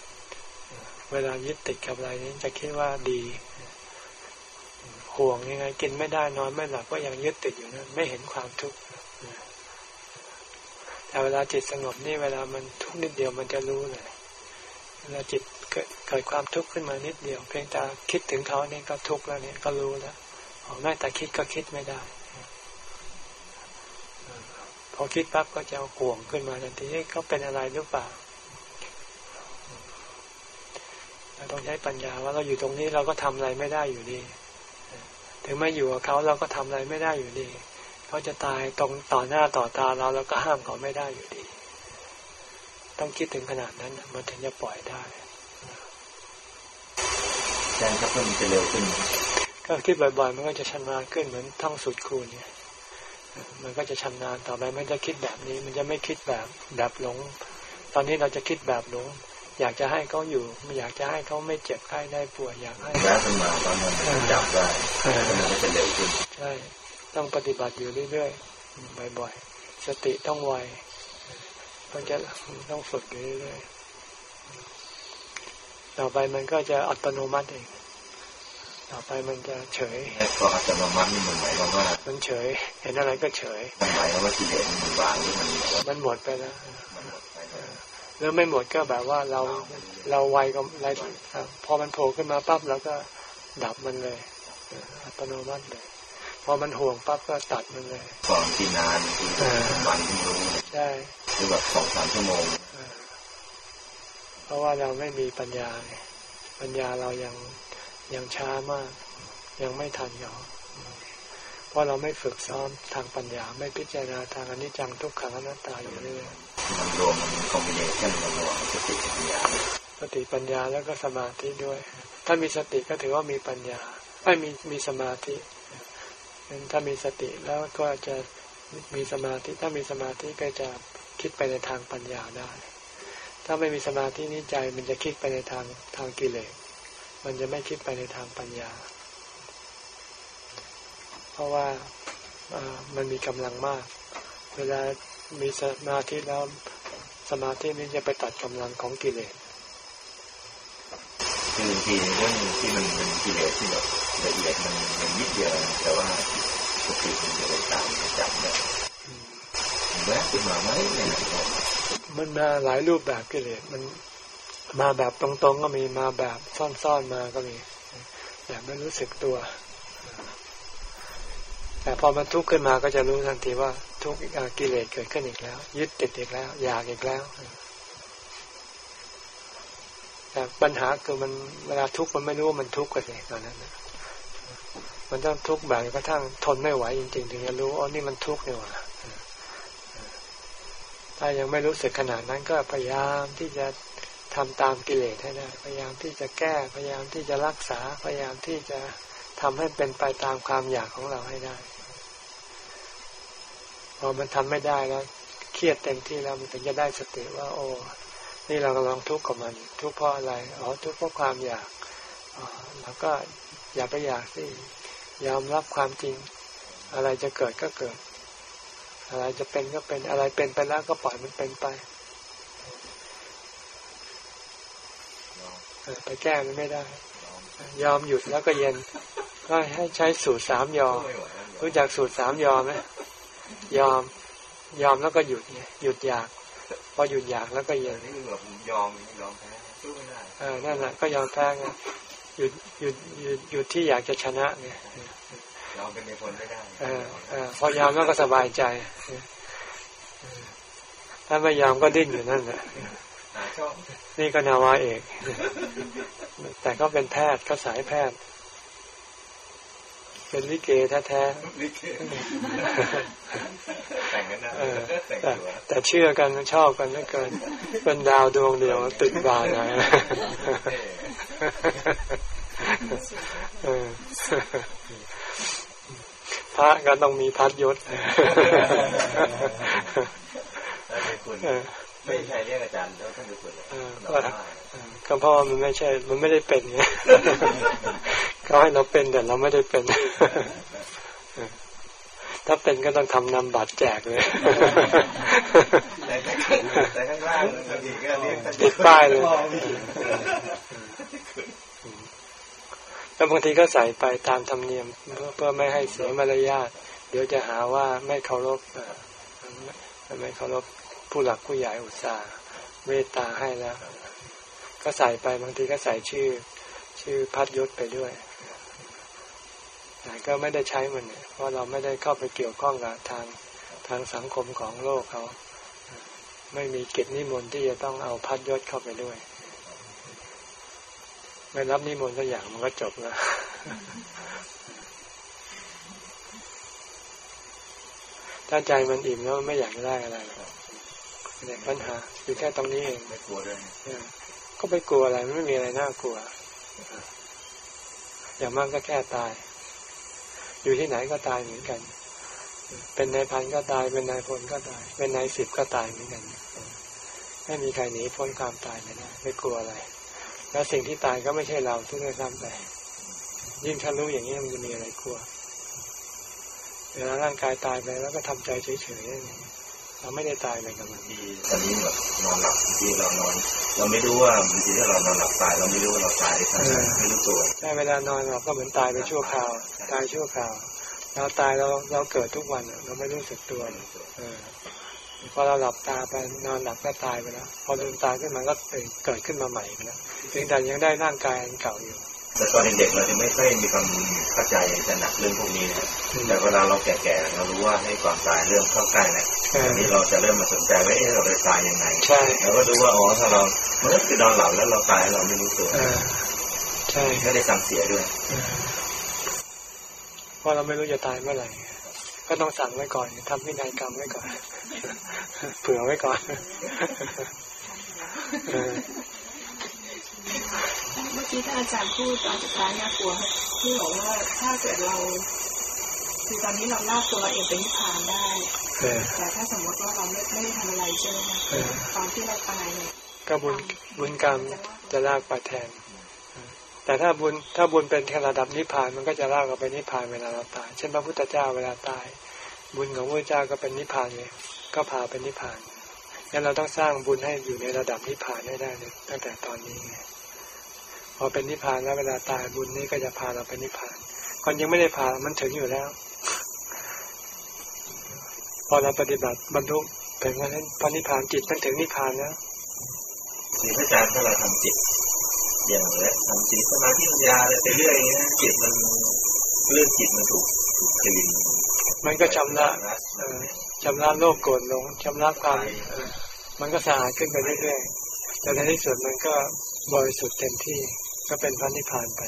เวลายึดติดกับอะไรนี้จะคิดว่าดี ห่วงยังไง กินไม่ได้นอนไม่หลับก็ยังยึดติดอยู่นั้นไม่เห็นความทุกข์แต่เวลาจิตสงบนี่เวลามันทุกข์นิดเดียวมันจะรู้เลยเวลาจิตเกิดเกิดความทุกข์ขึ้นมานิดเดียว เพียงแต่คิดถึงเขานี่ก็ทุกข์แล้วเนี่ยก็รู้แล้วแม้แต่คิดก็คิดไม่ได้พอคิดปั๊บก็จะห่วงขึ้นมาทันทีเขาเป็นอะไรหรือเปล่าเราต้องใช้ปัญญาว่าเราอยู่ตรงนี้เราก็ทำอะไรไม่ได้อยู่ดี ถึงไม่อยู่กับเขาเราก็ทำอะไรไม่ได้อยู่ดี เขาจะตายตรงต่อหน้าต่อตาเราแล้วก็ห้ามเขาไม่ได้อยู่ดี ต้องคิดถึงขนาดนั้นมันถึงจะปล่อยได้อาจารย์ครับเพื่อมันจะเร็วขึ้น ก็คิดบ่อยๆ มันก็จะชำนาญขึ้นเหมือนท่องสุดคูณเนี่ย มันก็จะชำนาญต่อไปมันจะคิดแบบนี้ มันจะไม่คิดแบบแบบหลง ตอนนี้เราจะคิดแบบหลง อยากจะให้เขาอยู่ไม่อยากจะให้เขาไม่เจ็บไข้ได้ป่วยอยากให้แล้วขึ้นมาตอนนั้นจับได้มันก็จะเร็วขึ้นใช่ต้องปฏิบัติอยู่เรื่อยๆบ่อยๆสติต้องไวต้องจะต้องฝึกอยู่เรื่อยๆต่อไปมันก็จะอัตโนมัติเองต่อไปมันจะเฉยก็อัตโนมัตินี่มันหมายความว่ามันเฉย เห็นอะไรก็เฉยมันหมายความว่ากิเลสมันวางหรือมันมันหมดไปแล้ว แล้วไม่หมดก็แบบว่าเราเราไวก็ไรพอมันโผล่ขึ้นมาปั๊บเราก็ดับมันเลยอัตโนมัติเลยพอมันห่วงปั๊บก็ตัดมันเลยก่อนที่นานคือวันที่รู้ใช่หรือแบบสองสามชั่วโมงเพราะว่าเราไม่มีปัญญาปัญญาเรายังยังช้ามาก ยังไม่ทันเขา เพราะเราไม่ฝึกซ้อมทางปัญญาไม่พิจารณาทางอนิจจังทุกขังอนัตตาอยู่เรื่อยมันรวมมันคอมบิเนชันมันรวมสติปัญญาสติปัญญาแล้วก็สมาธิด้วย ถ้ามีสติก็ถือว่ามีปัญญา ไม่มีมีสมาธิถ้ามีสติแล้วก็จะมีสมาธิถ้ามีสมาธิก็จะคิดไปในทางปัญญาได้ ถ้าไม่มีสมาธินี้ใจมันจะคิดไปในทางทางกิเลสมันจะไม่คิดไปในทางปัญญา เพราะว่ามันมีกำลังมาก เวลามีสมาธิแล้วสมาธินี้จะไปตัดกำลังของกิเลสคือทีเรื่องที่มันเป็นกิเลสที่แบบละเอียดมันมันนิดเดียวแต่ว่าสติมันจะไปตามจับเนี่ยแวะขึ้นมาไหมเนี่ยมันมาหลายรูปแบบกิเลสมันมาแบบตรงๆก็มีมาแบบซ่อนๆมาก็มีแบบไม่รู้สึกตัว แต่พอมันทุกข์ขึ้นมาก็จะรู้ทันทีว่าทุกข์กิเลสเกิดขึ้นอีกแล้ว ยึดติดอีกแล้ว อยากอีกแล้ว แต่ปัญหาคือมันเวลาทุกข์มันไม่รู้ว่ามันทุกข์กันเองตอนนั้นมันต้องทุกข์แบบกระทั่งทนไม่ไหวจริงๆ ถึงจะรู้อ๋อนี่มันทุกข์เนี่ยว่ะถ้ายังไม่รู้สึกขนาดนั้นก็พยายามที่จะทำตามกิเลสให้ได้ พยายามที่จะแก้ พยายามที่จะรักษา พยายามที่จะ ทำให้เป็นไปตามความอยากของเราให้ได้ พอมันทำไม่ได้แล้ว เครียดเต็มที่แล้วมันถึงจะได้สติว่า โอ้นี่เรากำลังทุกข์กับมัน ทุกข์เพราะอะไรอ๋อทุกข์เพราะความอยากอ๋อแล้วก็อย่าไปอยากสิยอมรับความจริง อะไรจะเกิดก็เกิด อะไรจะเป็นก็เป็นอะไรเป็นไปแล้วก็ปล่อยมันเป็นไปไปแก้มันไม่ได้ ยอมหยุดแล้วก็เย็น ก็ให้ใช้สูตรสามยอมรู้จักสูตรสามยอมไหมยอม ยอมแล้วก็หยุดไงหยุดอยาก พอหยุดอยากแล้วก็เย็นยอมยอมแพ้สู้ไม่ได้เออนั่นแหละก็ยอมแพ้ไงหยุดหยุดหยุดหยุดที่อยากจะชนะไงยอมเป็นในผลไม่ได้เออเออพอยอมแล้วก็สบายใจถ้าไม่ยอมก็ดิ้นอยู่นั่นแหละนี่ก็นาวาเอก แต่ก็เป็นแพทย์ก็สายแพทย์ เป็นลิเกแท้แต่แต่เชื่อกันชอบกันเหลือเกินเป็นดาวดวงเดียวติดบานนะพระก็ต้องมีพัดยศไม่ใช่เรียกอาจารย์แล้วท่านดูคนเลยก็เพราะมันไม่ใช่ มันไม่ได้เป็นไง เขาให้เราเป็นแต่เราไม่ได้เป็น ถ้าเป็นก็ต้องทำนำบัตรแจกเลยแต่ข้างล่างติดป้ายเลยแล้วบางทีก็ใส่ไปตามธรรมเนียม เพื่อไม่ให้เสียมารยาทเดี๋ยวจะหาว่าไม่เคารพไม่เคารพผู้หลักผู้ใหญ่อุตส่าห์เมตตาให้แล้ว ก็ใส่ไปบางทีก็ใส่ชื่อ ชื่อพัดยศไปด้วย แต่ก็ไม่ได้ใช้มันเพราะเราไม่ได้เข้าไปเกี่ยวข้องกับทางทางสังคมของโลกเขา ไม่มีเกียรนิมนต์ที่จะต้องเอาพัดยศเข้าไปด้วย ไม่รับนิมนต์สักอย่างมันก็จบแล้วถ้าใจมันอิ่มแล้วไม่อยากได้อะไรเนี่ยปัญหาอยู่แค่ตรงนี้เองไม่กลัวด้วยก็ไปกลัวอะไรไม่มีอะไรน่ากลัว อย่างมากก็แค่ตาย อยู่ที่ไหนก็ตายเหมือนกัน เป็นนายพันก็ตาย เป็นนายพลก็ตาย เป็นนายสิบก็ตายเหมือนกัน ไม่มีใครหนีพ้นความตายไปได้ไม่กลัวอะไร แล้วสิ่งที่ตายก็ไม่ใช่เราทุกข์ซ้ำไปยิ่งถ้ารู้อย่างนี้มันจะมีอะไรกลัวเวลาร่างกายตายไปแล้วก็ทำใจเฉยๆ เราไม่ได้ตายไปกับมันดีตอนนี้แบบนอนหลับบางทีเรานอน เราไม่รู้ว่าบางทีถ้าเรานอนหลับตาย เราไม่รู้ว่าเราตายได้ไม่รู้ตัวใช่เวลานอนเราก็เหมือนตายไปชั่วคราว ตายชั่วคราวเราตายเราเราเกิดทุกวันเราไม่รู้สึกตัวเออพอเราหลับตาไปนอนหลับก็ตายไปแล้วพอลืมตาขึ้นมาก็เกิดขึ้นมาใหม่ไปแล้วถึงแต่ยังได้ร่างกายอันเก่าอยู่ แต่ตอนเด็กเราจะไม่ค่อยมีความเข้าใจจะหนักเรื่องพวกนี้นะแต่เวลาเราแก่ๆเรารู้ว่าให้ความตายเริ่มเข้าใกล้นะอันนี้เราจะเริ่มมาสนใจว่าเอ๊ะเราจะตายยังไงเราก็ดูว่าอ๋อถ้าเราเมื่อคือนอนหลับแล้วเราตายเราไม่รู้ตัวใช่ไม่ได้สั่งเสียด้วยเพราะเราไม่รู้จะตายเมื่อไหร่ก็ต้องสั่งไว้ก่อนทำพินัยกรรมไว้ก่อนเผื่อไว้ก่อน เมื่อกี้ท่านอาจารย์พูดตอนสุดท้ายน่ากลัวที่บอกว่าถ้าเกิดเรา คือตอนนี้เราลากตัวเราเองเป็นนิพพานได้ แต่ถ้าสมมติว่าเราไม่ไม่ได้ทำอะไรใช่ไหมคะตอนที่เราตายเนี่ยก็บุญบุญกรรมจะลากไปแทน แต่ถ้าบุญถ้าบุญเป็นแค่ระดับนิพพานมันก็จะลากเราไปนิพพานเวลาเราตาย เช่นพระพุทธเจ้าเวลาตาย บุญของพระเจ้าก็เป็นนิพพานเลยก็พาเป็นนิพพานงั้นเราต้องสร้างบุญให้อยู่ในระดับนิพพานให้ได้เลยตั้งแต่ตอนนี้ไง พอเป็นนิพพานแล้วเวลาตายบุญนี้ก็จะพาเราไปนิพพานคนยังไม่ได้พามันถึงอยู่แล้ว พอเราปฏิบัติบรรลุเป็นว่านั้นพอนิพพานจิตมันถึงนิพพานแล้วที่พระอาจารย์ถ้าเราทำจิต อย่างเงี้ยทำจิตสมาธิปัญญาอะไรไปเรื่อยเงี้ยจิตมันเรื่องจิตมันถูกถูกคลีนมันก็ชำระชำระโลกโกรธลงชำระความมันก็สะอาดขึ้นไปเรื่อยๆแต่ในที่สุดมันก็บริสุทธิ์เต็มที่ ก็เป็นพระนิพพานไป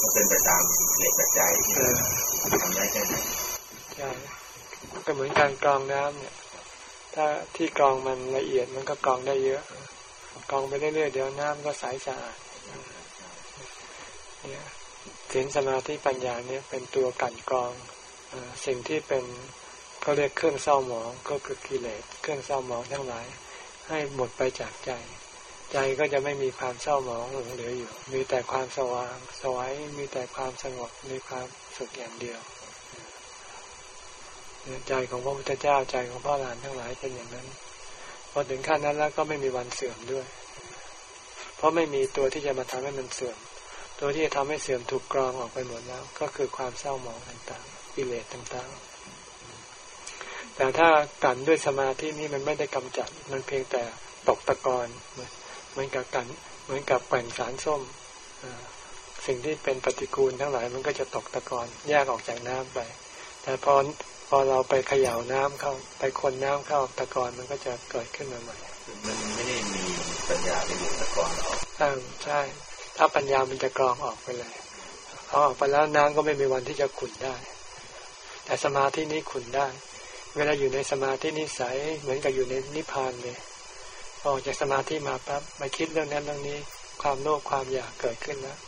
ก็เป็นไปตามเหตุปัจจัยที่ทำได้แค่ไหนใช่ก็เหมือนการกรองน้ำเนี่ย ถ้าที่กรองมันละเอียดมันก็กรองได้เยอะ กรองไปเรื่อยๆเดี๋ยวน้ำก็ใสสะอาดเนี่ยศีลสมาธิปัญญาเนี่ยเป็นตัวกันกรองสิ่งที่เป็นเขาเรียกเครื่องเศร้าหมองก็คือกิเลสเครื่องเศร้าหมองทั้งหลาย ให้หมดไปจากใจ ใจก็จะไม่มีความเศร้าหมองหลงเหลืออยู่ มีแต่ความสว่างสวัยมีแต่ความสงบมีความสุขอย่างเดียว ใจของพระพุทธเจ้าใจของพ่อหลานทั้งหลายเป็นอย่างนั้นพอถึงขั้นนั้นแล้วก็ไม่มีวันเสื่อมด้วย เพราะไม่มีตัวที่จะมาทำให้มันเสื่อม ตัวที่จะทำให้เสื่อมถูกกรองออกไปหมดแล้ว ก็คือความเศร้าหมองต่างๆกิเลสต่างๆ แต่ถ้ากันด้วยสมาธินี้มันไม่ได้กำจัด มันเพียงแต่ตกตะกอน มือนกับกัน เหมือนกับแก่งสารส้มสิ่งที่เป็นปฏิกูลทั้งหลายมันก็จะตกตะกอนแยกออกจากน้ำไป แต่พอพอเราไปเขย่าน้ำเข้า ไปคนน้ำเข้าตะกอนมันก็จะเกิดขึ้นมาใหม่ มันไม่ได้มีปัญญาไปดูตะกอนออกใช่ ถ้าปัญญามันจะกรองออกไปเลยเอาออกไปแล้วน้ำก็ไม่มีวันที่จะขุนได้ แต่สมาธินี้ขุนได้ เวลาอยู่ในสมาธินิสัยเหมือนกับอยู่ในนิพพานเลย ออกจากสมาธิมาปั๊บมาคิดเรื่องนั้นเรื่องนี้ ความโลภความอยากเกิดขึ้นแล้ว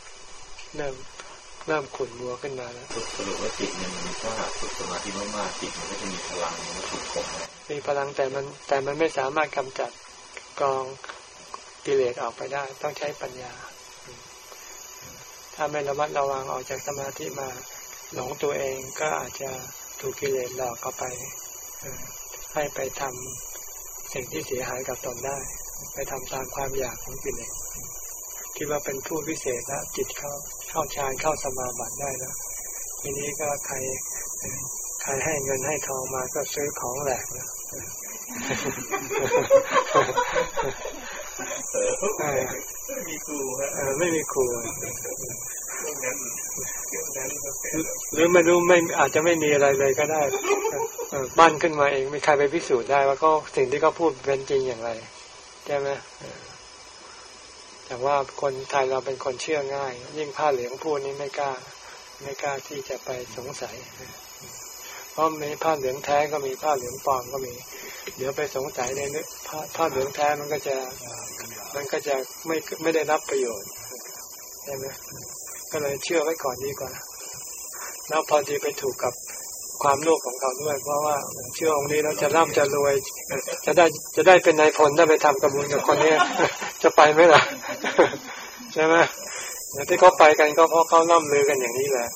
เริ่มเริ่มขุ่นมัวขึ้นมาแล้วสรุปว่าจิตมันถ้าหากฝึกสมาธิมากๆจิตมันก็จะมีพลังมันถูกข่มมีพลังแต่มันแต่มันไม่สามารถกำจัดกองกิเลสออกไปได้ ต้องใช้ปัญญา ถ้าไม่ระมัดระวังออกจากสมาธิมาหลงตัวเองก็อาจจะถูกกิเลสหลอกเข้าไปให้ไปทำ สิ่งที่เสียหายกับตนได้ ไปทำตามความอยากของกิเลสคิดว่าเป็นผู้พิเศษแล้วจิตเข้าเข้าฌานเข้าสมาบัติได้แล้วทีนี้ก็ใครใครให้เงินให้ทองมาก็ซื้อของแหลกแล้วไม่มีครูฮะไม่มีครู หรือไม่รู้ไม่อาจจะไม่มีอะไรเลยก็ได้บ้านขึ้นมาเองไม่ใครไปพิสูจน์ได้ว่าเขาสิ่งที่เขาพูดเป็นจริงอย่างไรใช่ไหมแต่ว่าคนไทยเราเป็นคนเชื่อง่าย ยิ่งผ้าเหลืองพูดนี้ไม่กล้า ไม่กล้าที่จะไปสงสัย เพราะมีผ้าเหลืองแท้ก็มีผ้าเหลืองปลอมก็มี เดี๋ยวไปสงสัยในผ้าผ้าเหลืองแท้มันก็จะ มันก็จะไม่ไม่ได้รับประโยชน์ใช่ไหม ก็เลยเชื่อไว้ก่อนดีกว่า แล้วพอดีไปถูกกับความโลภของเขาด้วย เพราะว่าเชื่อองค์นี้เราจะร่ำจะรวย จะได้จะได้เป็นนายพลถ้าไปทำกระบุญกับคนนี้จะไปไหมล่ะ ใช่ไหมที่เขาไปกันก็เพราะเขาล่ำลือกันอย่างนี้แหละ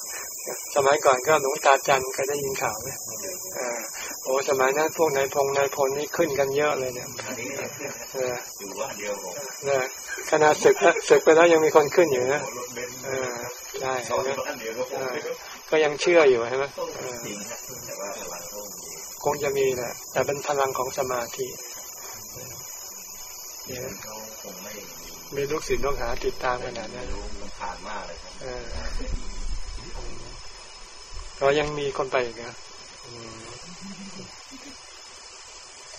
สมัยก่อนก็หลวงตาจันก็ได้ยินข่าวไหมอ่าโอ้สมัยนั้นพวกนายพงนายพลนี่ขึ้นกันเยอะเลยเนี่ยเอออยู่ว่าเดียวผมนะขนาดศึกศึกไปแล้วยังมีคนขึ้นอยู่นะเออใช่ก็ยังเชื่ออยู่ใช่ไหมคงจะมีแหละแต่เป็นพลังของสมาธิเนี่ยมีลูกศิษย์ลูกหาติดตามขนาดนั้นมันผ่านมากเลยครับ ก็ยังมีคนไปอีกนะ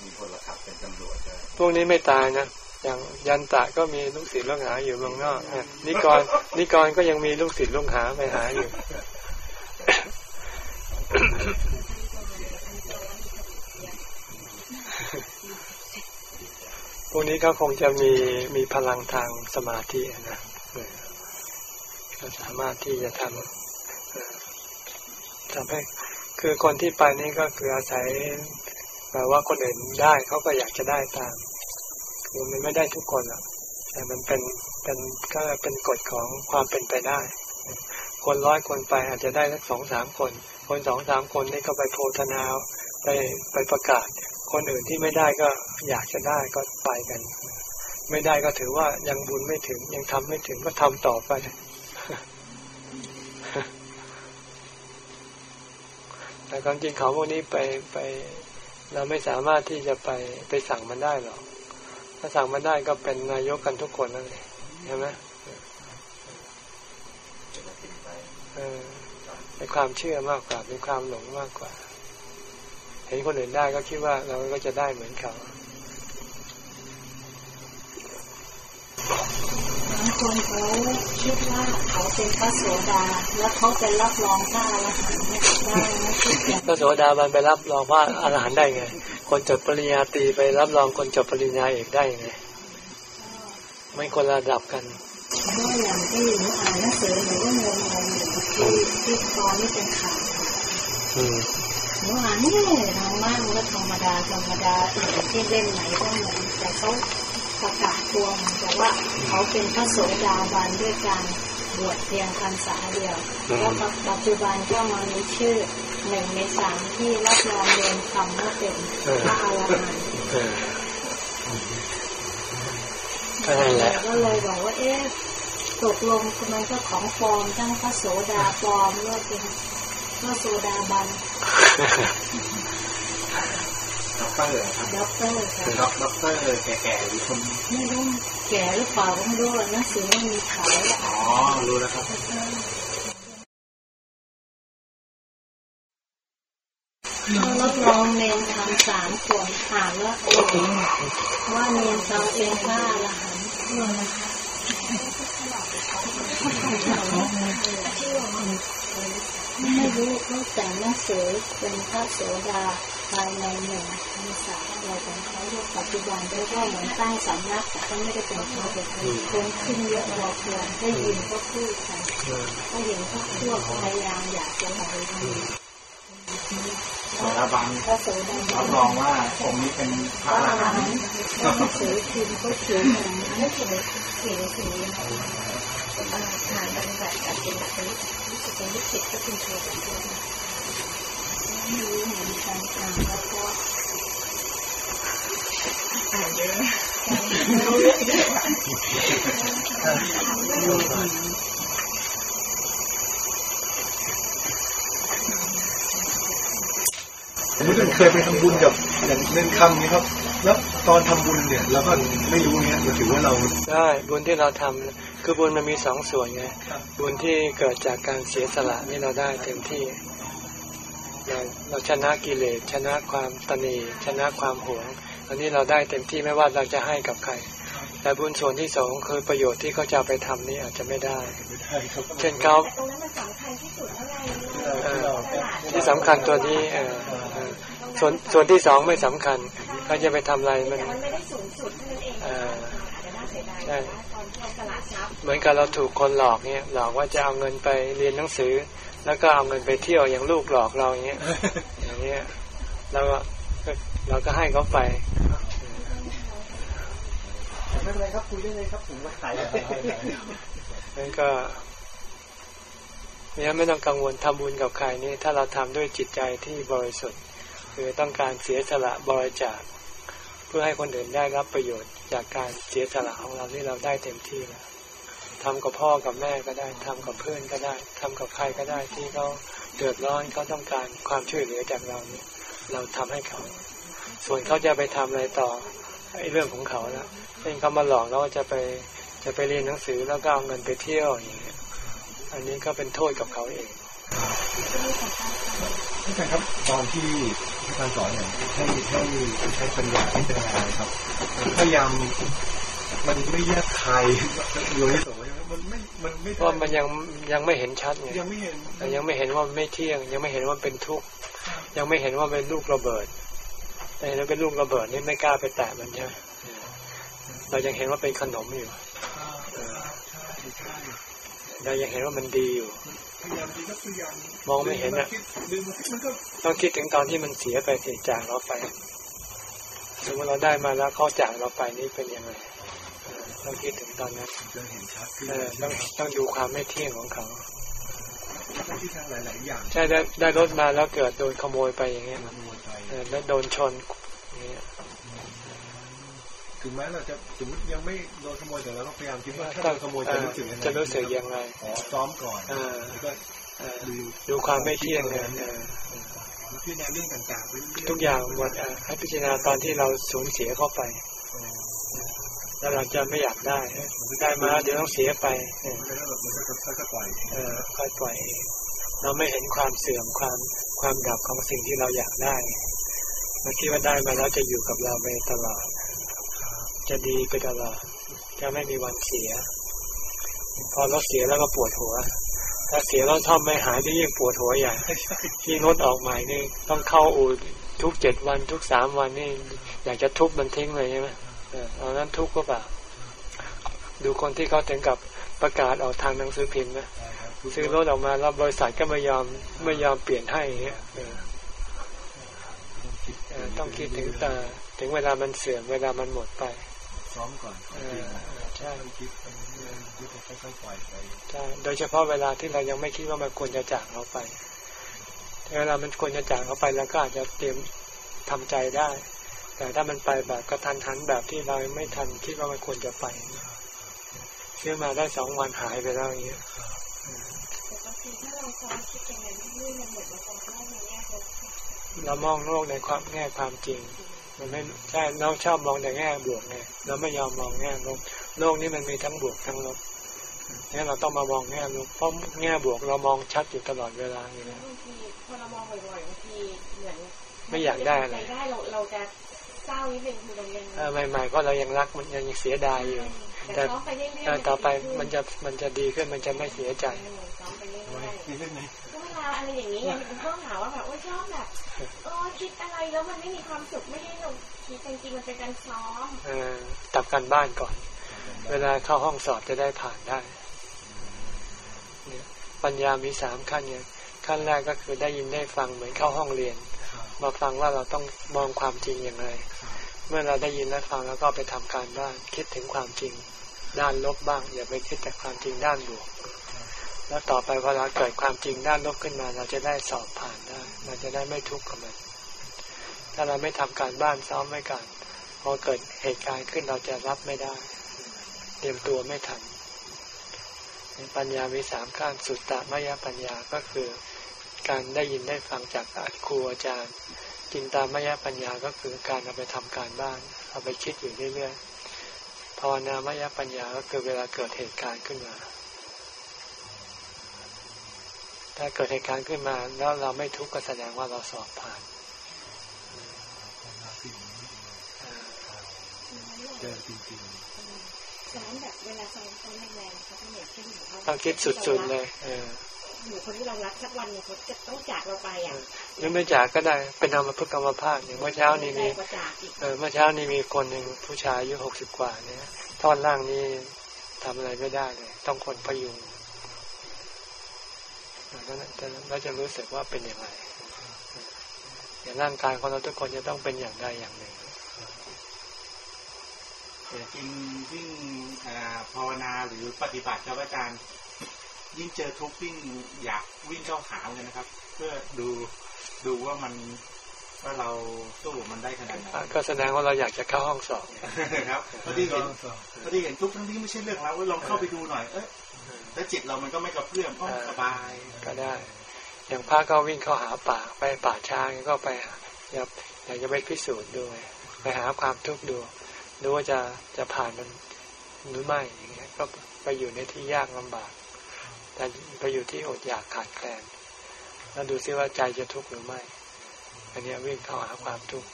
มีคนละขับเป็นตำรวจพวกนี้ไม่ตายนะอย่างยันตะก็มีลูกศิษย์ลูกหาอยู่เมืองนอกนิกรนิกรก็ยังมีลูกศิษย์ลูกหาไปหาอยู่พวกนี้ก็คงจะมีมีพลังทางสมาธินะสามารถที่จะทำ ทำให้ คือคนที่ไปนี่ก็คืออาศัยแบบว่าคนอื่นได้เขาก็อยากจะได้ตาม คือมันไม่ได้ทุกคนหรอกแต่มันเป็นเป็นก็เป็นกฎของความเป็นไปได้ คนร้อยคนไปอาจจะได้สักสองสามคน คนสองสามคนนี่ก็ไปโพธนาไปไปประกาศ คนอื่นที่ไม่ได้ก็อยากจะได้ก็ไปกัน ไม่ได้ก็ถือว่ายังบุญไม่ถึงยังทำไม่ถึงก็ทำต่อไป แต่ความจริงเขาพวกนี้ไปไป เราไม่สามารถที่จะไปไปสั่งมันได้หรอก ถ้าสั่งมันได้ก็เป็นนายกกันทุกคนนั่นเองใช่ไหมเป็นความเชื่อมากกว่าเป็นความหลงมากกว่า เห็นคนอื่นได้ก็คิดว่าเราก็จะได้เหมือนเขาางคนเขาคิดว่าเขาเป็นพระโสดา แล้วเขาไปรับรองพระอรหันต์ได้พระโสดาบันไปรับรองพระอรหันต์ได้ไง คนจบปริญญาตรีไปรับรองคนจบปริญญาเอกได้ไงไม่คนระดับกันเพราะอย่างที่หนูอ่านหนังสือหนูก็งงงอยู่ที่ที่ตอนนี้เป็นข่าวหนูอ่านนี่ทางมากมันก็ธรรมดาธรรมดาอื่นที่เล่นไหนก็เหมือนแต่เขา ประกาศตัวบอกว่าเขาเป็นพระโสดาบันด้วยการบวชเพียงพรรษาเดียว แล้วปัจจุบันก็มามีชื่อหนึ่งในสามที่รับรองเรียนคำว่าเป็นพระอรหันต์ก็เลยบอกว่าเอ๊ะตกลงมันก็ของปลอมทั้งพระโสดาปลอมแล้วเป็นพระโสดาบัน ด็อกเตอร์ครับด็อกเตอร์ค่ะด็อกด็อกเตอร์แก่ๆอยู่คนไม่รู้แก่หรือเปล่าไม่รู้หนังสือไม่มีขายอ๋อรู้แล้วครับรับรองเนนทำสามคนถามว่าว่าเนนทำเป็นผ้าละหัน ไม่รู้เขาแต่งหนังสือเป็นพระโสดาภายในหนึ่งพรรษาอะไรของเขาปัจจุบันได้ก็เหมือนตั้งสำนักแต่ก็ไม่ได้เป็นเขาเป็นคนขึ้นเยอะรอเพื่อนได้ยินก็พูดกันก็เห็นพวกพวกพยายามอยากจะมาทโสดาบันรับรองว่าองค์นี้เป็นพระอรหันต์ก็สือพิมพ์ก็เขียนอย่างนั้นไม่เขียน เขียนสีผ่านการแบบการเป็นแบบนี้รู้สึกเป็นลูกศิษย์ก็เป็นโชว์แบบนี้ไม่รู้เหมือนกันอ่านแล้วก็อ่านเยอะ ผมไม่เราเคยไปทำบุญกับอย่างเน้นคำนี้ครับ แล้วตอนทำบุญเนี่ยเราก็ไม่รู้เนี่ยเราถือว่าเราใช่บุญที่เราทำคือบุญมันมีสองส่วนไงบุญที่เกิดจากการเสียสละนี่เราได้เต็มที่เราเราชนะกิเลสชนะความตนีชนะความหวงอันนี้เราได้เต็มที่ไม่ว่าเราจะให้กับใคร แแต่บุญส่วนที่สองคือประโยชน์ที่เขาจะไปทำนี่อาจจะไม่ได้ เช่นเขาตรงนั้นมันสำคัญที่สุดเท่าไหร่ที่สำคัญตัวนี้ส่วนส่วนที่สองไม่สำคัญเขาจะไปทำอะไรมันไม่ได้สูงสุดเท่านั้นเองใช่เหมือนกับเราถูกคนหลอกเนี่ย หลอกว่าจะเอาเงินไปเรียนหนังสือ แล้วก็เอาเงินไปเที่ยวอย่างลูกหลอกเราอย่างเงี้ยอย่างเงี้ยเราเราก็ให้เขาไป ไม่เป็นไรครับคุยได้เลยครับผมมาขายนั่นก็เนี่ยไม่ต้องกังวลทำบุญกับใครนี่ถ้าเราทำด้วยจิตใจที่บริสุทธิ์คือต้องการเสียสละบริจาคเพื่อให้คนอื่นได้รับประโยชน์ จากการเสียสละของเราที่เราได้เต็มที่แล้วทำกับพ่อกับแม่ก็ได้ทำกับเพื่อนก็ได้ทำกับใครก็ได้ที่เขาเดือดร้อนเขาต้องการความช่วยเหลือจากเราเนี่ยเราทำให้เขา ส่วนเขาจะไปทำอะไรต่อ ไอ้เรื่องของเขาแล้วเช่นเขามาหลอกแล้วจะไปจะไปเรียนหนังสือแล้วก็เอาเงินไปเที่ยวอย่างเงี้ยอันนี้ก็เป็นโทษกับเขาเองอาจารย์ครับตอนที่อาจารย์สอนเนี่ยให้ให้ใช้ปัญญาพิจารณาครับพยายามมันไม่แยกใครโยนิโสมันไม่ มันไม่เพราะมันยังยังไม่เห็นชัดไงยังไม่เห็นยังไม่เห็นว่าไม่เที่ยง ยังไม่เห็นว่าเป็นทุกข์ยังไม่เห็นว่าเป็นลูกระเบิด แต่ถ้าเป็นลูกระเบิดนี่ไม่กล้าไปแตะมันใช่เรายังเห็นว่าเป็นขนมอยู่เรายังเห็นว่ามันดีอยู่ มองไม่เห็นอะต้องคิดถึงตอนที่มันเสียไปเสียจากเราไปสมมติเราได้มาแล้วเขาจากเราไปนี่เป็นยังไงต้องคิดถึงตอนนั้นต้องต้องดูความไม่เที่ยงของเขาใช่ได้ได้รถมาแล้วเกิดโดนขโมยไปอย่างเงี้ย แล้วโดนชนอย่างเงี้ยถึงแม้เราจะสมมติยังไม่โดนขโมยแต่เราก็พยายามคิดว่าถ้าโดนขโมยจะรู้สึกยังไงจะรู้สึกยังไงอ๋อซ้อมก่อนแล้วก็ดูความไม่เที่ยงเนี่ยพิจารณาเรื่องต่างๆทุกอย่างวันให้พิจารณาตอนที่เราสูญเสียเข้าไปแล้วเราจะไม่อยากได้ได้มาเดี๋ยวต้องเสียไปเออค่อยปล่อย เราไม่เห็นความเสื่อมความความดับของสิ่งที่เราอยากได้ เราคิดว่าได้มาแล้วจะอยู่กับเราไปตลอด จะดีไปตลอด จะไม่มีวันเสีย พอเราเสียแล้วก็ปวดหัว ถ้าเสียแล้วชอบไม่หายที่ยิ่งปวดหัวใหญ่ที่รถออกใหม่นี่ต้องเข้าอู่ทุกเจ็ดวันทุกสามวันนี่ อยากจะทุบมันทิ้งเลยใช่ไหมเอานั้นทุกข์ก็เปล่า ดูคนที่เขาถึงกับประกาศออกทางหนังสือพิมพ์นะซื้อรถออกมาแล้วบริษัทก็ไม่ยอมไม่ยอมเปลี่ยนให้เงี้ย ต้องคิดถึงแต่ถึงเวลามันเสื่อมเวลามันหมดไปซ้อมก่อนใช่คิดคิดค่อยๆปล่อยไปใช่โดยเฉพาะเวลาที่เรายังไม่คิดว่ามันควรจะจากเราไปเวลามันควรจะจากเราไปแล้วก็อาจจะเตรียมทำใจได้ แต่ถ้ามันไปแบบกระทันหันแบบที่เราไม่ทันคิดว่ามันควรจะไปเชื่อมาได้สองวันหายไปแล้วอย่างเงี้ยเรามอง โลกในความแง่ความจริง มันไม่ใช่เราชอบมองแต่แง่บวกไงเราไม่ยอมมองแง่ลบโลกนี้มันมีทั้งบวกทั้งลบนี่เราต้องมามองแง่ลบเพราะแง่บวกเรามองชัดอยู่ตลอดเวลาอยู่แล้วพอเรามองบ่อยๆบางทีเหมือนไม่อยากได้อะไรได้เราเราจะเศร้านิดนึงคือเรายังใหม่ๆก็เรายังรักมันยังเสียดายอยู่ แต่ต่อไปมันจะมันจะดีขึ้นมันจะไม่เสียใจเวลาอะไรอย่างนี้มันเป็นข้อหาว่าแบบว่าชอบแบบ เออคิดอะไรแล้วมันไม่มีความสุขไม่ได้ลงคิดจริงๆมันเป็นการซ้อมเออตับกันบ้านก่อน เวลาเข้าห้องสอบจะได้ผ่านได้ปัญญามีสามขั้นเนี่ยขั้นแรกก็คือได้ยินได้ฟังเหมือนเข้าห้องเรียน มาฟังว่าเราต้องมองความจริงอย่างไร เมื่อเราได้ยินและฟังแล้วก็ไปทำการบ้าน คิดถึงความจริง ด้านลบบ้าง อย่าไปคิดแต่ความจริงด้านบวก แล้วต่อไปเวลาเกิดความจริงด้านลบขึ้นมา เราจะได้สอบผ่านได้ เราจะได้ไม่ทุกข์กับมัน ถ้าเราไม่ทำการบ้านซ้อมไม่กันพอเกิดเหตุการณ์ขึ้นเราจะรับไม่ได้ เตรียมตัวไม่ทันปัญญามีสามขั้นสุตตะมยปัญญาก็คือการได้ยินได้ฟังจากครูอาจารย์ จินตามยปัญญาก็คือการเอาไปทำการบ้าน เอาไปคิดอยู่เรื่อยๆภาวนามยปัญญาก็คือเวลาเกิดเหตุการณ์ขึ้นมา ถ้าเกิดเหตุการณ์ขึ้นมา แล้วเราไม่ทุกข์ก็แสดงว่าเราสอบผ่านเจอจริงๆซ้อมแบบเวลาซ้อมซ้อมแรงๆเขาต้องเหนื่อยขึ้นต้องคิดสุดๆเลย เออหนูคนที่เรารักสักวันนึงเขาจะต้องจากเราไปอะหรือไม่จากก็ได้เป็นธรรมพุทธกรรมภาคอย่างเมื่อเช้านี้มีเออเมื่อเช้านี้มีคนหนึ่งผู้ชายอายุหกสิบกว่าเนี่ยท่อนล่างนี้ทำอะไรไม่ได้เลย ต้องคนพยุง แล้วจะรู้สึกว่าเป็นอย่างไรอย่างร่างกายของเราทุกคนจะต้องเป็นอย่างใดอย่างหนึ่งจริงยิ่งภาวนาหรือปฏิบัติครับอาจารย์ยิ่งเจอทุกวิ่งอยากวิ่งเข้าหาเลยนะครับ เพื่อดูดูว่ามันว่าเราสู้มันได้ขนาดไหนก็แสดงว่าเราอยากจะเข้าห้องสอบครับพอดีเห็นพอดีเห็นทุกทั้งที่ไม่ใช่เรื่องเราลองเข้าไปดูหน่อยเอ๊ะ แล้วจิตเรามันก็ไม่กระเพื่อมก็สบายก็ได้ อย่างพระก็วิ่งเข้าหาป่าไปป่าช้างก็ไปอยากอยากจะไปพิสูจน์ดูไปหาความทุกข์ดูดูว่าจะจะผ่านมันหรือไม่อย่างเงี้ยก็ไปอยู่ในที่ยากลำบาก แต่ไปอยู่ที่อดอยากขาดแคลนแล้วดูซิว่าใจจะทุกข์หรือไม่ อันนี้วิ่งเข้าหาความทุกข์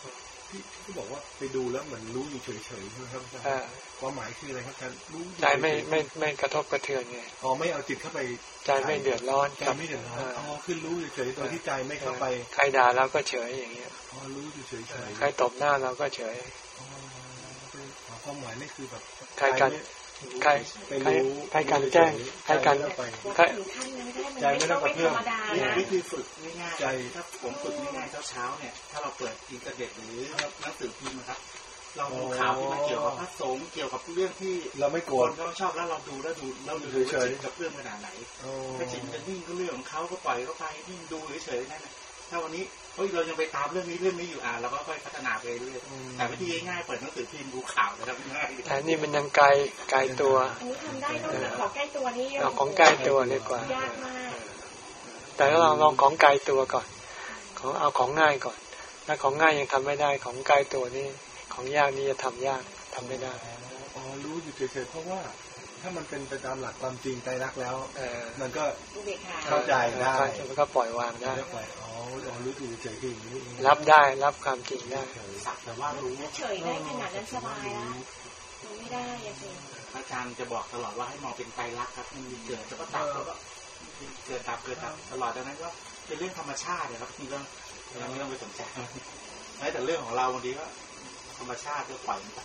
ที่ที่บอกว่าไปดูแล้วเหมือนรู้อยู่เฉยๆใช่ไหมครับความหมายคืออะไรครับการรู้ใจไม่ไม่ไม่กระทบกระเทือนไงอ๋อไม่เอาจิตเข้าไปใจไม่เดือดร้อนใจไม่เดือดร้อนอ๋อขึ้นรู้เฉยๆโดยที่ใจไม่เข้าไป ใครด่าเราก็เฉยอย่างเงี้ยอ๋อรู้อยู่เฉยๆใครตบหน้าเราก็เฉยความหมายนี่คือแบบใครกัน ใครใครใครการแจ้งใครการใครใจไม่ต้องกระเพื่อมวิธีฝึกง่ายๆใจถ้าผมฝึกง่ายๆเช้าๆเนี่ย ถ้าเราเปิดอินเทอร์เน็ตหรือหนังสือพิมพ์นะครับเราดูข่าวที่มันเกี่ยวกับพระสงฆ์เกี่ยวกับเรื่องที่เราไม่โกรธก็ชอบแล้วเราดูแล้วดูเราดูเฉยๆกับเรื่องขนาดไหนถ้าจิตจะนิ่งก็เรื่องของเขาก็ปล่อยเขาไปนิ่งดูเฉยๆนั่นแหละถ้าวันนี้ เฮ้ยเรายังไปตามเรื่องนี้เรื่องนี้อยู่อ่าเราก็ค่อยพัฒนาไปเรื่อยแต่วิธีง่ายๆเปิดหนังสือพิมพ์ดูข่าวนะครับง่ายแต่นี่มันยังไกลไกลตัวอันนี้ทำได้ต้องของใกล้ตัวนี่เอาของใกล้ตัวเลยกว่ายากมากแต่เราลองของไกลตัวก่อน ของเอาของง่ายก่อนถ้าของง่ายยังทำไม่ได้ของไกลตัวนี่ของยากนี่จะทำยากทำไม่ได้อ๋อรู้อยู่เฉยๆเพราะว่า ถ้ามันเป็นไปตามหลักความจริงใจรักแล้วมันก็เข้าใจได้มันก็ปล่อยวางได้อ๋อรู้ถูกเฉยๆอย่างนี้รับได้รับความจริงได้แต่ว่ารู้เฉยได้ขนาดนั้นสบายแล้วไม่ได้ยังไงอาจารย์จะบอกตลอดว่าให้มองเป็นไตรลักษณ์ครับมันมีเกิดจะก็ตัดแล้วก็เกิดดับเกิดดับตลอดดังนั้นก็เป็นเรื่องธรรมชาตินะครับที่เราเราไม่ต้องไปสนใจแต่เรื่องของเราบางทีก็ธรรมชาติก็ปล่อยมันไป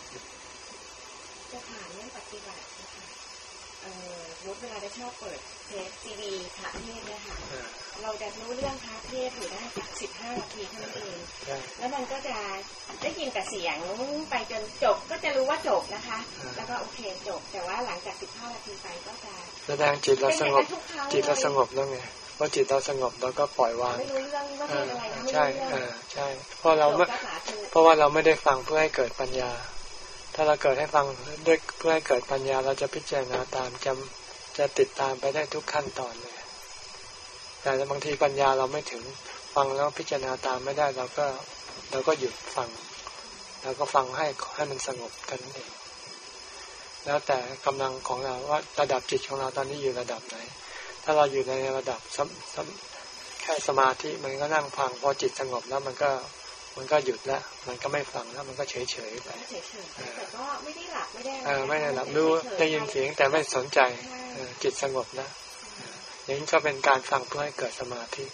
จะถามเรื่องปฏิบัติ เออรุเวลาได้ชอบเปิดเทปซีดีพระเทศเนี่ยค่ะเราจะรู้เรื่องพระเทศอยู่ได้สักสิบห้านาทีเท่านั้นเองแล้วมันก็จะได้ยินแต่เสียงไปจนจบก็จะรู้ว่าจบนะคะ แล้วก็โอเคจบ แต่ว่าหลังจากสิบห้านาทีไปก็จะแสดงจิตเราสงบจิตเราสงบแล้วไงพอจิตเราสงบเราก็ปล่อยวางใช่ใช่ เพราะเราไม่เพราะว่าเราไม่ได้ฟังเพื่อให้เกิดปัญญา ถ้าเราเกิดให้ฟังด้วยเพื่อให้เกิดปัญญาเราจะพิจารณาตามจำจะติดตามไปได้ทุกขั้นตอนเลย แต่บางทีปัญญาเราไม่ถึงฟังแล้วพิจารณาตามไม่ได้เราก็เราก็หยุดฟังเราก็ฟังให้ให้มันสงบกันเองแล้วแต่กำลังของเราว่าระดับจิตของเราตอนนี้อยู่ระดับไหน ถ้าเราอยู่ในระดับแค่สมาธิมันก็นั่งฟังพอจิตสงบแล้วมันก็ มันก็หยุดแล้วมันก็ไม่ฟังแล้วมันก็เฉยเฉยไปแต่ก็ไม่ได้หลับไม่ได้เออไม่ได้หลับรู้ได้ยินเสียงแต่ไม่สนใจจิตสงบนะอย่างนี้ก็เป็นการฟังเพื่อให้เกิดสมาธิ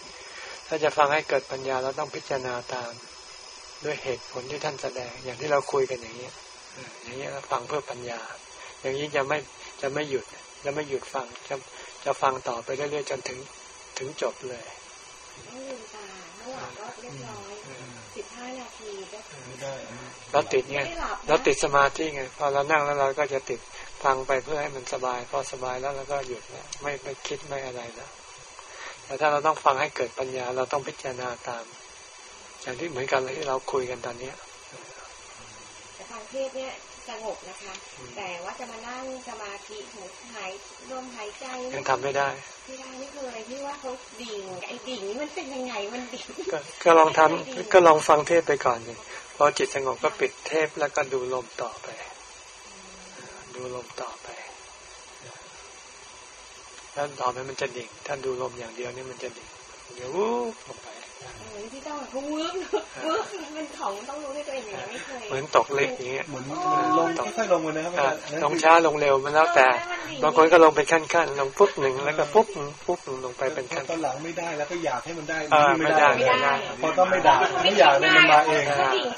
ถ้าจะฟังให้เกิดปัญญาเราต้องพิจารณาตาม ด้วยเหตุผลที่ท่านแสดง อย่างที่เราคุยกันอย่างนี้อย่างนี้เราฟังเพื่อปัญญา อย่างนี้จะไม่จะไม่หยุดจะไม่หยุดฟังจะจะฟังต่อไปเรื่อยๆจนถึงถึงจบเลยไม่ลืมตาเมื่อวานก็เรียบร้อยสิบ ห้านาทีก็เราติดไงเราติดสมาธิไงพอเรานั่งแล้วเราก็จะติดฟังไปเพื่อให้มันสบาย พอสบายแล้วเราก็หยุดแล้วไม่ไปคิดไม่อะไรแล้วแต่ถ้าเราต้องฟังให้เกิดปัญญา เราต้องพิจารณาตาม อย่างที่เหมือนกันเลยที่เราคุยกันตอนเนี้ยแต่ฟังเทศเนี่ย สงบนะคะ แต่ว่าจะมานั่งสมาธิหูหายลมหายใจยังทำไม่ได้ไม่ได้นี่คืออะไรที่ว่าเขาดิ่งไอ้ดิ่งนี่มันเป็นยังไงมันดิ่งก็ลองทำก็ลองฟังเทศไปก่อนเลยพอจิตสงบก็ปิดเทปแล้วก็ดูลมต่อไป ดูลมต่อไปแล้วต่อไปมันจะดิ่งถ้าดูลมอย่างเดียวนี่มันจะดิ่งเดี๋ยววูบลงไป ที่ต้องเขาวืบวืบเป็นของต้องรู้ด้วยตัวเองอย่างไม่เคยเหมือนตกเล็กอย่างเงี้ยเหมือนลงค่อยๆลงเลยนะครับลงช้าลงเร็วมันแล้วแต่บางคนก็ลงเป็นขั้นๆลงปุ๊บหนึ่งแล้วก็ปุ๊บปุ๊บลงไปเป็นขั้นตอนหลังไม่ได้แล้วก็อยากให้มันได้ไม่ได้ไม่ได้พอต้องไม่ได้ไม่อยากเลยมันมาเอง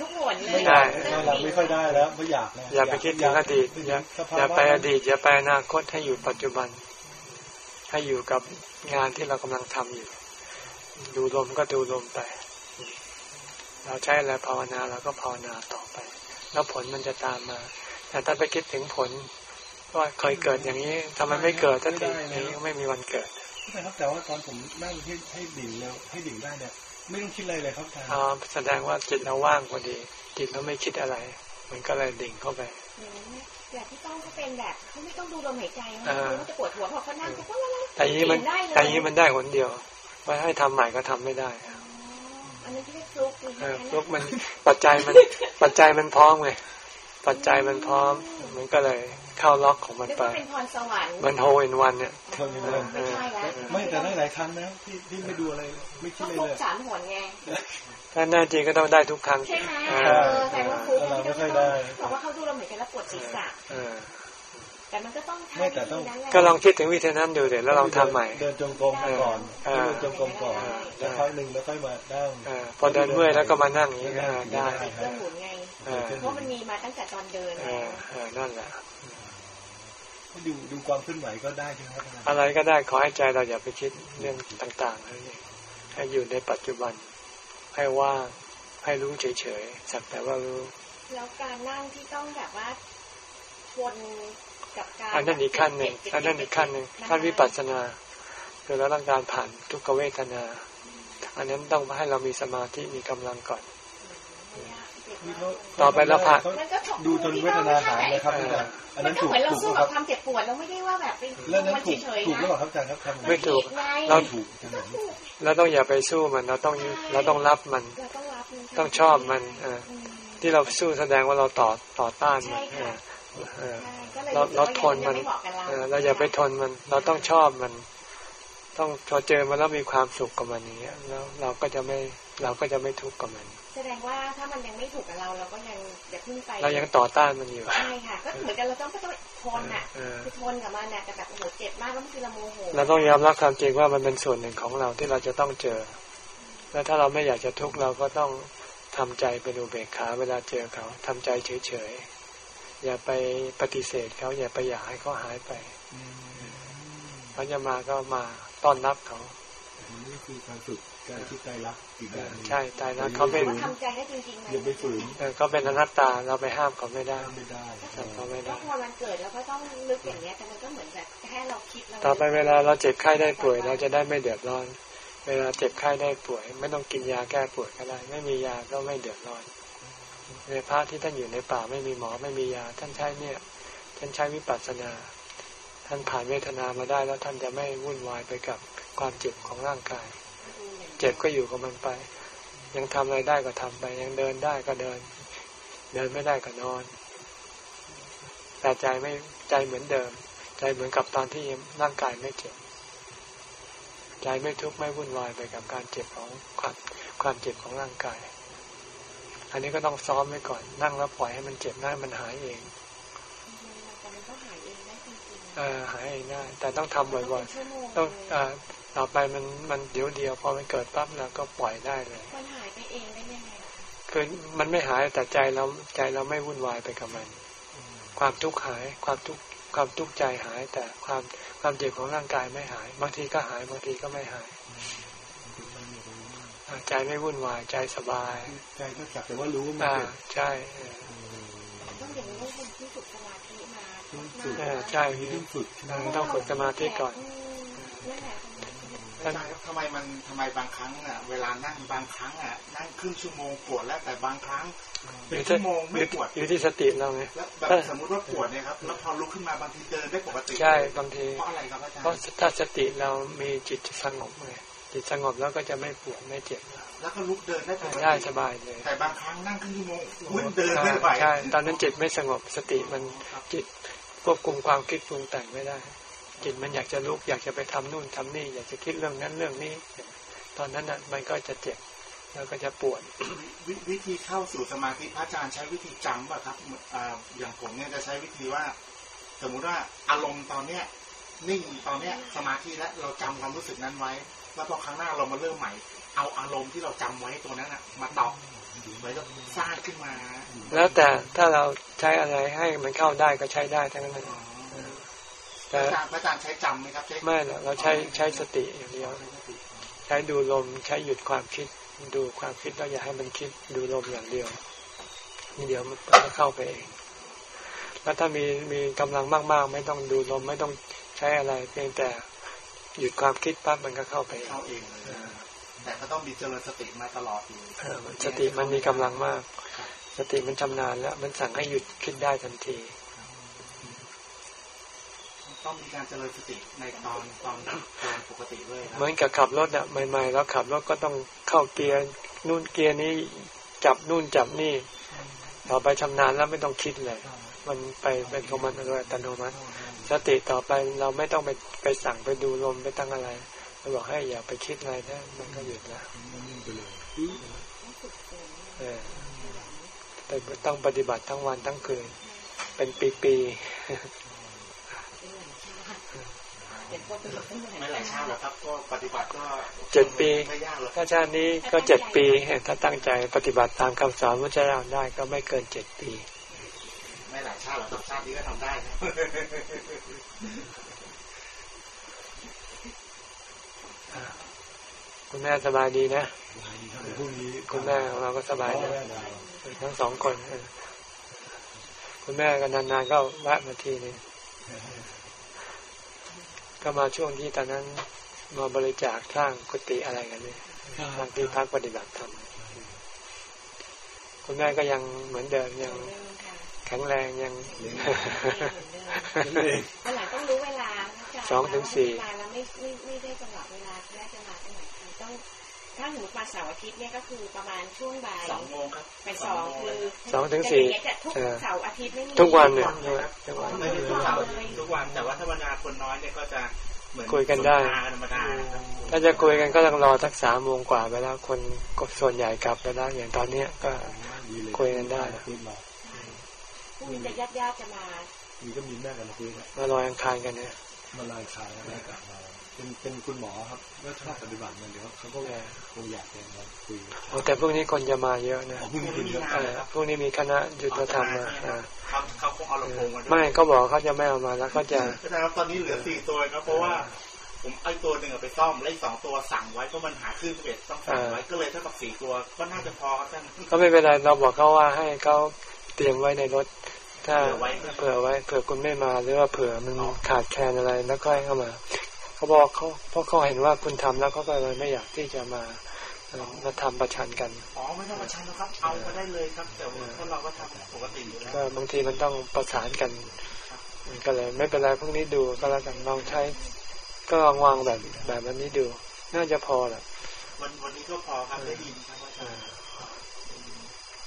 ทุกหนไม่ได้ตอนหลังไม่ค่อยได้แล้วไม่อยากอย่าไปคิดถึงอดีตอย่าอย่าไปอดีตอย่าไปอนาคตให้อยู่ปัจจุบัน ให้อยู่กับงานที่เรากำลังทำอยู่ ดูลมก็ดูลมไป เราใช้อะไรภาวนาเราก็ภาวนาต่อไป แล้วผลมันจะตามมา แต่ถ้าไปคิดถึงผลว่าเคยเกิดอย่างนี้ทำไมไม่เกิดทันทีนี้ไม่มีวันเกิดใช่ครับแต่ว่าตอนผมนั่งให้ให้ดิ่งแล้วให้ดิ่งได้เนี่ยไม่ต้องคิดอะไรเลยครับอาจารย์อ๋อแสดงว่าจิตเราว่างพอดี จิตเราไม่คิดอะไร มันก็เลยดิ่งเข้าไปแบบที่ต้องก็เป็นแบบเขาไม่ต้องดูลมหายใจเขาจะปวดหัวพอเขานั่งเขาก็แต่นี้มันแต่นี้มันได้คนเดียว ไว้ให้ทำใหม่ก็ทำไม่ได้อันนี้เรียกฟลุกฟลุกมันปัจจัยมัน ปัจจัยมันพร้อมไงปัจจัยมันพร้อม มันก็เลยเข้าล็อกของมันไปเป็นพรสวรรค์มันโฮอินวันเนี่ยไม่ใช่แล้วไม่แต่ได้หลายครั้งนะที่ที่ไม่ดูอะไรไม่คิดเลยเลยสามหนไงถ้าแน่จริงก็ต้องได้ทุกครั้งใช่ไหมเออแต่ว่าครูไม่ค่อยได้บอกว่าเขาดูเราเหมือนกันแล้วปวดศีรษะ แต่มันก็ต้องไม่แต่ต้องก็ลองคิดถึงวิธีนั้นดูเดี๋ยวแล้วลองทำใหม่ เดินจงกรมก่อนเดินจงกรมก่อนแล้วค่อยหนึ่งแล้วค่อยมานั่งพอเดินเมื่อยแล้วก็มานั่งอย่างนี้ก็ได้เครื่องหมุนไงเพราะมันมีมาตั้งแต่ตอนเดินนั่นแหละดูดูความเคลื่อนไหวก็ได้ใช่ไหมอะไรก็ได้ขอให้ใจเราอย่าไปคิดเรื่องต่างๆนั่นเองให้อยู่ในปัจจุบัน ให้ว่างให้รู้เฉยๆสักแต่ว่ารู้ แล้วการนั่งที่ต้องแบบว่าวน กับการอันนั้นอีกขั้นหนึ่งอันนั้นอีกขั้นหนึ่งขั้นวิปัสสนาคือเราต้องการผ่านทุกขเวทนา อันนั้นต้องให้เรามีสมาธิมีกำลังก่อน ต่อไปเราผ่านดูจนเวทนาหายเลยครับอันนั้นถูกถูกครับความเจ็บปวดเราไม่ได้ว่าแบบเป็นมันเฉยๆนะถูกหรือเปล่าครับอาจารย์ครับไม่ถูกเราถูกเราต้องอย่าไปสู้มันเราต้องเราต้องรับมัน ต้องชอบมันที่เราสู้แสดงว่าเราต่อต่อต้านมัน เราเราทนมันเราอย่าไปทนมัน เราต้องชอบมัน ต้องพอเจอมันแล้วมีความสุขกับมันอย่างเงี้ยแล้วเราก็จะไม่เราก็จะไม่ทุกข์กับมัน แสดงว่าถ้ามันยังไม่ถูกกับเราเราก็ยังจะพึ่งไป เรายังต่อต้านมันอยู่ ใช่ค่ะ ก็เหมือนกันเราต้องก็ต้องทนอะคือทนกับมันเนี่ยแต่แบบโอ้โหเจ็บมากแล้วคือเราโมโห เราต้องยอมรับความจริงว่ามันเป็นส่วนหนึ่งของเราที่เราจะต้องเจอ แล้วถ้าเราไม่อยากจะทุกข์เราก็ต้องทำใจเป็นอุเบกขาเวลาเจอเขาทำใจเฉยๆ อย่าไปปฏิเสธเขาอย่าไปอยากให้เขาหายไปเขาจะมาก็มาต้อนรับเขานี่คือการฝึกการคิดใจรักอีกแบบใช่ใจรักเขาเป็นทำใจได้จริงๆอย่าไปฝืนเขาเป็นอนัตตาเราไปห้ามเขาไม่ได้ไม่ได้เขาไม่ได้พอมันเกิดแล้วก็ต้องนึกอย่างนี้แต่มันก็เหมือนแบบแค่เราคิดต่อไปเวลาเราเจ็บไข้ได้ป่วย เราจะได้ไม่เดือดร้อน เวลาเจ็บไข้ได้ป่วย ไม่ต้องกินยาแก้ปวดก็ได้ ไม่มียาก็ไม่เดือดร้อน ในพระที่ท่านอยู่ในป่าไม่มีหมอไม่มียา ท่านใช้เนี่ยท่านใช้วิปัสสนา ท่านผ่านเวทนามาได้แล้วท่านจะไม่วุ่นวายไปกับความเจ็บของร่างกาย เจ็บก็อยู่กับมันไป ยังทำอะไรได้ก็ทำไป ยังเดินได้ก็เดิน เดินไม่ได้ก็นอนแต่ใจไม่ใจเหมือนเดิม ใจเหมือนกับตอนที่ร่างกายไม่เจ็บใจไม่ทุกข์ไม่วุ่นวายไปกับการเจ็บของความความเจ็บของร่างกาย อันนี้ก็ต้องซ้อมไว้ก่อน นั่งแล้วปล่อยให้มันเจ็บได้มันหายเองเออหายเองได้ แต่ต้องทำบ่อยๆต้องอต่อไปมันมันเดี๋ยวเดียวพอมันเกิดปั๊บเราก็ปล่อยได้เลย มันหายไปเองได้ยังไงคือมันไม่หายแต่ใจเราใจเราไม่วุ่นวายไปกับมัน ความทุกข์หายความทุกข์ความทุกข์ใจหาย แต่ความความเจ็บของร่างกายไม่หาย บางทีก็หายบางทีก็ไม่หาย ใจไม่วุ่นวายใจสบาย ใจก็สักแต่ว่ารู้มาใช่ต้องอย่างนี้ต้องที่ฝึกสมาธิมาใช่ต้องฝึกต้องฝึกสมาธิก่อนทำไมมันทำไมบางครั้งอะ เวลานั่งบางครั้งอะนั่งครึ่งชั่วโมงปวดแล้วแต่บางครั้งเป็นชั่วโมงไม่ปวดอยู่ที่สติเราไงแล้วแบบสมมติว่าปวดเนี่ยครับแล้วพอลุกขึ้นมาบางทีเดินได้ปกติใช่บางทีเพราะอะไรครับอาจารย์เพราะถ้าสติเรามีจิตสงบไง จิตสงบแล้วก็จะไม่ปวดไม่เจ็บ แล้วก็ลุกเดินได้ปกติได้สบายเลยแต่บางครั้งนั่งครึ่งชั่วโมงวิ่งเดินไม่ไหวใช่ตอนนั้นจิตไม่สงบสติมันจิตควบคุมความคิดปรุงแต่งไม่ได้ จิตมันอยากจะลุกอยากจะไปทำนู่นทำนี่ อยากจะคิดเรื่องนั้นเรื่องนี้ ตอนนั้นน่ะมันก็จะเจ็บแล้วก็จะปวดววิธีเข้าสู่สมาธิพระอาจารย์ใช้วิธีจำป่ะครับออย่างผมเนี่ยจะใช้วิธีว่า สมมุติว่าอารมณ์ตอนเนี้ยนิ่งตอนเนี้ยสมาธิแล้วเราจำความรู้สึกนั้นไว้ แล้วพอครั้งหน้าเรามาเริ่มใหม่ เอาอารมณ์ที่เราจำไว้ตัวนั้นอะมาตอบเหมือนกับสร้างขึ้นมา แล้วแต่ถ้าเราใช้อะไรให้มันเข้าได้ก็ใช้ได้ทั้งนั้นแต่พระอาจารย์ใช้จำไหมครับไม่เราใช้ใช้สติอย่างเดียวใช้ดูลมใช้หยุดความคิด ดูความคิดแล้วอย่าให้มันคิดดูลมอย่างเดียวนี่เดี๋ยวมันจะเข้าไปเอง แล้วถ้ามีมีกำลังมาก ๆ ไม่ต้องดูลมไม่ต้องใช้อะไร เพียงแต่ หยุดความคิดปั๊บมันก็เข้าไปเข้าเองเลยแต่ก็ต้องมีเจริญสติมาตลอดอยู่สติมันมีกำลังมาก สติมันชำนาญแล้ว มันสั่งให้หยุดคิดได้ทันที ต้องมีการเจริญสติในตอนตอนตอนปกติเลยเหมือนกับขับรถอะใหม่ๆแล้วขับรถก็ต้องเข้าเกียร์นู่นเกียร์นี้จับนู่นจับนี่ต่อไปชำนาญแล้วไม่ต้องคิดเลย มันไปเป็นของมันโดยอัตโนมัติ สติต่อไปเราไม่ต้องไปไปสั่งไปดูลมไปตั้งอะไรเราบอกให้อย่าไปคิดอะไรนะมันก็หยุดแล้วเออแต่ต้องปฏิบัติทั้งวันทั้งคืน เป็นปีๆไม่หลายชาติหรอกครับก็ปฏิบัติก็เจ็ดปีถ้าชาตินี้ก็เจ็ดปีถ้าตั้งใจปฏิบัติตามคำสอนพระเจ้าได้ก็ไม่เกินเจ็ดปี ไม่หลายชาติหรอกชาตินี้ก็ทำได้คุณแม่สบายดีนะคุณแม่ของเราก็สบายดีทั้งสองคน คุณแม่ก็นานๆก็แวะมาทีนึงก็มาช่วงที่ตอนนั้นมาบริจาคสร้างกุฏิอะไรกันเนี่ยทางที่พักปฏิบัติธรรมคุณแม่ก็ยังเหมือนเดิมยัง แข็งแรงยังวันหลังต้องรู้เวลาสองถึงสี่เราไม่ไม่ไม่ได้จังหวะเวลาได้จังหวะตรงไหนต้องถ้าหนูมาเสาร์อาทิตย์เนี่ยก็คือประมาณช่วงบ่ายสองโมงครับไปสองคือสองถึงสี่ทุกเสาร์อาทิตย์ไม่มีทุกวันเนี่ยทุกวันทุกวันแต่ว่าถ้าวันนาคนน้อยเนี่ยก็จะคุยกันได้ ถ้าจะคุยกันก็ต้องรอสักสามโมงกว่าไปแล้วคนส่วนใหญ่กลับไปแล้วอย่างตอนเนี้ยก็คุยกันได้ พรุ่งนี้จะญาติญาติจะมามีก็มีแม่กันคุยมาลอยอังคารกันเนี่ยมาลอยอังคารแล้วกลับมาเป็นเป็นคุณหมอครับก็ถ้าปฏิบัติมันเดี๋ยวเขาก็คงอยากจะมาคุยแต่พวกนี้คนจะมาเยอะนะพวกนี้คนเยอะพวกนี้มีคณะยุทธธรรมมาเขาคงเอาลำโพงมาไม่เขาบอกเขาจะไม่เอามาแล้วก็จะแต่ครับตอนนี้เหลือสี่ตัวครับเพราะว่าผมไอ้ตัวหนึ่งไปซ่อมแล้วสองตัวสั่งไว้เพราะมันหาขึ้นเอ็ดต้องสั่งไว้ก็เลยเท่ากับสี่ตัวก็น่าจะพอครับท่านก็ไม่เป็นไรเราบอกเขาว่าให้เขา เตรียมไว้ในรถ ถ้าเผื่อไว้เผื่อคุณไม่มาหรือว่าเผื่อมันขาดแคลนอะไรแล้วก็ให้เข้ามาเขาบอกเขาเพราะเขาเห็นว่าคุณทำแล้วเขาก็เลยไม่อยากที่จะมามาทำประชันกันอ๋อไม่ต้องประชันนะครับเอามาได้เลยครับแต่ว่าเราก็ทำปกติอยู่แล้วก็บางทีมันต้องประสานกันก็เลยไม่เป็นไรพวกนี้ดูก็แล้วกันลองใช้ก็ลองวางแบบแบบวันนี้ดู น่าจะพอแหละวันวันนี้ก็พอครับได้ยินครับ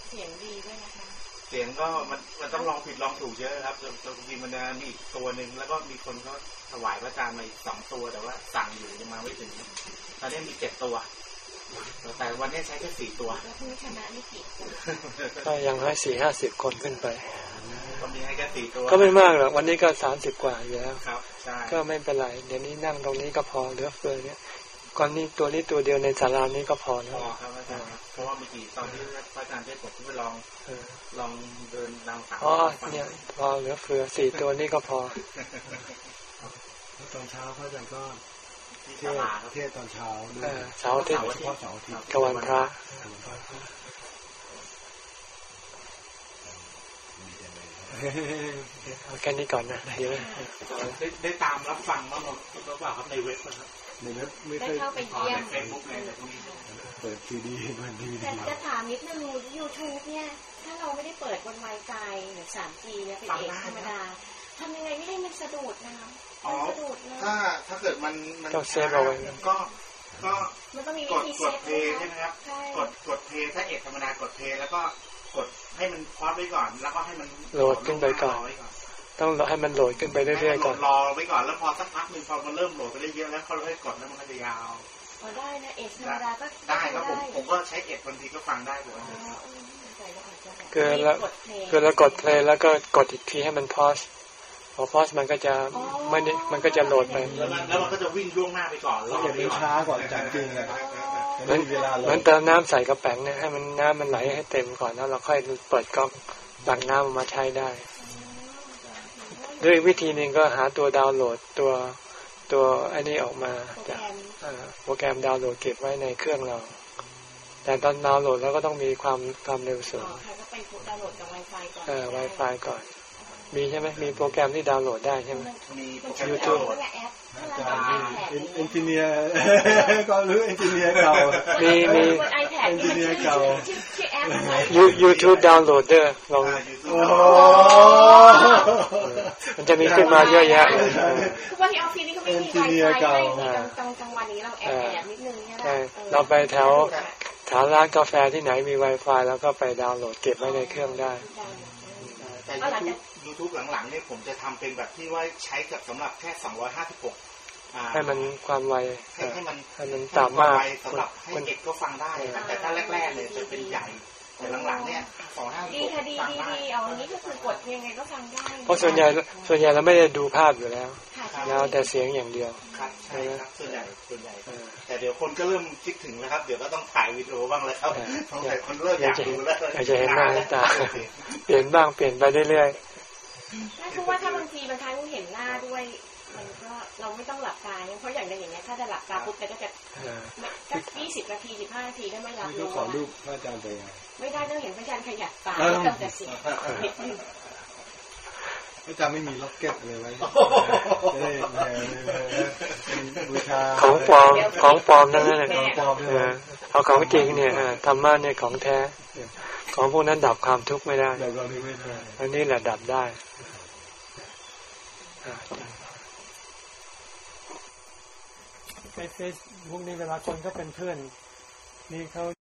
เสียงดีด้วยนะคะ เสียงก็มันมันต้องลองผิดลองถูกเยอะครับบางทีมันมีอีกตัวหนึ่งแล้วก็มีคนก็ถวายพระอาจารย์มาอีกสองตัวแต่ว่า สั่งอยู่ยังมาไม่ถึงตอนนี้มีเจ็ดตัว แต่วันนี้ใช้แค่สี่ตัวก็ยังให้สี่ห้าสิบคนขึ้นไปก็มีให้แค่สี่ตัวก็ไม่มากหรอกวันนี้ก็สามสิบกว่าอยู่แล้วครับใช่ก็ไม่เป็นไรเดี๋ยวนี้นั่งตรงนี้ก็พอเหลือเฟือเนี่ย ก่อนนี้ตัวนี้ตัวเดียวในศาลานี้ก็พอแล้วพอครับอาจารย์เพราะว่าเมื่อกี้ตอนที่พระอาจารย์ได้ผมไปลองลองเดินนางสาวอ๋อเนี่ยพอเหลือเฟือสี่ตัวนี้ก็พอตอนเช้าพระอาจารย์ก็เทศเทศตอนเช้าด้วยเสาร์อาทิตย์เฉพาะเสาร์อาทิตย์กวันพระเอาแค่นี้ก่อนนะเดี๋ยวได้ได้ตามรับฟังบ้างหรือเปล่าครับในเว็บนะครับ ในเว็บไม่เคยเข้าไปเยี่ยมเฟซบุ๊กในพวกนี้เปิดทีดีมันดีแต่จะถามนิดนึงยูทูบเนี่ย ถ้าเราไม่ได้เปิดบนไวไฟหรือสาม G เนี่ยเป็น Edge ธรรมดาทำยังไงไม่ให้มันสะดุดนะคะอ๋อถ้าถ้าเกิดมันมันต้อง save เอาไว้ก็ก็มันต้องมีกดกด play ใช่ไหมครับ กดกด play ถ้า Edge ธรรมดากด play แล้วก็กดให้มัน pause ไว้ก่อน แล้วก็ให้มันโหลดขึ้นไปก่อน ต้องให้มันโหลดขึ้นไปเรื่อยๆก่อนรอไว้ก่อนแล้วพอสักพักหนึ่งพอมันเริ่มโหลดไปได้เยอะแล้วเขาค่อยกดแล้วมันก็จะยาวพอได้นะเอชธรรมดาก็ได้ครับผมผมก็ใช้เอ็ดบางทีก็ฟังได้ผมคือเราคือเรากดเพลย์แล้วก็กดอีกทีให้มันพอสพอพอสมันก็จะไม่ได้มันก็จะโหลดไปแล้วมันแล้วมันก็จะวิ่งล่วงหน้าไปก่อนเก็บมันช้ากว่าจากจริงเลยเหมือนเหมือนเติมน้ำใส่กระแป๋งเนี่ยให้มันน้ำมันไหลให้เต็มก่อนแล้วเราค่อยเปิดก๊อกตักน้ำออกมาใช้ได้ ด้วยวิธีหนึ่งก็หาตัวดาวน์โหลดตัวตัวไอ้นี้ออกมาโปรแกจากรมอ่าโปรแกรมดาวน์โหลดเก็บไว้ในเครื่องเรา แต่ตอนดาวน์โหลดเราก็ต้องมีความความเร็วสูอ๋องใครก็ไปดาวน์โหลดกับ Wi-Fi ก่อนเออ Wi-Fi ก่อน มีใช่ไหมมีโปรแกรมที่ดาวน์โหลดได้ใช่ไหมมีโปร แกรม YouTube ดาวน์โหลดแอปอาจารย์นี่ engineerก็รู้ engineer เก่ามีมีบน iPad นี่มันชื่อชื่อชื่อแอปอะไรยู YouTube ดาวน์โหลดเดอร์ลองอ่า YouTube โอ้โหมันจะมีขึ้นมาเยอะแยะเลยทุกวันที่ออฟฟิศนี่ก็ไม่มี Wi-Fi ให้มีกลางกลางวันนี้เราแอบแอบนิดนึงใช่ไหมใช่เราไปแถวแถวร้านกาแฟที่ไหนมี Wi-Fi แล้วก็ไปดาวน์โหลดเก็บไว้ในเครื่องได้แต่ YouTube YouTube หลังๆเนี่ยผมจะทำเป็นแบบที่ว่าใช้กับสำหรับแค่ 256อ่า ให้มันความไวให้ให้มันให้มันต่ำมากให้นสำหรับให้เด็กก็ฟังได้ครับแต่ถ้าแรกๆเลยจะเป็นใหญ่แต่หลังๆเนี่ย256ดีค่ะดีฟังดีได้ดีเอาอันนี้ก็คือกดยังไงก็ฟังได้เพราะส่วนใหญ่ส่วนใหญ่เราไม่ได้ดูภาพอยู่แล้วค่ะใช่แล้วแต่เสียงอย่างเดียวครับใช่ครับส่วนใหญ่ส่วนใหญ่เออแต่เดี๋ยวคนก็เริ่มคิดถึงแล้วครับ เดี๋ยวก็ต้องถ่ายวิดีโอบ้างแล้วครับเออสงสัยคนเริ่มอยากดูแล้วอยากจะเห็นหน้าเห็นตาเปลี่ยนบ้างเปลี่ยนไปเรื่อยเพราะว่าถ้าบางทีบางครั้งเห็นหน้าด้วย มันก็เราไม่ต้องหลับตาเพราะอย่างอย่างเงี้ยถ้าจะหลับตาปุ๊บแต่ก็จะๆเออสักยี่สิบนาทีสิบห้านาทีก็ไม่รับนี่ก็รู้ขอรูปพระอาจารย์ไปไงไม่ได้ต้องเห็นพระจันทร์ขยับตาไม่ต้องแต่เสียงนิดนึงพระอาจารย์ไม่มีล็อกเก็ตเลยไว้จะได้แหมเป็นบูชาของปลอมของปลอมทั้งนั้นเลยของปลอมเออเอาของจริงเนี่ยเออธรรมะเนี่ยของแท้ ของพวกนั้นดับความทุกข์ไม่ได้เดี๋ยวเราดูไม่ได้อันนี้แหละดับได้อ่าใน เฟซเฟซพวกนี้เวลาคนก็เป็นเพื่อนนี่เขา